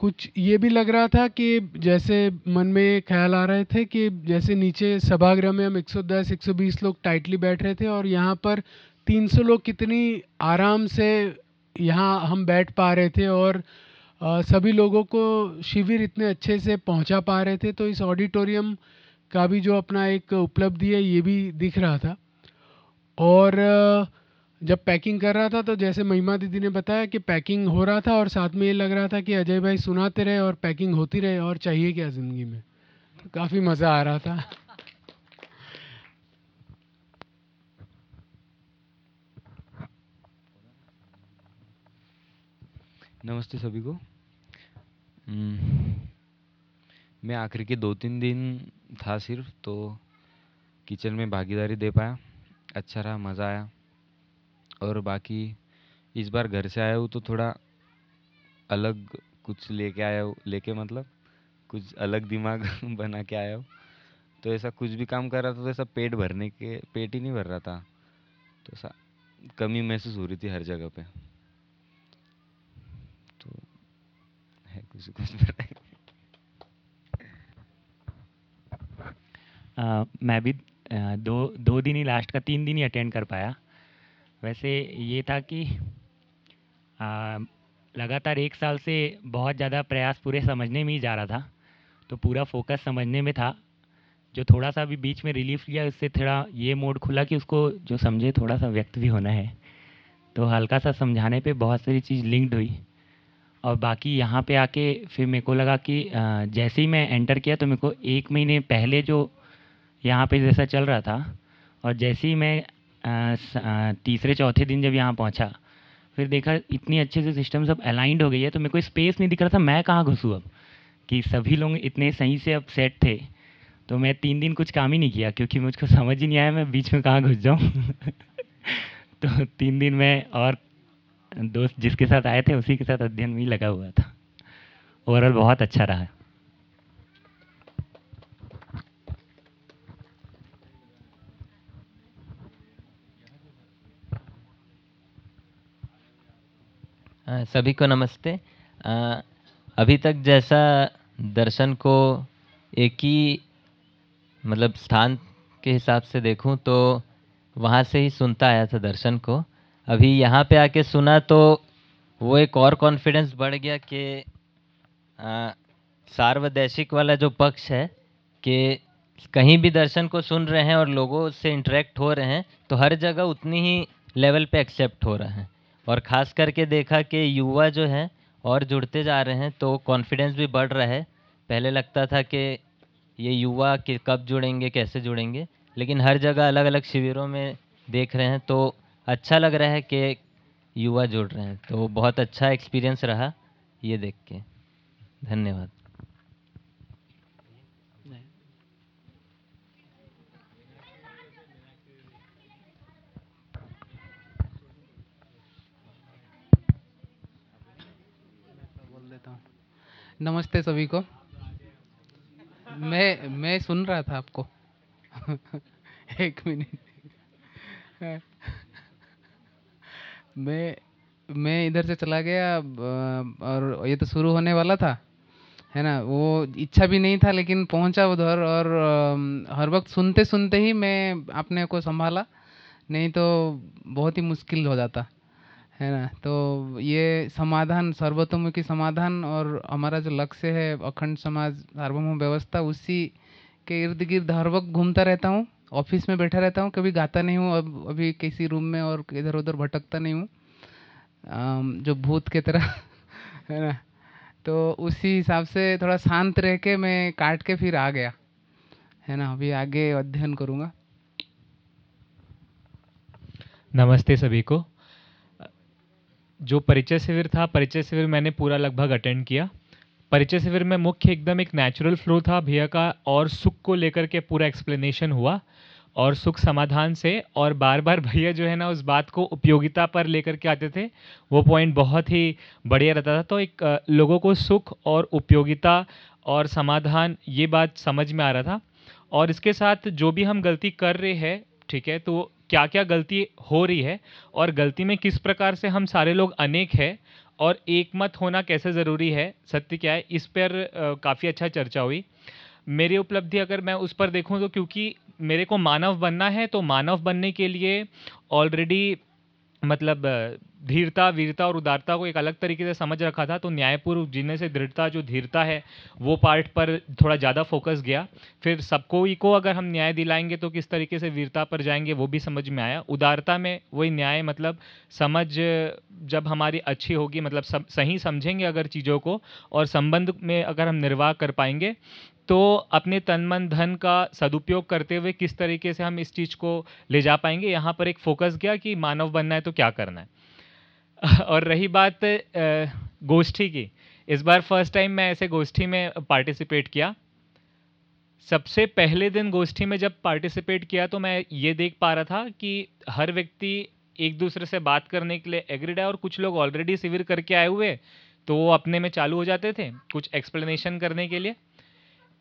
कुछ ये भी लग रहा था कि जैसे मन में ख्याल आ रहे थे कि जैसे नीचे सभागृह में हम 110 120 लोग टाइटली बैठ रहे थे और यहाँ पर 300 लोग कितनी आराम से यहाँ हम बैठ पा रहे थे और सभी लोगों को शिविर इतने अच्छे से पहुँचा पा रहे थे। तो इस ऑडिटोरियम का भी जो अपना एक उपलब्धि है, ये भी दिख रहा था। और जब पैकिंग कर रहा था तो जैसे महिमा दीदी ने बताया कि पैकिंग हो रहा था और साथ में ये लग रहा था कि अजय भाई सुनाते रहे और पैकिंग होती रहे और चाहिए क्या ज़िंदगी में। तो काफ़ी मज़ा आ रहा था।
नमस्ते सभी को। मैं आखिर के दो तीन दिन था सिर्फ़ तो किचन में भागीदारी दे पाया। अच्छा रहा मज़ा आया। और बाकी इस बार घर से आया हूँ तो थोड़ा अलग कुछ लेके आया हूँ लेके मतलब कुछ अलग दिमाग बना के आया हूँ। तो ऐसा कुछ भी काम कर रहा था तो ऐसा पेट भरने के पेट ही नहीं भर रहा था। तो ऐसा कमी महसूस हो रही थी हर जगह पे। तो है कुछ कुछ
अ, मैं भी दो दो दिन ही लास्ट का तीन दिन ही अटेंड कर पाया। वैसे ये था कि अ, लगातार एक साल से बहुत ज़्यादा प्रयास पूरे समझने में ही जा रहा था। तो पूरा फोकस समझने में था। जो थोड़ा सा भी बीच में रिलीफ लिया उससे थोड़ा ये मोड खुला कि उसको जो समझे थोड़ा सा व्यक्त भी होना है। तो हल्का सा समझाने पे बहुत सारी चीज़ लिंक्ड हुई। और बाकी यहाँ पे आके फिर मेरे को लगा कि जैसे ही मैं एंटर किया तो मेरे को एक महीने पहले जो यहाँ पे जैसा चल रहा था और जैसे ही मैं तीसरे चौथे दिन जब यहाँ पहुँचा, फिर देखा इतनी अच्छे से सिस्टम सब अलाइंड हो गई है तो मेरे को स्पेस नहीं दिख रहा था, मैं कहाँ घुसूँ अब? कि सभी लोग इतने सही से अब सेट थे तो मैं तीन दिन कुछ काम ही नहीं किया, क्योंकि मुझको समझ ही नहीं आया मैं बीच में कहाँ घुस जाऊँ। तो तीन दिन मैं और दोस्त जिसके साथ आए थे, उसी के साथ अध्ययन ही लगा हुआ था। ओवरऑल बहुत अच्छा रहा।
सभी को नमस्ते। अभी तक जैसा दर्शन को एक ही मतलब स्थान के हिसाब से देखूँ तो वहाँ से ही सुनता आया था दर्शन को। अभी यहाँ पे आके सुना तो वो एक और कॉन्फिडेंस बढ़ गया कि सार्वदेशिक वाला जो पक्ष है कि कहीं भी दर्शन को सुन रहे हैं और लोगों से इंटरेक्ट हो रहे हैं तो हर जगह उतनी ही लेवल पे एक्सेप्ट हो रहे हैं। और ख़ास करके देखा कि युवा जो हैं और जुड़ते जा रहे हैं तो कॉन्फिडेंस भी बढ़ रहा है। पहले लगता था कि ये युवा कि कब जुड़ेंगे, कैसे जुड़ेंगे, लेकिन हर जगह अलग अलग शिविरों में देख रहे हैं तो अच्छा लग रहा है कि युवा जुड़ रहे हैं। तो बहुत अच्छा एक्सपीरियंस रहा ये देख के। धन्यवाद।
नमस्ते सभी को। मैं मैं सुन रहा था आपको। एक मिनट। मैं मैं इधर से चला गया और ये तो शुरू होने वाला था, है ना? वो इच्छा भी नहीं था, लेकिन पहुँचा उधर और हर वक्त सुनते सुनते ही मैं अपने को संभाला। नहीं तो बहुत ही मुश्किल हो जाता। है ना? तो ये समाधान सर्वतोमुखी समाधान और हमारा जो लक्ष्य है, अखंड समाज, सार्वभौम व्यवस्था, उसी के इर्द गिर्द हर वक्त घूमता रहता हूँ। ऑफ़िस में बैठा रहता हूँ, कभी गाता नहीं हूँ, अब, अभी किसी रूम में और इधर उधर भटकता नहीं हूँ। जो भूत के तरह, है ना? तो उसी हिसाब से थोड़ा शांत रह के मैं काट के फिर आ गया, है ना? अभी आगे अध्ययन करूँगा।
नमस्ते सभी को। जो परिचय शिविर था, परिचय शिविर मैंने पूरा लगभग अटेंड किया। परिचय शिविर में मुख्य एकदम एक नेचुरल फ्लो था, भैया का और सुख को लेकर के पूरा एक्सप्लेनेशन हुआ और सुख समाधान से और बार बार भैया जो है ना, उस बात को उपयोगिता पर लेकर के आते थे। वो पॉइंट बहुत ही बढ़िया रहता था। तो एक लोगों को सुख और उपयोगिता और समाधान ये बात समझ में आ रहा था। और इसके साथ जो भी हम गलती कर रहे हैं, ठीक है तो क्या क्या गलती हो रही है और गलती में किस प्रकार से हम सारे लोग अनेक हैं और एकमत होना कैसे ज़रूरी है, सत्य क्या है, इस पर काफ़ी अच्छा चर्चा हुई। मेरी उपलब्धि अगर मैं उस पर देखूँ तो क्योंकि मेरे को मानव बनना है तो मानव बनने के लिए ऑलरेडी मतलब धीरता, वीरता और उदारता को एक अलग तरीके से समझ रखा था तो न्यायपूर्व जीने से दृढ़ता, जो धीरता है, वो पार्ट पर थोड़ा ज़्यादा फोकस गया। फिर सबको ही को अगर हम न्याय दिलाएँगे तो किस तरीके से वीरता पर जाएँगे, वो भी समझ में आया। उदारता में वही न्याय मतलब समझ, जब हमारी अच्छी होगी मतलब सब सही समझेंगे अगर चीज़ों को, और संबंध में अगर हम निर्वाह कर पाएँगे तो अपने तन मन धन का सदुपयोग करते हुए किस तरीके से हम इस चीज़ को ले जा पाएँगे? यहाँ पर एक फोकस गया कि मानव बनना है तो क्या करना है। और रही बात गोष्ठी की। इस बार फ़र्स्ट टाइम मैं ऐसे गोष्ठी में पार्टिसिपेट किया। सबसे पहले दिन गोष्ठी में जब पार्टिसिपेट किया तो मैं ये देख पा रहा था कि हर व्यक्ति एक दूसरे से बात करने के लिए एग्रीड है और कुछ लोग ऑलरेडी शिविर करके आए हुए तो वो अपने में चालू हो जाते थे कुछ एक्सप्लेनेशन करने के लिए।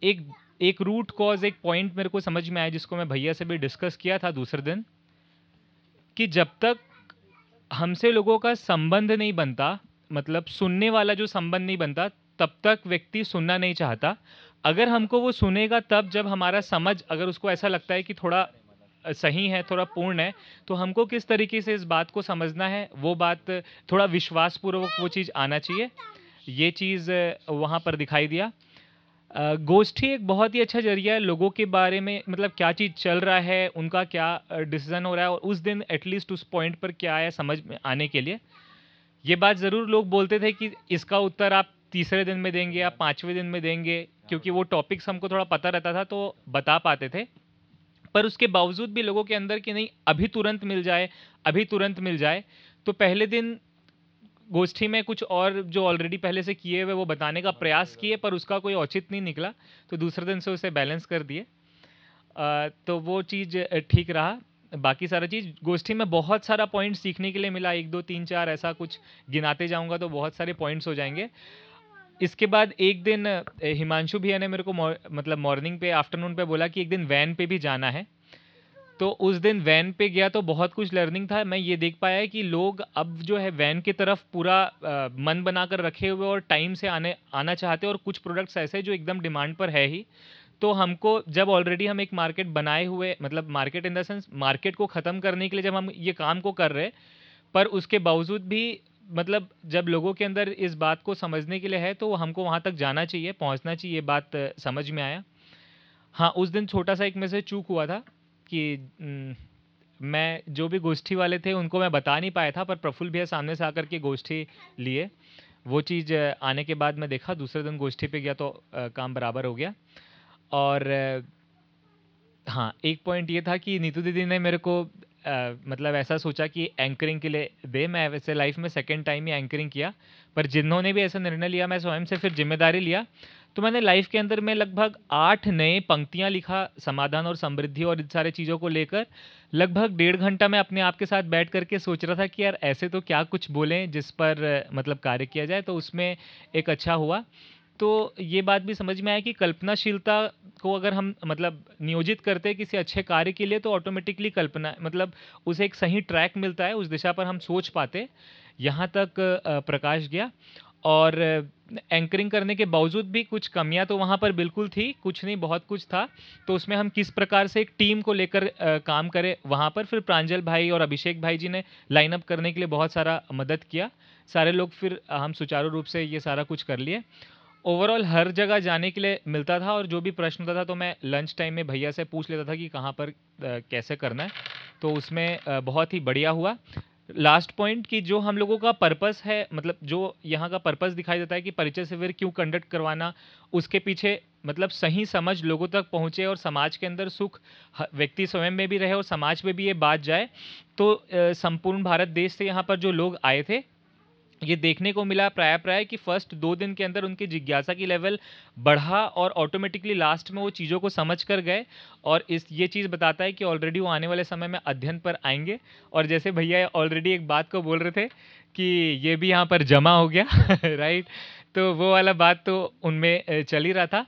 एक एक रूट कॉज एक पॉइंट मेरे को समझ में आया जिसको मैं भैया से भी डिस्कस किया था दूसरे दिन, कि जब तक हमसे लोगों का संबंध नहीं बनता मतलब सुनने वाला जो संबंध नहीं बनता, तब तक व्यक्ति सुनना नहीं चाहता। अगर हमको वो सुनेगा तब जब हमारा समझ, अगर उसको ऐसा लगता है कि थोड़ा सही है, थोड़ा पूर्ण है तो हमको किस तरीके से इस बात को समझना है, वो बात, थोड़ा विश्वासपूर्वक वो चीज़ आना चाहिए। ये चीज़ वहाँ पर दिखाई दिया। गोष्ठी एक बहुत ही अच्छा ज़रिया है लोगों के बारे में मतलब क्या चीज़ चल रहा है, उनका क्या डिसीज़न हो रहा है और उस दिन एटलीस्ट उस पॉइंट पर क्या है समझ में आने के लिए। ये बात ज़रूर लोग बोलते थे कि इसका उत्तर आप तीसरे दिन में देंगे या पाँचवें दिन में देंगे, क्योंकि वो टॉपिक्स हमको थोड़ा पता रहता था तो बता पाते थे। पर उसके बावजूद भी लोगों के अंदर कि नहीं, अभी तुरंत मिल जाए, अभी तुरंत मिल जाए तो पहले दिन गोष्ठी में कुछ और जो ऑलरेडी पहले से किए हुए वो बताने का प्रयास किए पर उसका कोई औचित नहीं निकला तो दूसरे दिन से उसे बैलेंस कर दिए। तो वो चीज़ ठीक रहा। बाकी सारा चीज़ गोष्ठी में बहुत सारा पॉइंट सीखने के लिए मिला। एक दो तीन चार ऐसा कुछ गिनाते जाऊँगा तो बहुत सारे पॉइंट्स हो जाएँगे। इसके बाद एक दिन हिमांशु भैया ने मेरे को मॉर- मतलब मॉर्निंग पे आफ्टरनून पे बोला कि एक दिन वैन पे भी जाना है। तो उस दिन वैन पे गया तो बहुत कुछ लर्निंग था। मैं ये देख पाया कि लोग अब जो है वैन की तरफ़ पूरा अ, मन बनाकर रखे हुए और टाइम से आने आना चाहते और कुछ प्रोडक्ट्स ऐसे जो एकदम डिमांड पर है ही। तो हमको जब ऑलरेडी हम एक मार्केट बनाए हुए मतलब market in the sense market को ख़त्म करने के लिए जब हम ये काम को कर रहे पर उसके बावजूद भी मतलब जब लोगों के अंदर इस बात को समझने के लिए है तो हमको वहाँ तक जाना चाहिए पहुँचना चाहिए बात समझ में आया। हाँ उस दिन छोटा सा एक में से चूक हुआ था। कि मैं जो भी गोष्ठी वाले थे उनको मैं बता नहीं पाया था पर प्रफुल्ल भैया सामने से आकर के गोष्ठी लिए। वो चीज़ आने के बाद मैं देखा दूसरे दिन गोष्ठी पे गया तो अ, काम बराबर हो गया। और हाँ एक पॉइंट ये था कि नीतू दीदी ने मेरे को अ, मतलब ऐसा सोचा कि एंकरिंग के लिए दे। मैं वैसे लाइफ में सेकेंड टाइम ही एंकरिंग किया पर जिन्होंने भी ऐसा निर्णय लिया मैं स्वयं से फिर ज़िम्मेदारी लिया। तो मैंने लाइफ के अंदर में लगभग आठ नए पंक्तियाँ लिखा, समाधान और समृद्धि और इन सारे चीज़ों को लेकर। लगभग डेढ़ घंटा मैं अपने आप के साथ बैठ करके सोच रहा था कि यार ऐसे तो क्या कुछ बोलें जिस पर मतलब कार्य किया जाए तो उसमें एक अच्छा हुआ। तो ये बात भी समझ में आया कि कल्पनाशीलता को अगर हम मतलब नियोजित करते हैं किसी अच्छे कार्य के लिए तो ऑटोमेटिकली कल्पना मतलब उसे एक सही ट्रैक मिलता है, उस दिशा पर हम सोच पाते। यहाँ तक प्रकाश गया। और एंकरिंग करने के बावजूद भी कुछ कमियाँ तो वहाँ पर बिल्कुल थी, कुछ नहीं, बहुत कुछ था। तो उसमें हम किस प्रकार से एक टीम को लेकर काम करें, वहाँ पर फिर प्रांजल भाई और अभिषेक भाई जी ने लाइनअप करने के लिए बहुत सारा मदद किया। सारे लोग फिर हम सुचारू रूप से ये सारा कुछ कर लिए। ओवरऑल हर जगह जाने के लिए मिलता था और जो भी प्रश्न होता था तो मैं लंच टाइम में भैया से पूछ लेता था कि कहाँ पर कैसे करना है। तो उसमें बहुत ही बढ़िया हुआ। लास्ट पॉइंट कि जो हम लोगों का पर्पस है मतलब जो यहाँ का पर्पस दिखाई देता है कि परिचय शिविर क्यों कंडक्ट करवाना, उसके पीछे मतलब सही समझ लोगों तक पहुँचे और समाज के अंदर सुख व्यक्ति स्वयं में भी रहे और समाज में भी ये बात जाए तो संपूर्ण भारत देश से यहाँ पर जो लोग आए थे ये देखने को मिला प्राय प्राय कि फ़र्स्ट दो दिन के अंदर उनकी जिज्ञासा की लेवल बढ़ा और ऑटोमेटिकली लास्ट में वो चीज़ों को समझ कर गए और इस, ये चीज़ बताता है कि ऑलरेडी वो आने वाले समय में अध्ययन पर आएँगे। और जैसे भैया ऑलरेडी एक बात को बोल रहे थे कि ये भी यहाँ पर जमा हो गया राइट तो वो वाला बात तो उनमें चल ही रहा था,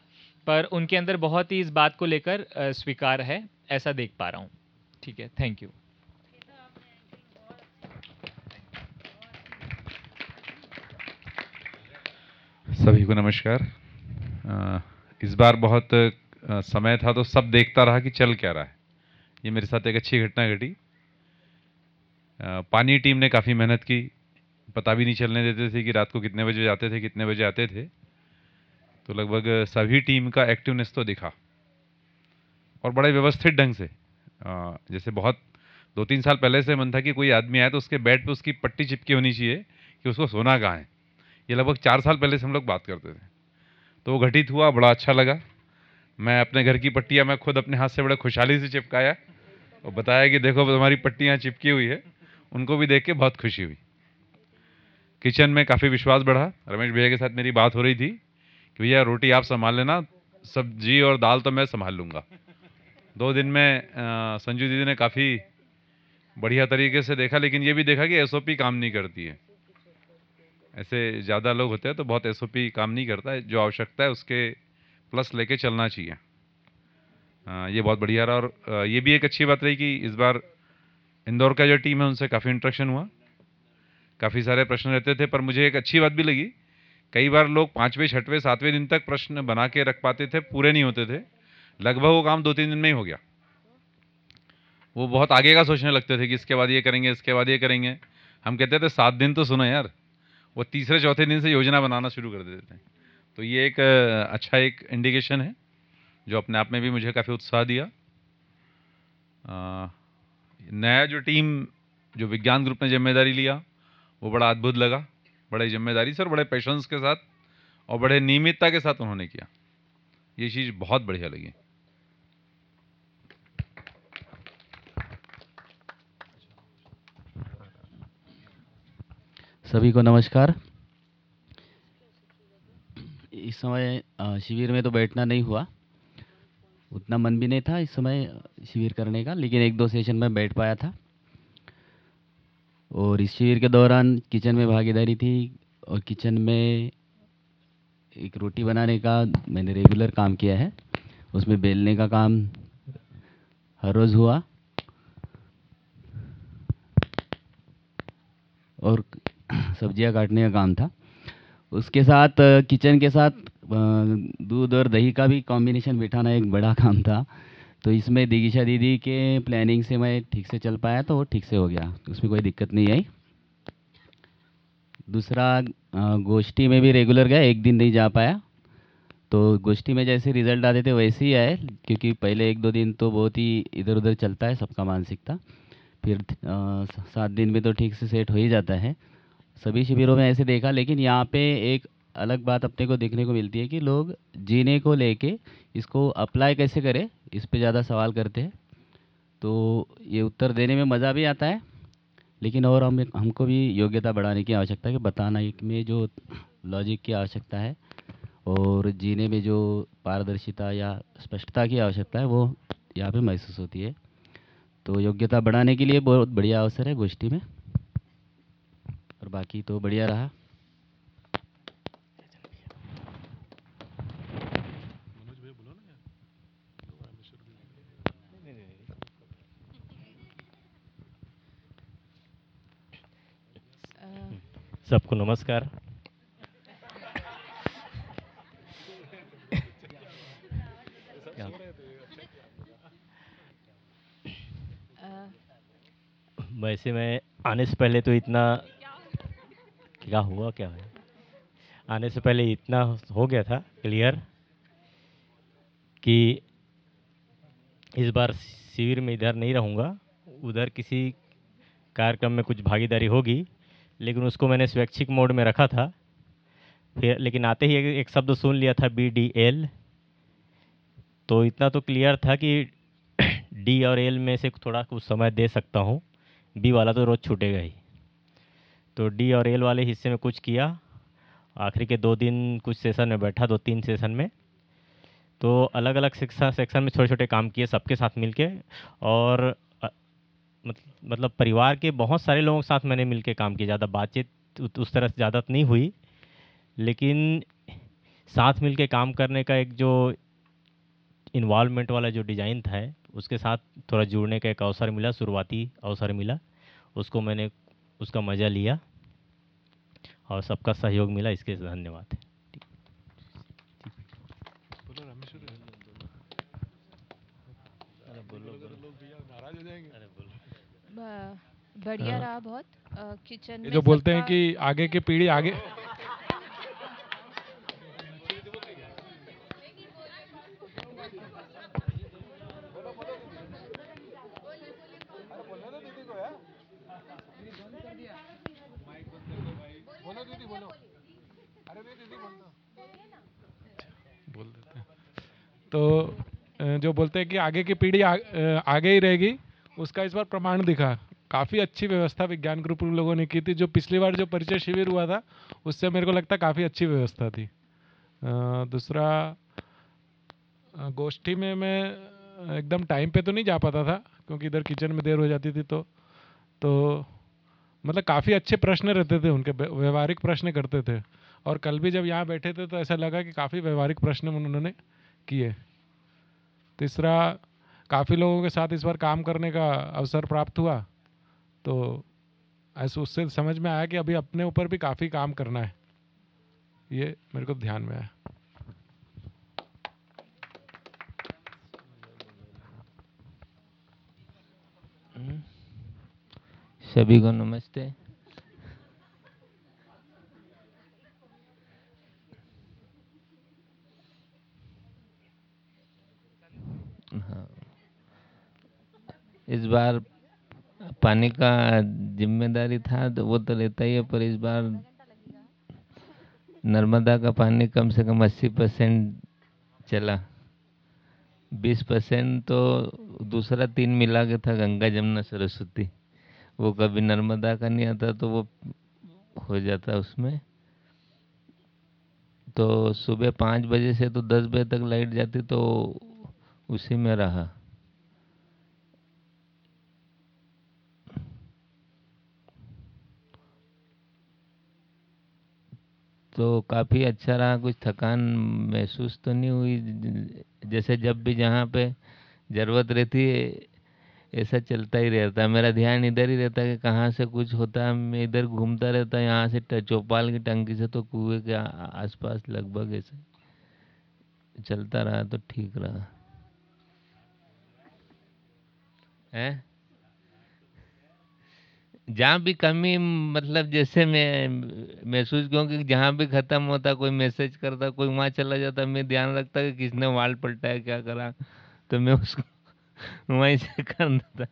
पर उनके अंदर बहुत ही इस बात को लेकर स्वीकार है, ऐसा देख पा रहा हूँ। ठीक है थैंक यू
सभी को नमस्कार। इस बार बहुत समय था तो सब देखता रहा कि चल क्या रहा है। ये मेरे साथ एक अच्छी घटना घटी। पानी टीम ने काफ़ी मेहनत की। पता भी नहीं चलने देते थे कि रात को कितने बजे जाते थे, कितने बजे आते थे। तो लगभग सभी टीम का एक्टिवनेस तो दिखा। और बड़े व्यवस्थित ढंग से। जैसे बहुत, दो तीन साल पहले से मन था कि कोई आदमी आए तो उसके बेड पे उसकी पट्टी चिपकी होनी चाहिए कि उसको सोना कहाँ है। ये लगभग चार साल पहले से हम लोग बात करते थे। तो वो घटित हुआ, बड़ा अच्छा लगा। मैं अपने घर की पट्टियाँ, मैं खुद अपने हाथ से बड़े खुशहाली से चिपकाया और बताया कि देखो, तुम्हारी पट्टियाँ चिपकी हुई है। उनको भी देख के बहुत खुशी हुई। किचन में काफ़ी विश्वास बढ़ा। रमेश भैया के साथ मेरी बात हो रही थी कि भैया, रोटी आप संभाल लेना, सब्ज़ी और दाल तो मैं संभाल लूँगा। दो दिन में संजू दीदी ने काफ़ी बढ़िया तरीके से देखा, लेकिन ये भी देखा कि एसओपी काम नहीं करती है। ऐसे ज़्यादा लोग होते हैं तो बहुत एसओपी काम नहीं करता है। जो आवश्यकता है उसके प्लस लेके चलना चाहिए। ये बहुत बढ़िया रहा और ये भी एक अच्छी बात रही कि इस बार इंदौर का जो टीम है उनसे काफ़ी इंट्रैक्शन हुआ। काफ़ी सारे प्रश्न रहते थे पर मुझे एक अच्छी बात भी लगी। कई बार लोग पाँचवें, छठवें, सातवें दिन तक प्रश्न बना के रख पाते थे, पूरे नहीं होते थे। लगभग वो काम दो तीन दिन में ही हो गया। वो बहुत आगे का सोचने लगते थे कि इसके बाद ये करेंगे, इसके बाद ये करेंगे। हम कहते थे सात दिन तो सुनो यार। वो तीसरे चौथे दिन से योजना बनाना शुरू कर देते थे तो ये एक अच्छा एक इंडिकेशन है जो अपने आप में भी मुझे काफ़ी उत्साह दिया। अ, नया जो टीम जो विज्ञान ग्रुप ने ज़िम्मेदारी लिया वो बड़ा अद्भुत लगा। बड़े ज़िम्मेदारी से और बड़े पेशेंस के साथ और बड़े नियमितता के साथ उन्होंने किया। ये चीज़ बहुत बढ़िया लगी।
सभी को नमस्कार। इस समय शिविर में तो बैठना नहीं हुआ। उतना मन भी नहीं था इस समय शिविर करने का, लेकिन एक दो सेशन में बैठ पाया था। और इस शिविर के दौरान किचन में भागीदारी थी और किचन में एक रोटी बनाने का मैंने रेगुलर काम किया है। उसमें बेलने का काम हर रोज़ हुआ। और सब्ज़ियाँ काटने का काम था। उसके साथ किचन के साथ दूध और दही का भी कॉम्बिनेशन बिठाना एक बड़ा काम था। तो इसमें दिगिशा दीदी के प्लानिंग से मैं ठीक से चल पाया तो वो ठीक से हो गया। उसमें कोई दिक्कत नहीं आई। दूसरा गोष्ठी में भी रेगुलर गया, एक दिन नहीं जा पाया। तो गोष्ठी में जैसे रिज़ल्ट आते थे वैसे ही आए, क्योंकि पहले एक दो दिन तो बहुत ही इधर उधर चलता है सबका मानसिकता। फिर सात दिन में तो ठीक से सेट हो ही जाता है। सभी शिविरों में ऐसे देखा, लेकिन यहाँ पे एक अलग बात अपने को देखने को मिलती है कि लोग जीने को लेके इसको अप्लाई कैसे करें, इस पे ज़्यादा सवाल करते हैं। तो ये उत्तर देने में मज़ा भी आता है, लेकिन और हम, हमको भी योग्यता बढ़ाने की आवश्यकता है कि बताना में जो लॉजिक की आवश्यकता है और जीने में जो पारदर्शिता या स्पष्टता की आवश्यकता है, वो यहाँ पे महसूस होती है। तो योग्यता बढ़ाने के लिए बहुत बढ़िया अवसर है गोष्ठी में। और बाकी तो बढ़िया रहा।
सबको नमस्कार। वैसे मैं आने से पहले तो इतना क्या हुआ, क्या है आने से पहले इतना हो गया था क्लियर कि इस बार शिविर में इधर नहीं रहूँगा। उधर किसी कार्यक्रम में कुछ भागीदारी होगी, लेकिन उसको मैंने स्वैच्छिक मोड में रखा था। फिर, लेकिन आते ही एक शब्द सुन लिया था बी डी एल तो इतना तो क्लियर था कि डी और एल में से थोड़ा कुछ समय दे सकता हूँ। बी वाला तो रोज़ छूटेगा ही। तो डी और एल वाले हिस्से में कुछ किया। आखिरी के दो दिन कुछ सेशन में बैठा, दो तीन सेशन में। तो अलग अलग सेक्शन सेक्शन में छोटे छोटे काम किए सबके साथ मिलके और मतलब परिवार के बहुत सारे लोगों के साथ मैंने मिलके काम किया। ज़्यादा बातचीत उस तरह से ज़्यादा नहीं हुई। लेकिन साथ मिलके काम करने का एक जो इन्वॉल्वमेंट वाला जो डिज़ाइन था उसके साथ थोड़ा जुड़ने का एक अवसर मिला, शुरुआती अवसर मिला। उसको मैंने उसका मज़ा लिया और सबका सहयोग मिला इसके लिए धन्यवाद
बढ़िया। रहा बहुत किचन
जो बोलते हैं कि आगे की पीढ़ी आगे बोल। देते तो जो बोलते हैं कि आगे की पीढ़ी आ, आगे ही रहेगी उसका इस बार प्रमाण दिखा। काफ़ी अच्छी व्यवस्था विज्ञान ग्रुप लोगों ने की थी जो पिछली बार जो परिचय शिविर हुआ था उससे मेरे को लगता काफ़ी अच्छी व्यवस्था थी। दूसरा गोष्ठी में मैं एकदम टाइम पे तो नहीं जा पाता था क्योंकि इधर किचन में देर हो जाती थी तो तो मतलब काफ़ी अच्छे प्रश्न रहते थे उनके व्यवहारिक प्रश्न करते थे। और कल भी जब यहाँ बैठे थे तो ऐसा लगा कि काफ़ी व्यवहारिक प्रश्न उन्होंने किए। तीसरा काफ़ी लोगों के साथ इस बार काम करने का अवसर प्राप्त हुआ। तो ऐसे, उससे समझ में आया कि अभी अपने ऊपर भी काफ़ी काम करना है। ये मेरे को ध्यान में आया।
सभी को नमस्ते। हाँ। इस बार पानी का ज़िम्मेदारी था तो वो तो लेता ही है, पर इस बार नर्मदा का पानी कम से कम अस्सी परसेंट चला। बीस परसेंट तो दूसरा तीन मिला के था, गंगा, जमुना, सरस्वती। वो कभी नर्मदा का नहीं आता तो वो हो जाता उसमें। तो सुबह पाँच बजे से तो दस बजे तक लाइट जाती तो उसी में रहा। तो काफ़ी अच्छा रहा, कुछ थकान महसूस तो नहीं हुई। जैसे जब भी जहाँ पे ज़रूरत रहती है ऐसा चलता ही रहता है। मेरा ध्यान इधर ही रहता है कि कहाँ से कुछ होता है, मैं इधर घूमता रहता है, यहाँ से चौपाल की टंकी से तो कुएँ के आसपास लगभग ऐसे चलता रहा तो ठीक रहा। है? जहाँ भी कमी मतलब जैसे मैं महसूस क्योंकि जहाँ भी ख़त्म होता, कोई मैसेज करता, कोई वहाँ चला जाता, मैं ध्यान रखता कि किसने वाल पलटा है, क्या करा तो मैं उसको वहीं से कर देता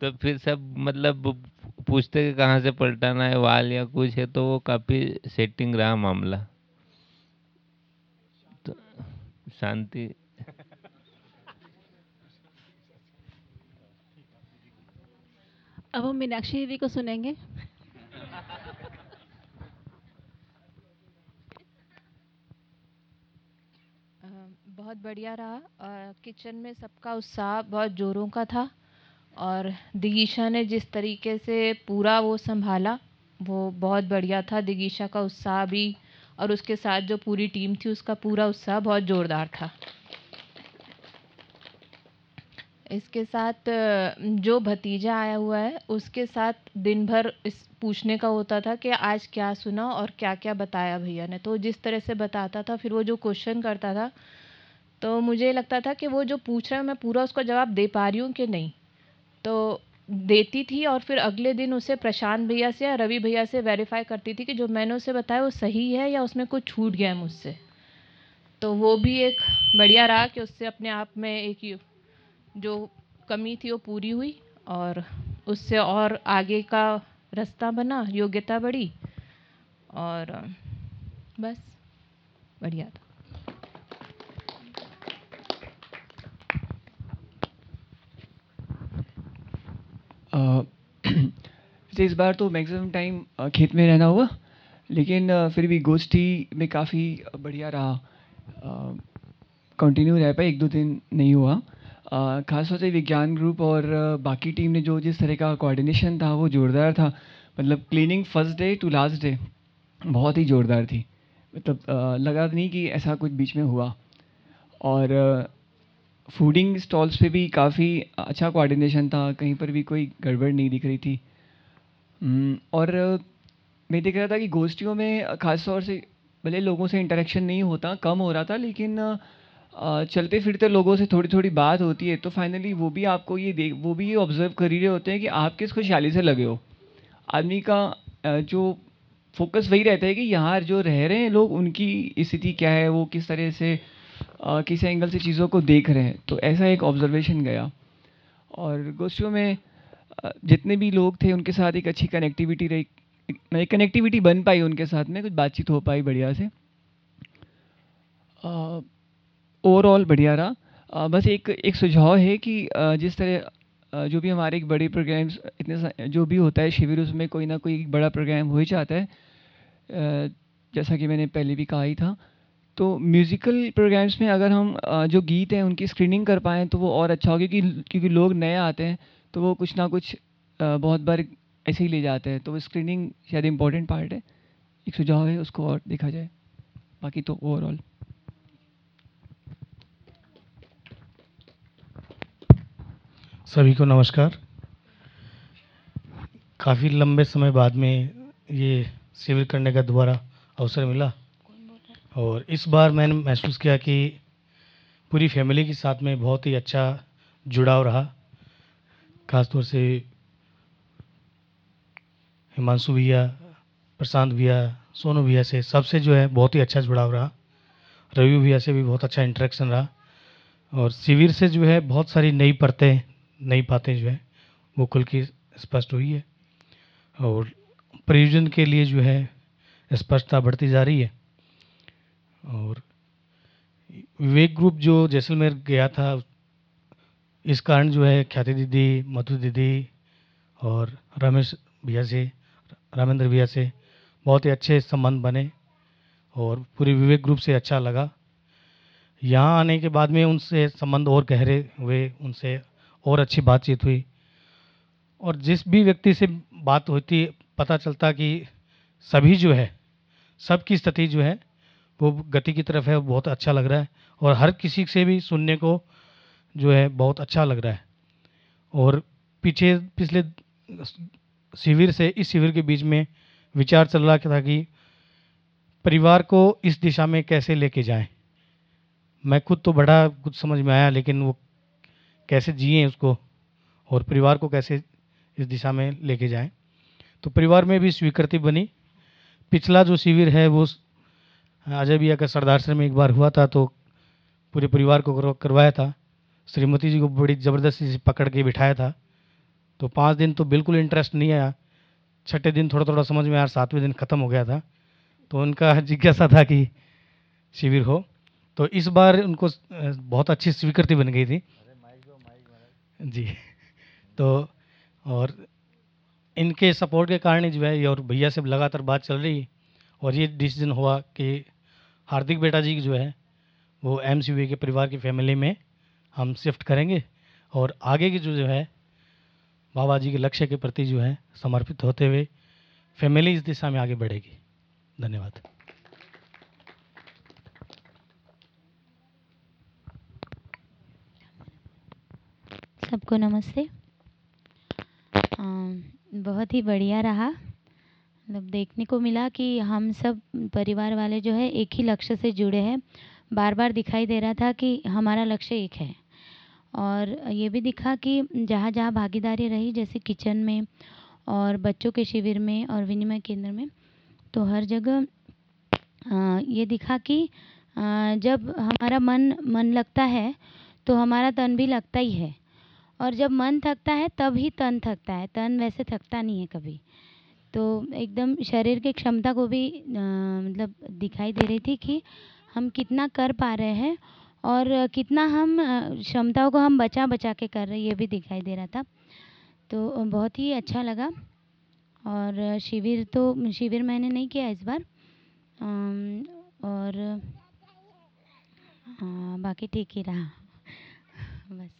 तो फिर सब मतलब पूछते कि कहाँ से पलटाना है, वाल या कुछ है तो वो काफ़ी सेटिंग रहा मामला। तो शांति।
अब हम मीनाक्षी दीदी को सुनेंगे।
बहुत बढ़िया रहा। किचन में सबका उत्साह बहुत ज़ोरों का था और दिगीशा ने जिस तरीके से पूरा वो संभाला, वो बहुत बढ़िया था। दिगीशा का उत्साह भी और उसके साथ जो पूरी टीम थी, उसका पूरा उत्साह बहुत ज़ोरदार था।
इसके साथ जो भतीजा आया हुआ है, उसके साथ दिन भर इस पूछने का होता था कि आज क्या सुना और क्या क्या बताया भैया ने। तो जिस तरह से बताता था, फिर वो जो क्वेश्चन करता था तो मुझे लगता था कि वो जो पूछ रहा है, मैं पूरा उसका जवाब दे पा रही हूँ कि नहीं। तो देती थी और फिर अगले दिन उसे प्रशांत भैया से या रवि भैया से वेरीफाई करती थी कि जो मैंने उसे बताया वो सही है या उसमें कुछ छूट गया है मुझसे। तो वो भी एक बढ़िया रहा कि उससे अपने आप में एक जो कमी थी वो पूरी हुई और उससे और आगे का रास्ता बना, योग्यता बढ़ी और बस, बढ़िया था।
वैसे इस बार तो मैक्सिमम टाइम खेत में रहना हुआ, लेकिन फिर भी गोष्ठी में काफ़ी बढ़िया रहा। कंटिन्यू रह पाए, एक दो दिन नहीं हुआ। खासतौर से विज्ञान ग्रुप और बाकी टीम ने जो जिस तरह का कोऑर्डिनेशन था, वो ज़ोरदार था। मतलब cleaning first day to last day बहुत ही ज़ोरदार थी। मतलब लगा नहीं कि ऐसा कुछ बीच में हुआ। और फूडिंग स्टॉल्स पे भी काफ़ी अच्छा कोऑर्डिनेशन था कहीं पर भी कोई गड़बड़ नहीं दिख रही थी। हम्म, और मैं देख रहा था कि गोष्ठियों में खास तौर से भले लोगों से इंटरेक्शन नहीं होता कम हो रहा था लेकिन चलते फिरते लोगों से थोड़ी थोड़ी बात होती है तो फाइनली वो भी आपको ये देख वो भी ये ऑब्ज़र्व कर ही रहे होते हैं कि आप किस खुशहाली से लगे हो। आदमी का जो फोकस वही रहता है कि यहाँ जो रह रहे हैं लोग उनकी स्थिति क्या है वो किस तरह से किस एंगल से चीज़ों को देख रहे हैं। तो ऐसा एक ऑब्जर्वेशन गया। और गोष्ठियों में जितने भी लोग थे, उनके साथ एक अच्छी कनेक्टिविटी रही। एक कनेक्टिविटी बन पाई उनके साथ में, कुछ बातचीत हो पाई बढ़िया से। ओवरऑल बढ़िया रहा। बस एक एक सुझाव है कि जिस तरह जो भी हमारे एक बड़े प्रोग्राम्स इतने जो भी होता है शिविर, उसमें कोई ना कोई बड़ा प्रोग्राम हो ही जाता है। जैसा कि मैंने पहले भी कहा ही था। तो म्यूज़िकल प्रोग्राम्स में अगर हम जो गीत हैं, उनकी स्क्रीनिंग कर पाएँ तो वो और अच्छा होगा क्योंकि क्योंकि लोग नए आते हैं तो वो कुछ ना कुछ बहुत बार ऐसे ही ले जाते हैं। तो वो स्क्रीनिंग शायद इम्पोर्टेंट पार्ट है। एक सुझाव है, उसको और देखा जाए। बाकी तो ओवरऑल
सभी को नमस्कार। काफ़ी लंबे समय बाद में ये शिविर करने का दोबारा अवसर मिला। और इस बार मैंने महसूस किया कि पूरी फैमिली के साथ में बहुत ही अच्छा जुड़ाव रहा। खासतौर से हिमांशु भैया, प्रशांत भैया, सोनू भैया से सबसे जो है बहुत ही अच्छा जुड़ाव रहा। रवि भैया से भी बहुत अच्छा इंटरेक्शन रहा और शिविर से जो है बहुत सारी नई परतें, नई बातें जो है वो खुल के स्पष्ट हुई है और प्रयोजन के लिए जो है स्पष्टता बढ़ती जा रही है। और विवेक ग्रुप जो जैसलमेर गया था, इस कारण जो है ख्याति दीदी, मधु दीदी और रमेश भैया से, रामेंद्र भैया से बहुत ही अच्छे संबंध बने और पूरे विवेक ग्रुप से अच्छा लगा। यहाँ आने के बाद में उनसे संबंध और गहरे हुए, उनसे और अच्छी बातचीत हुई। और जिस भी व्यक्ति से बात होती, पता चलता कि सभी जो है सबकी स्थिति जो है वो गति की तरफ़ है, बहुत अच्छा लग रहा है। और हर किसी से भी सुनने को जो है, बहुत अच्छा लग रहा है। और पीछे, पिछले शिविर से, इस शिविर के बीच में विचार चल रहा था कि परिवार को इस दिशा में कैसे लेके जाएँ। मैं खुद तो बड़ा कुछ समझ में आया, लेकिन वो कैसे जिए उसको और परिवार को कैसे इस दिशा में लेके जाएँ। तो परिवार में भी स्वीकृति बनी। पिछला जो शिविर है, वो अजय भैया का सरदार में एक बार हुआ था तो पूरे परिवार को करवाया था। श्रीमती जी को बड़ी ज़बरदस्ती से पकड़ के बिठाया था। तो पाँच दिन तो बिल्कुल इंटरेस्ट नहीं आया। छठे दिन थोड़ा थोड़ा समझ में आया, सातवें दिन ख़त्म हो गया था। तो उनका जिज्ञासा था कि शिविर हो। तो इस बार उनको बहुत अच्छी स्वीकृति बन गई थी। जी। तो और इनके सपोर्ट के कारण जो है और भैया से लगातार बात चल रही। और ये डिसीज़न हुआ कि हार्दिक बेटा जी जो है वो एम के परिवार की फैमिली में हम शिफ्ट करेंगे और आगे की जो जो है बाबा जी के लक्ष्य के प्रति जो है समर्पित होते हुए फैमिली इस दिशा में आगे बढ़ेगी। धन्यवाद।
सबको नमस्ते। अम, बहुत ही बढ़िया रहा। मतलब देखने को मिला कि हम सब परिवार वाले जो है एक ही लक्ष्य से जुड़े हैं। बार बार दिखाई दे रहा था कि हमारा लक्ष्य एक है। और ये भी दिखा कि जहाँ जहाँ भागीदारी रही, जैसे किचन में और बच्चों के शिविर में और विनिमय केंद्र में तो हर जगह ये दिखा कि जब हमारा मन मन लगता है तो हमारा तन भी लगता ही है। और जब मन थकता है, तब ही तन थकता है। तन वैसे थकता नहीं है कभी। तो एकदम शरीर की क्षमता को भी मतलब दिखाई दे रही थी कि हम कितना कर पा रहे हैं और कितना हम क्षमताओं को हम बचा बचा के कर रहे ये भी दिखाई दे रहा था। तो बहुत ही अच्छा लगा और शिविर तो शिविर मैंने नहीं किया इस बार। और बाकी ठीक ही रहा। बस।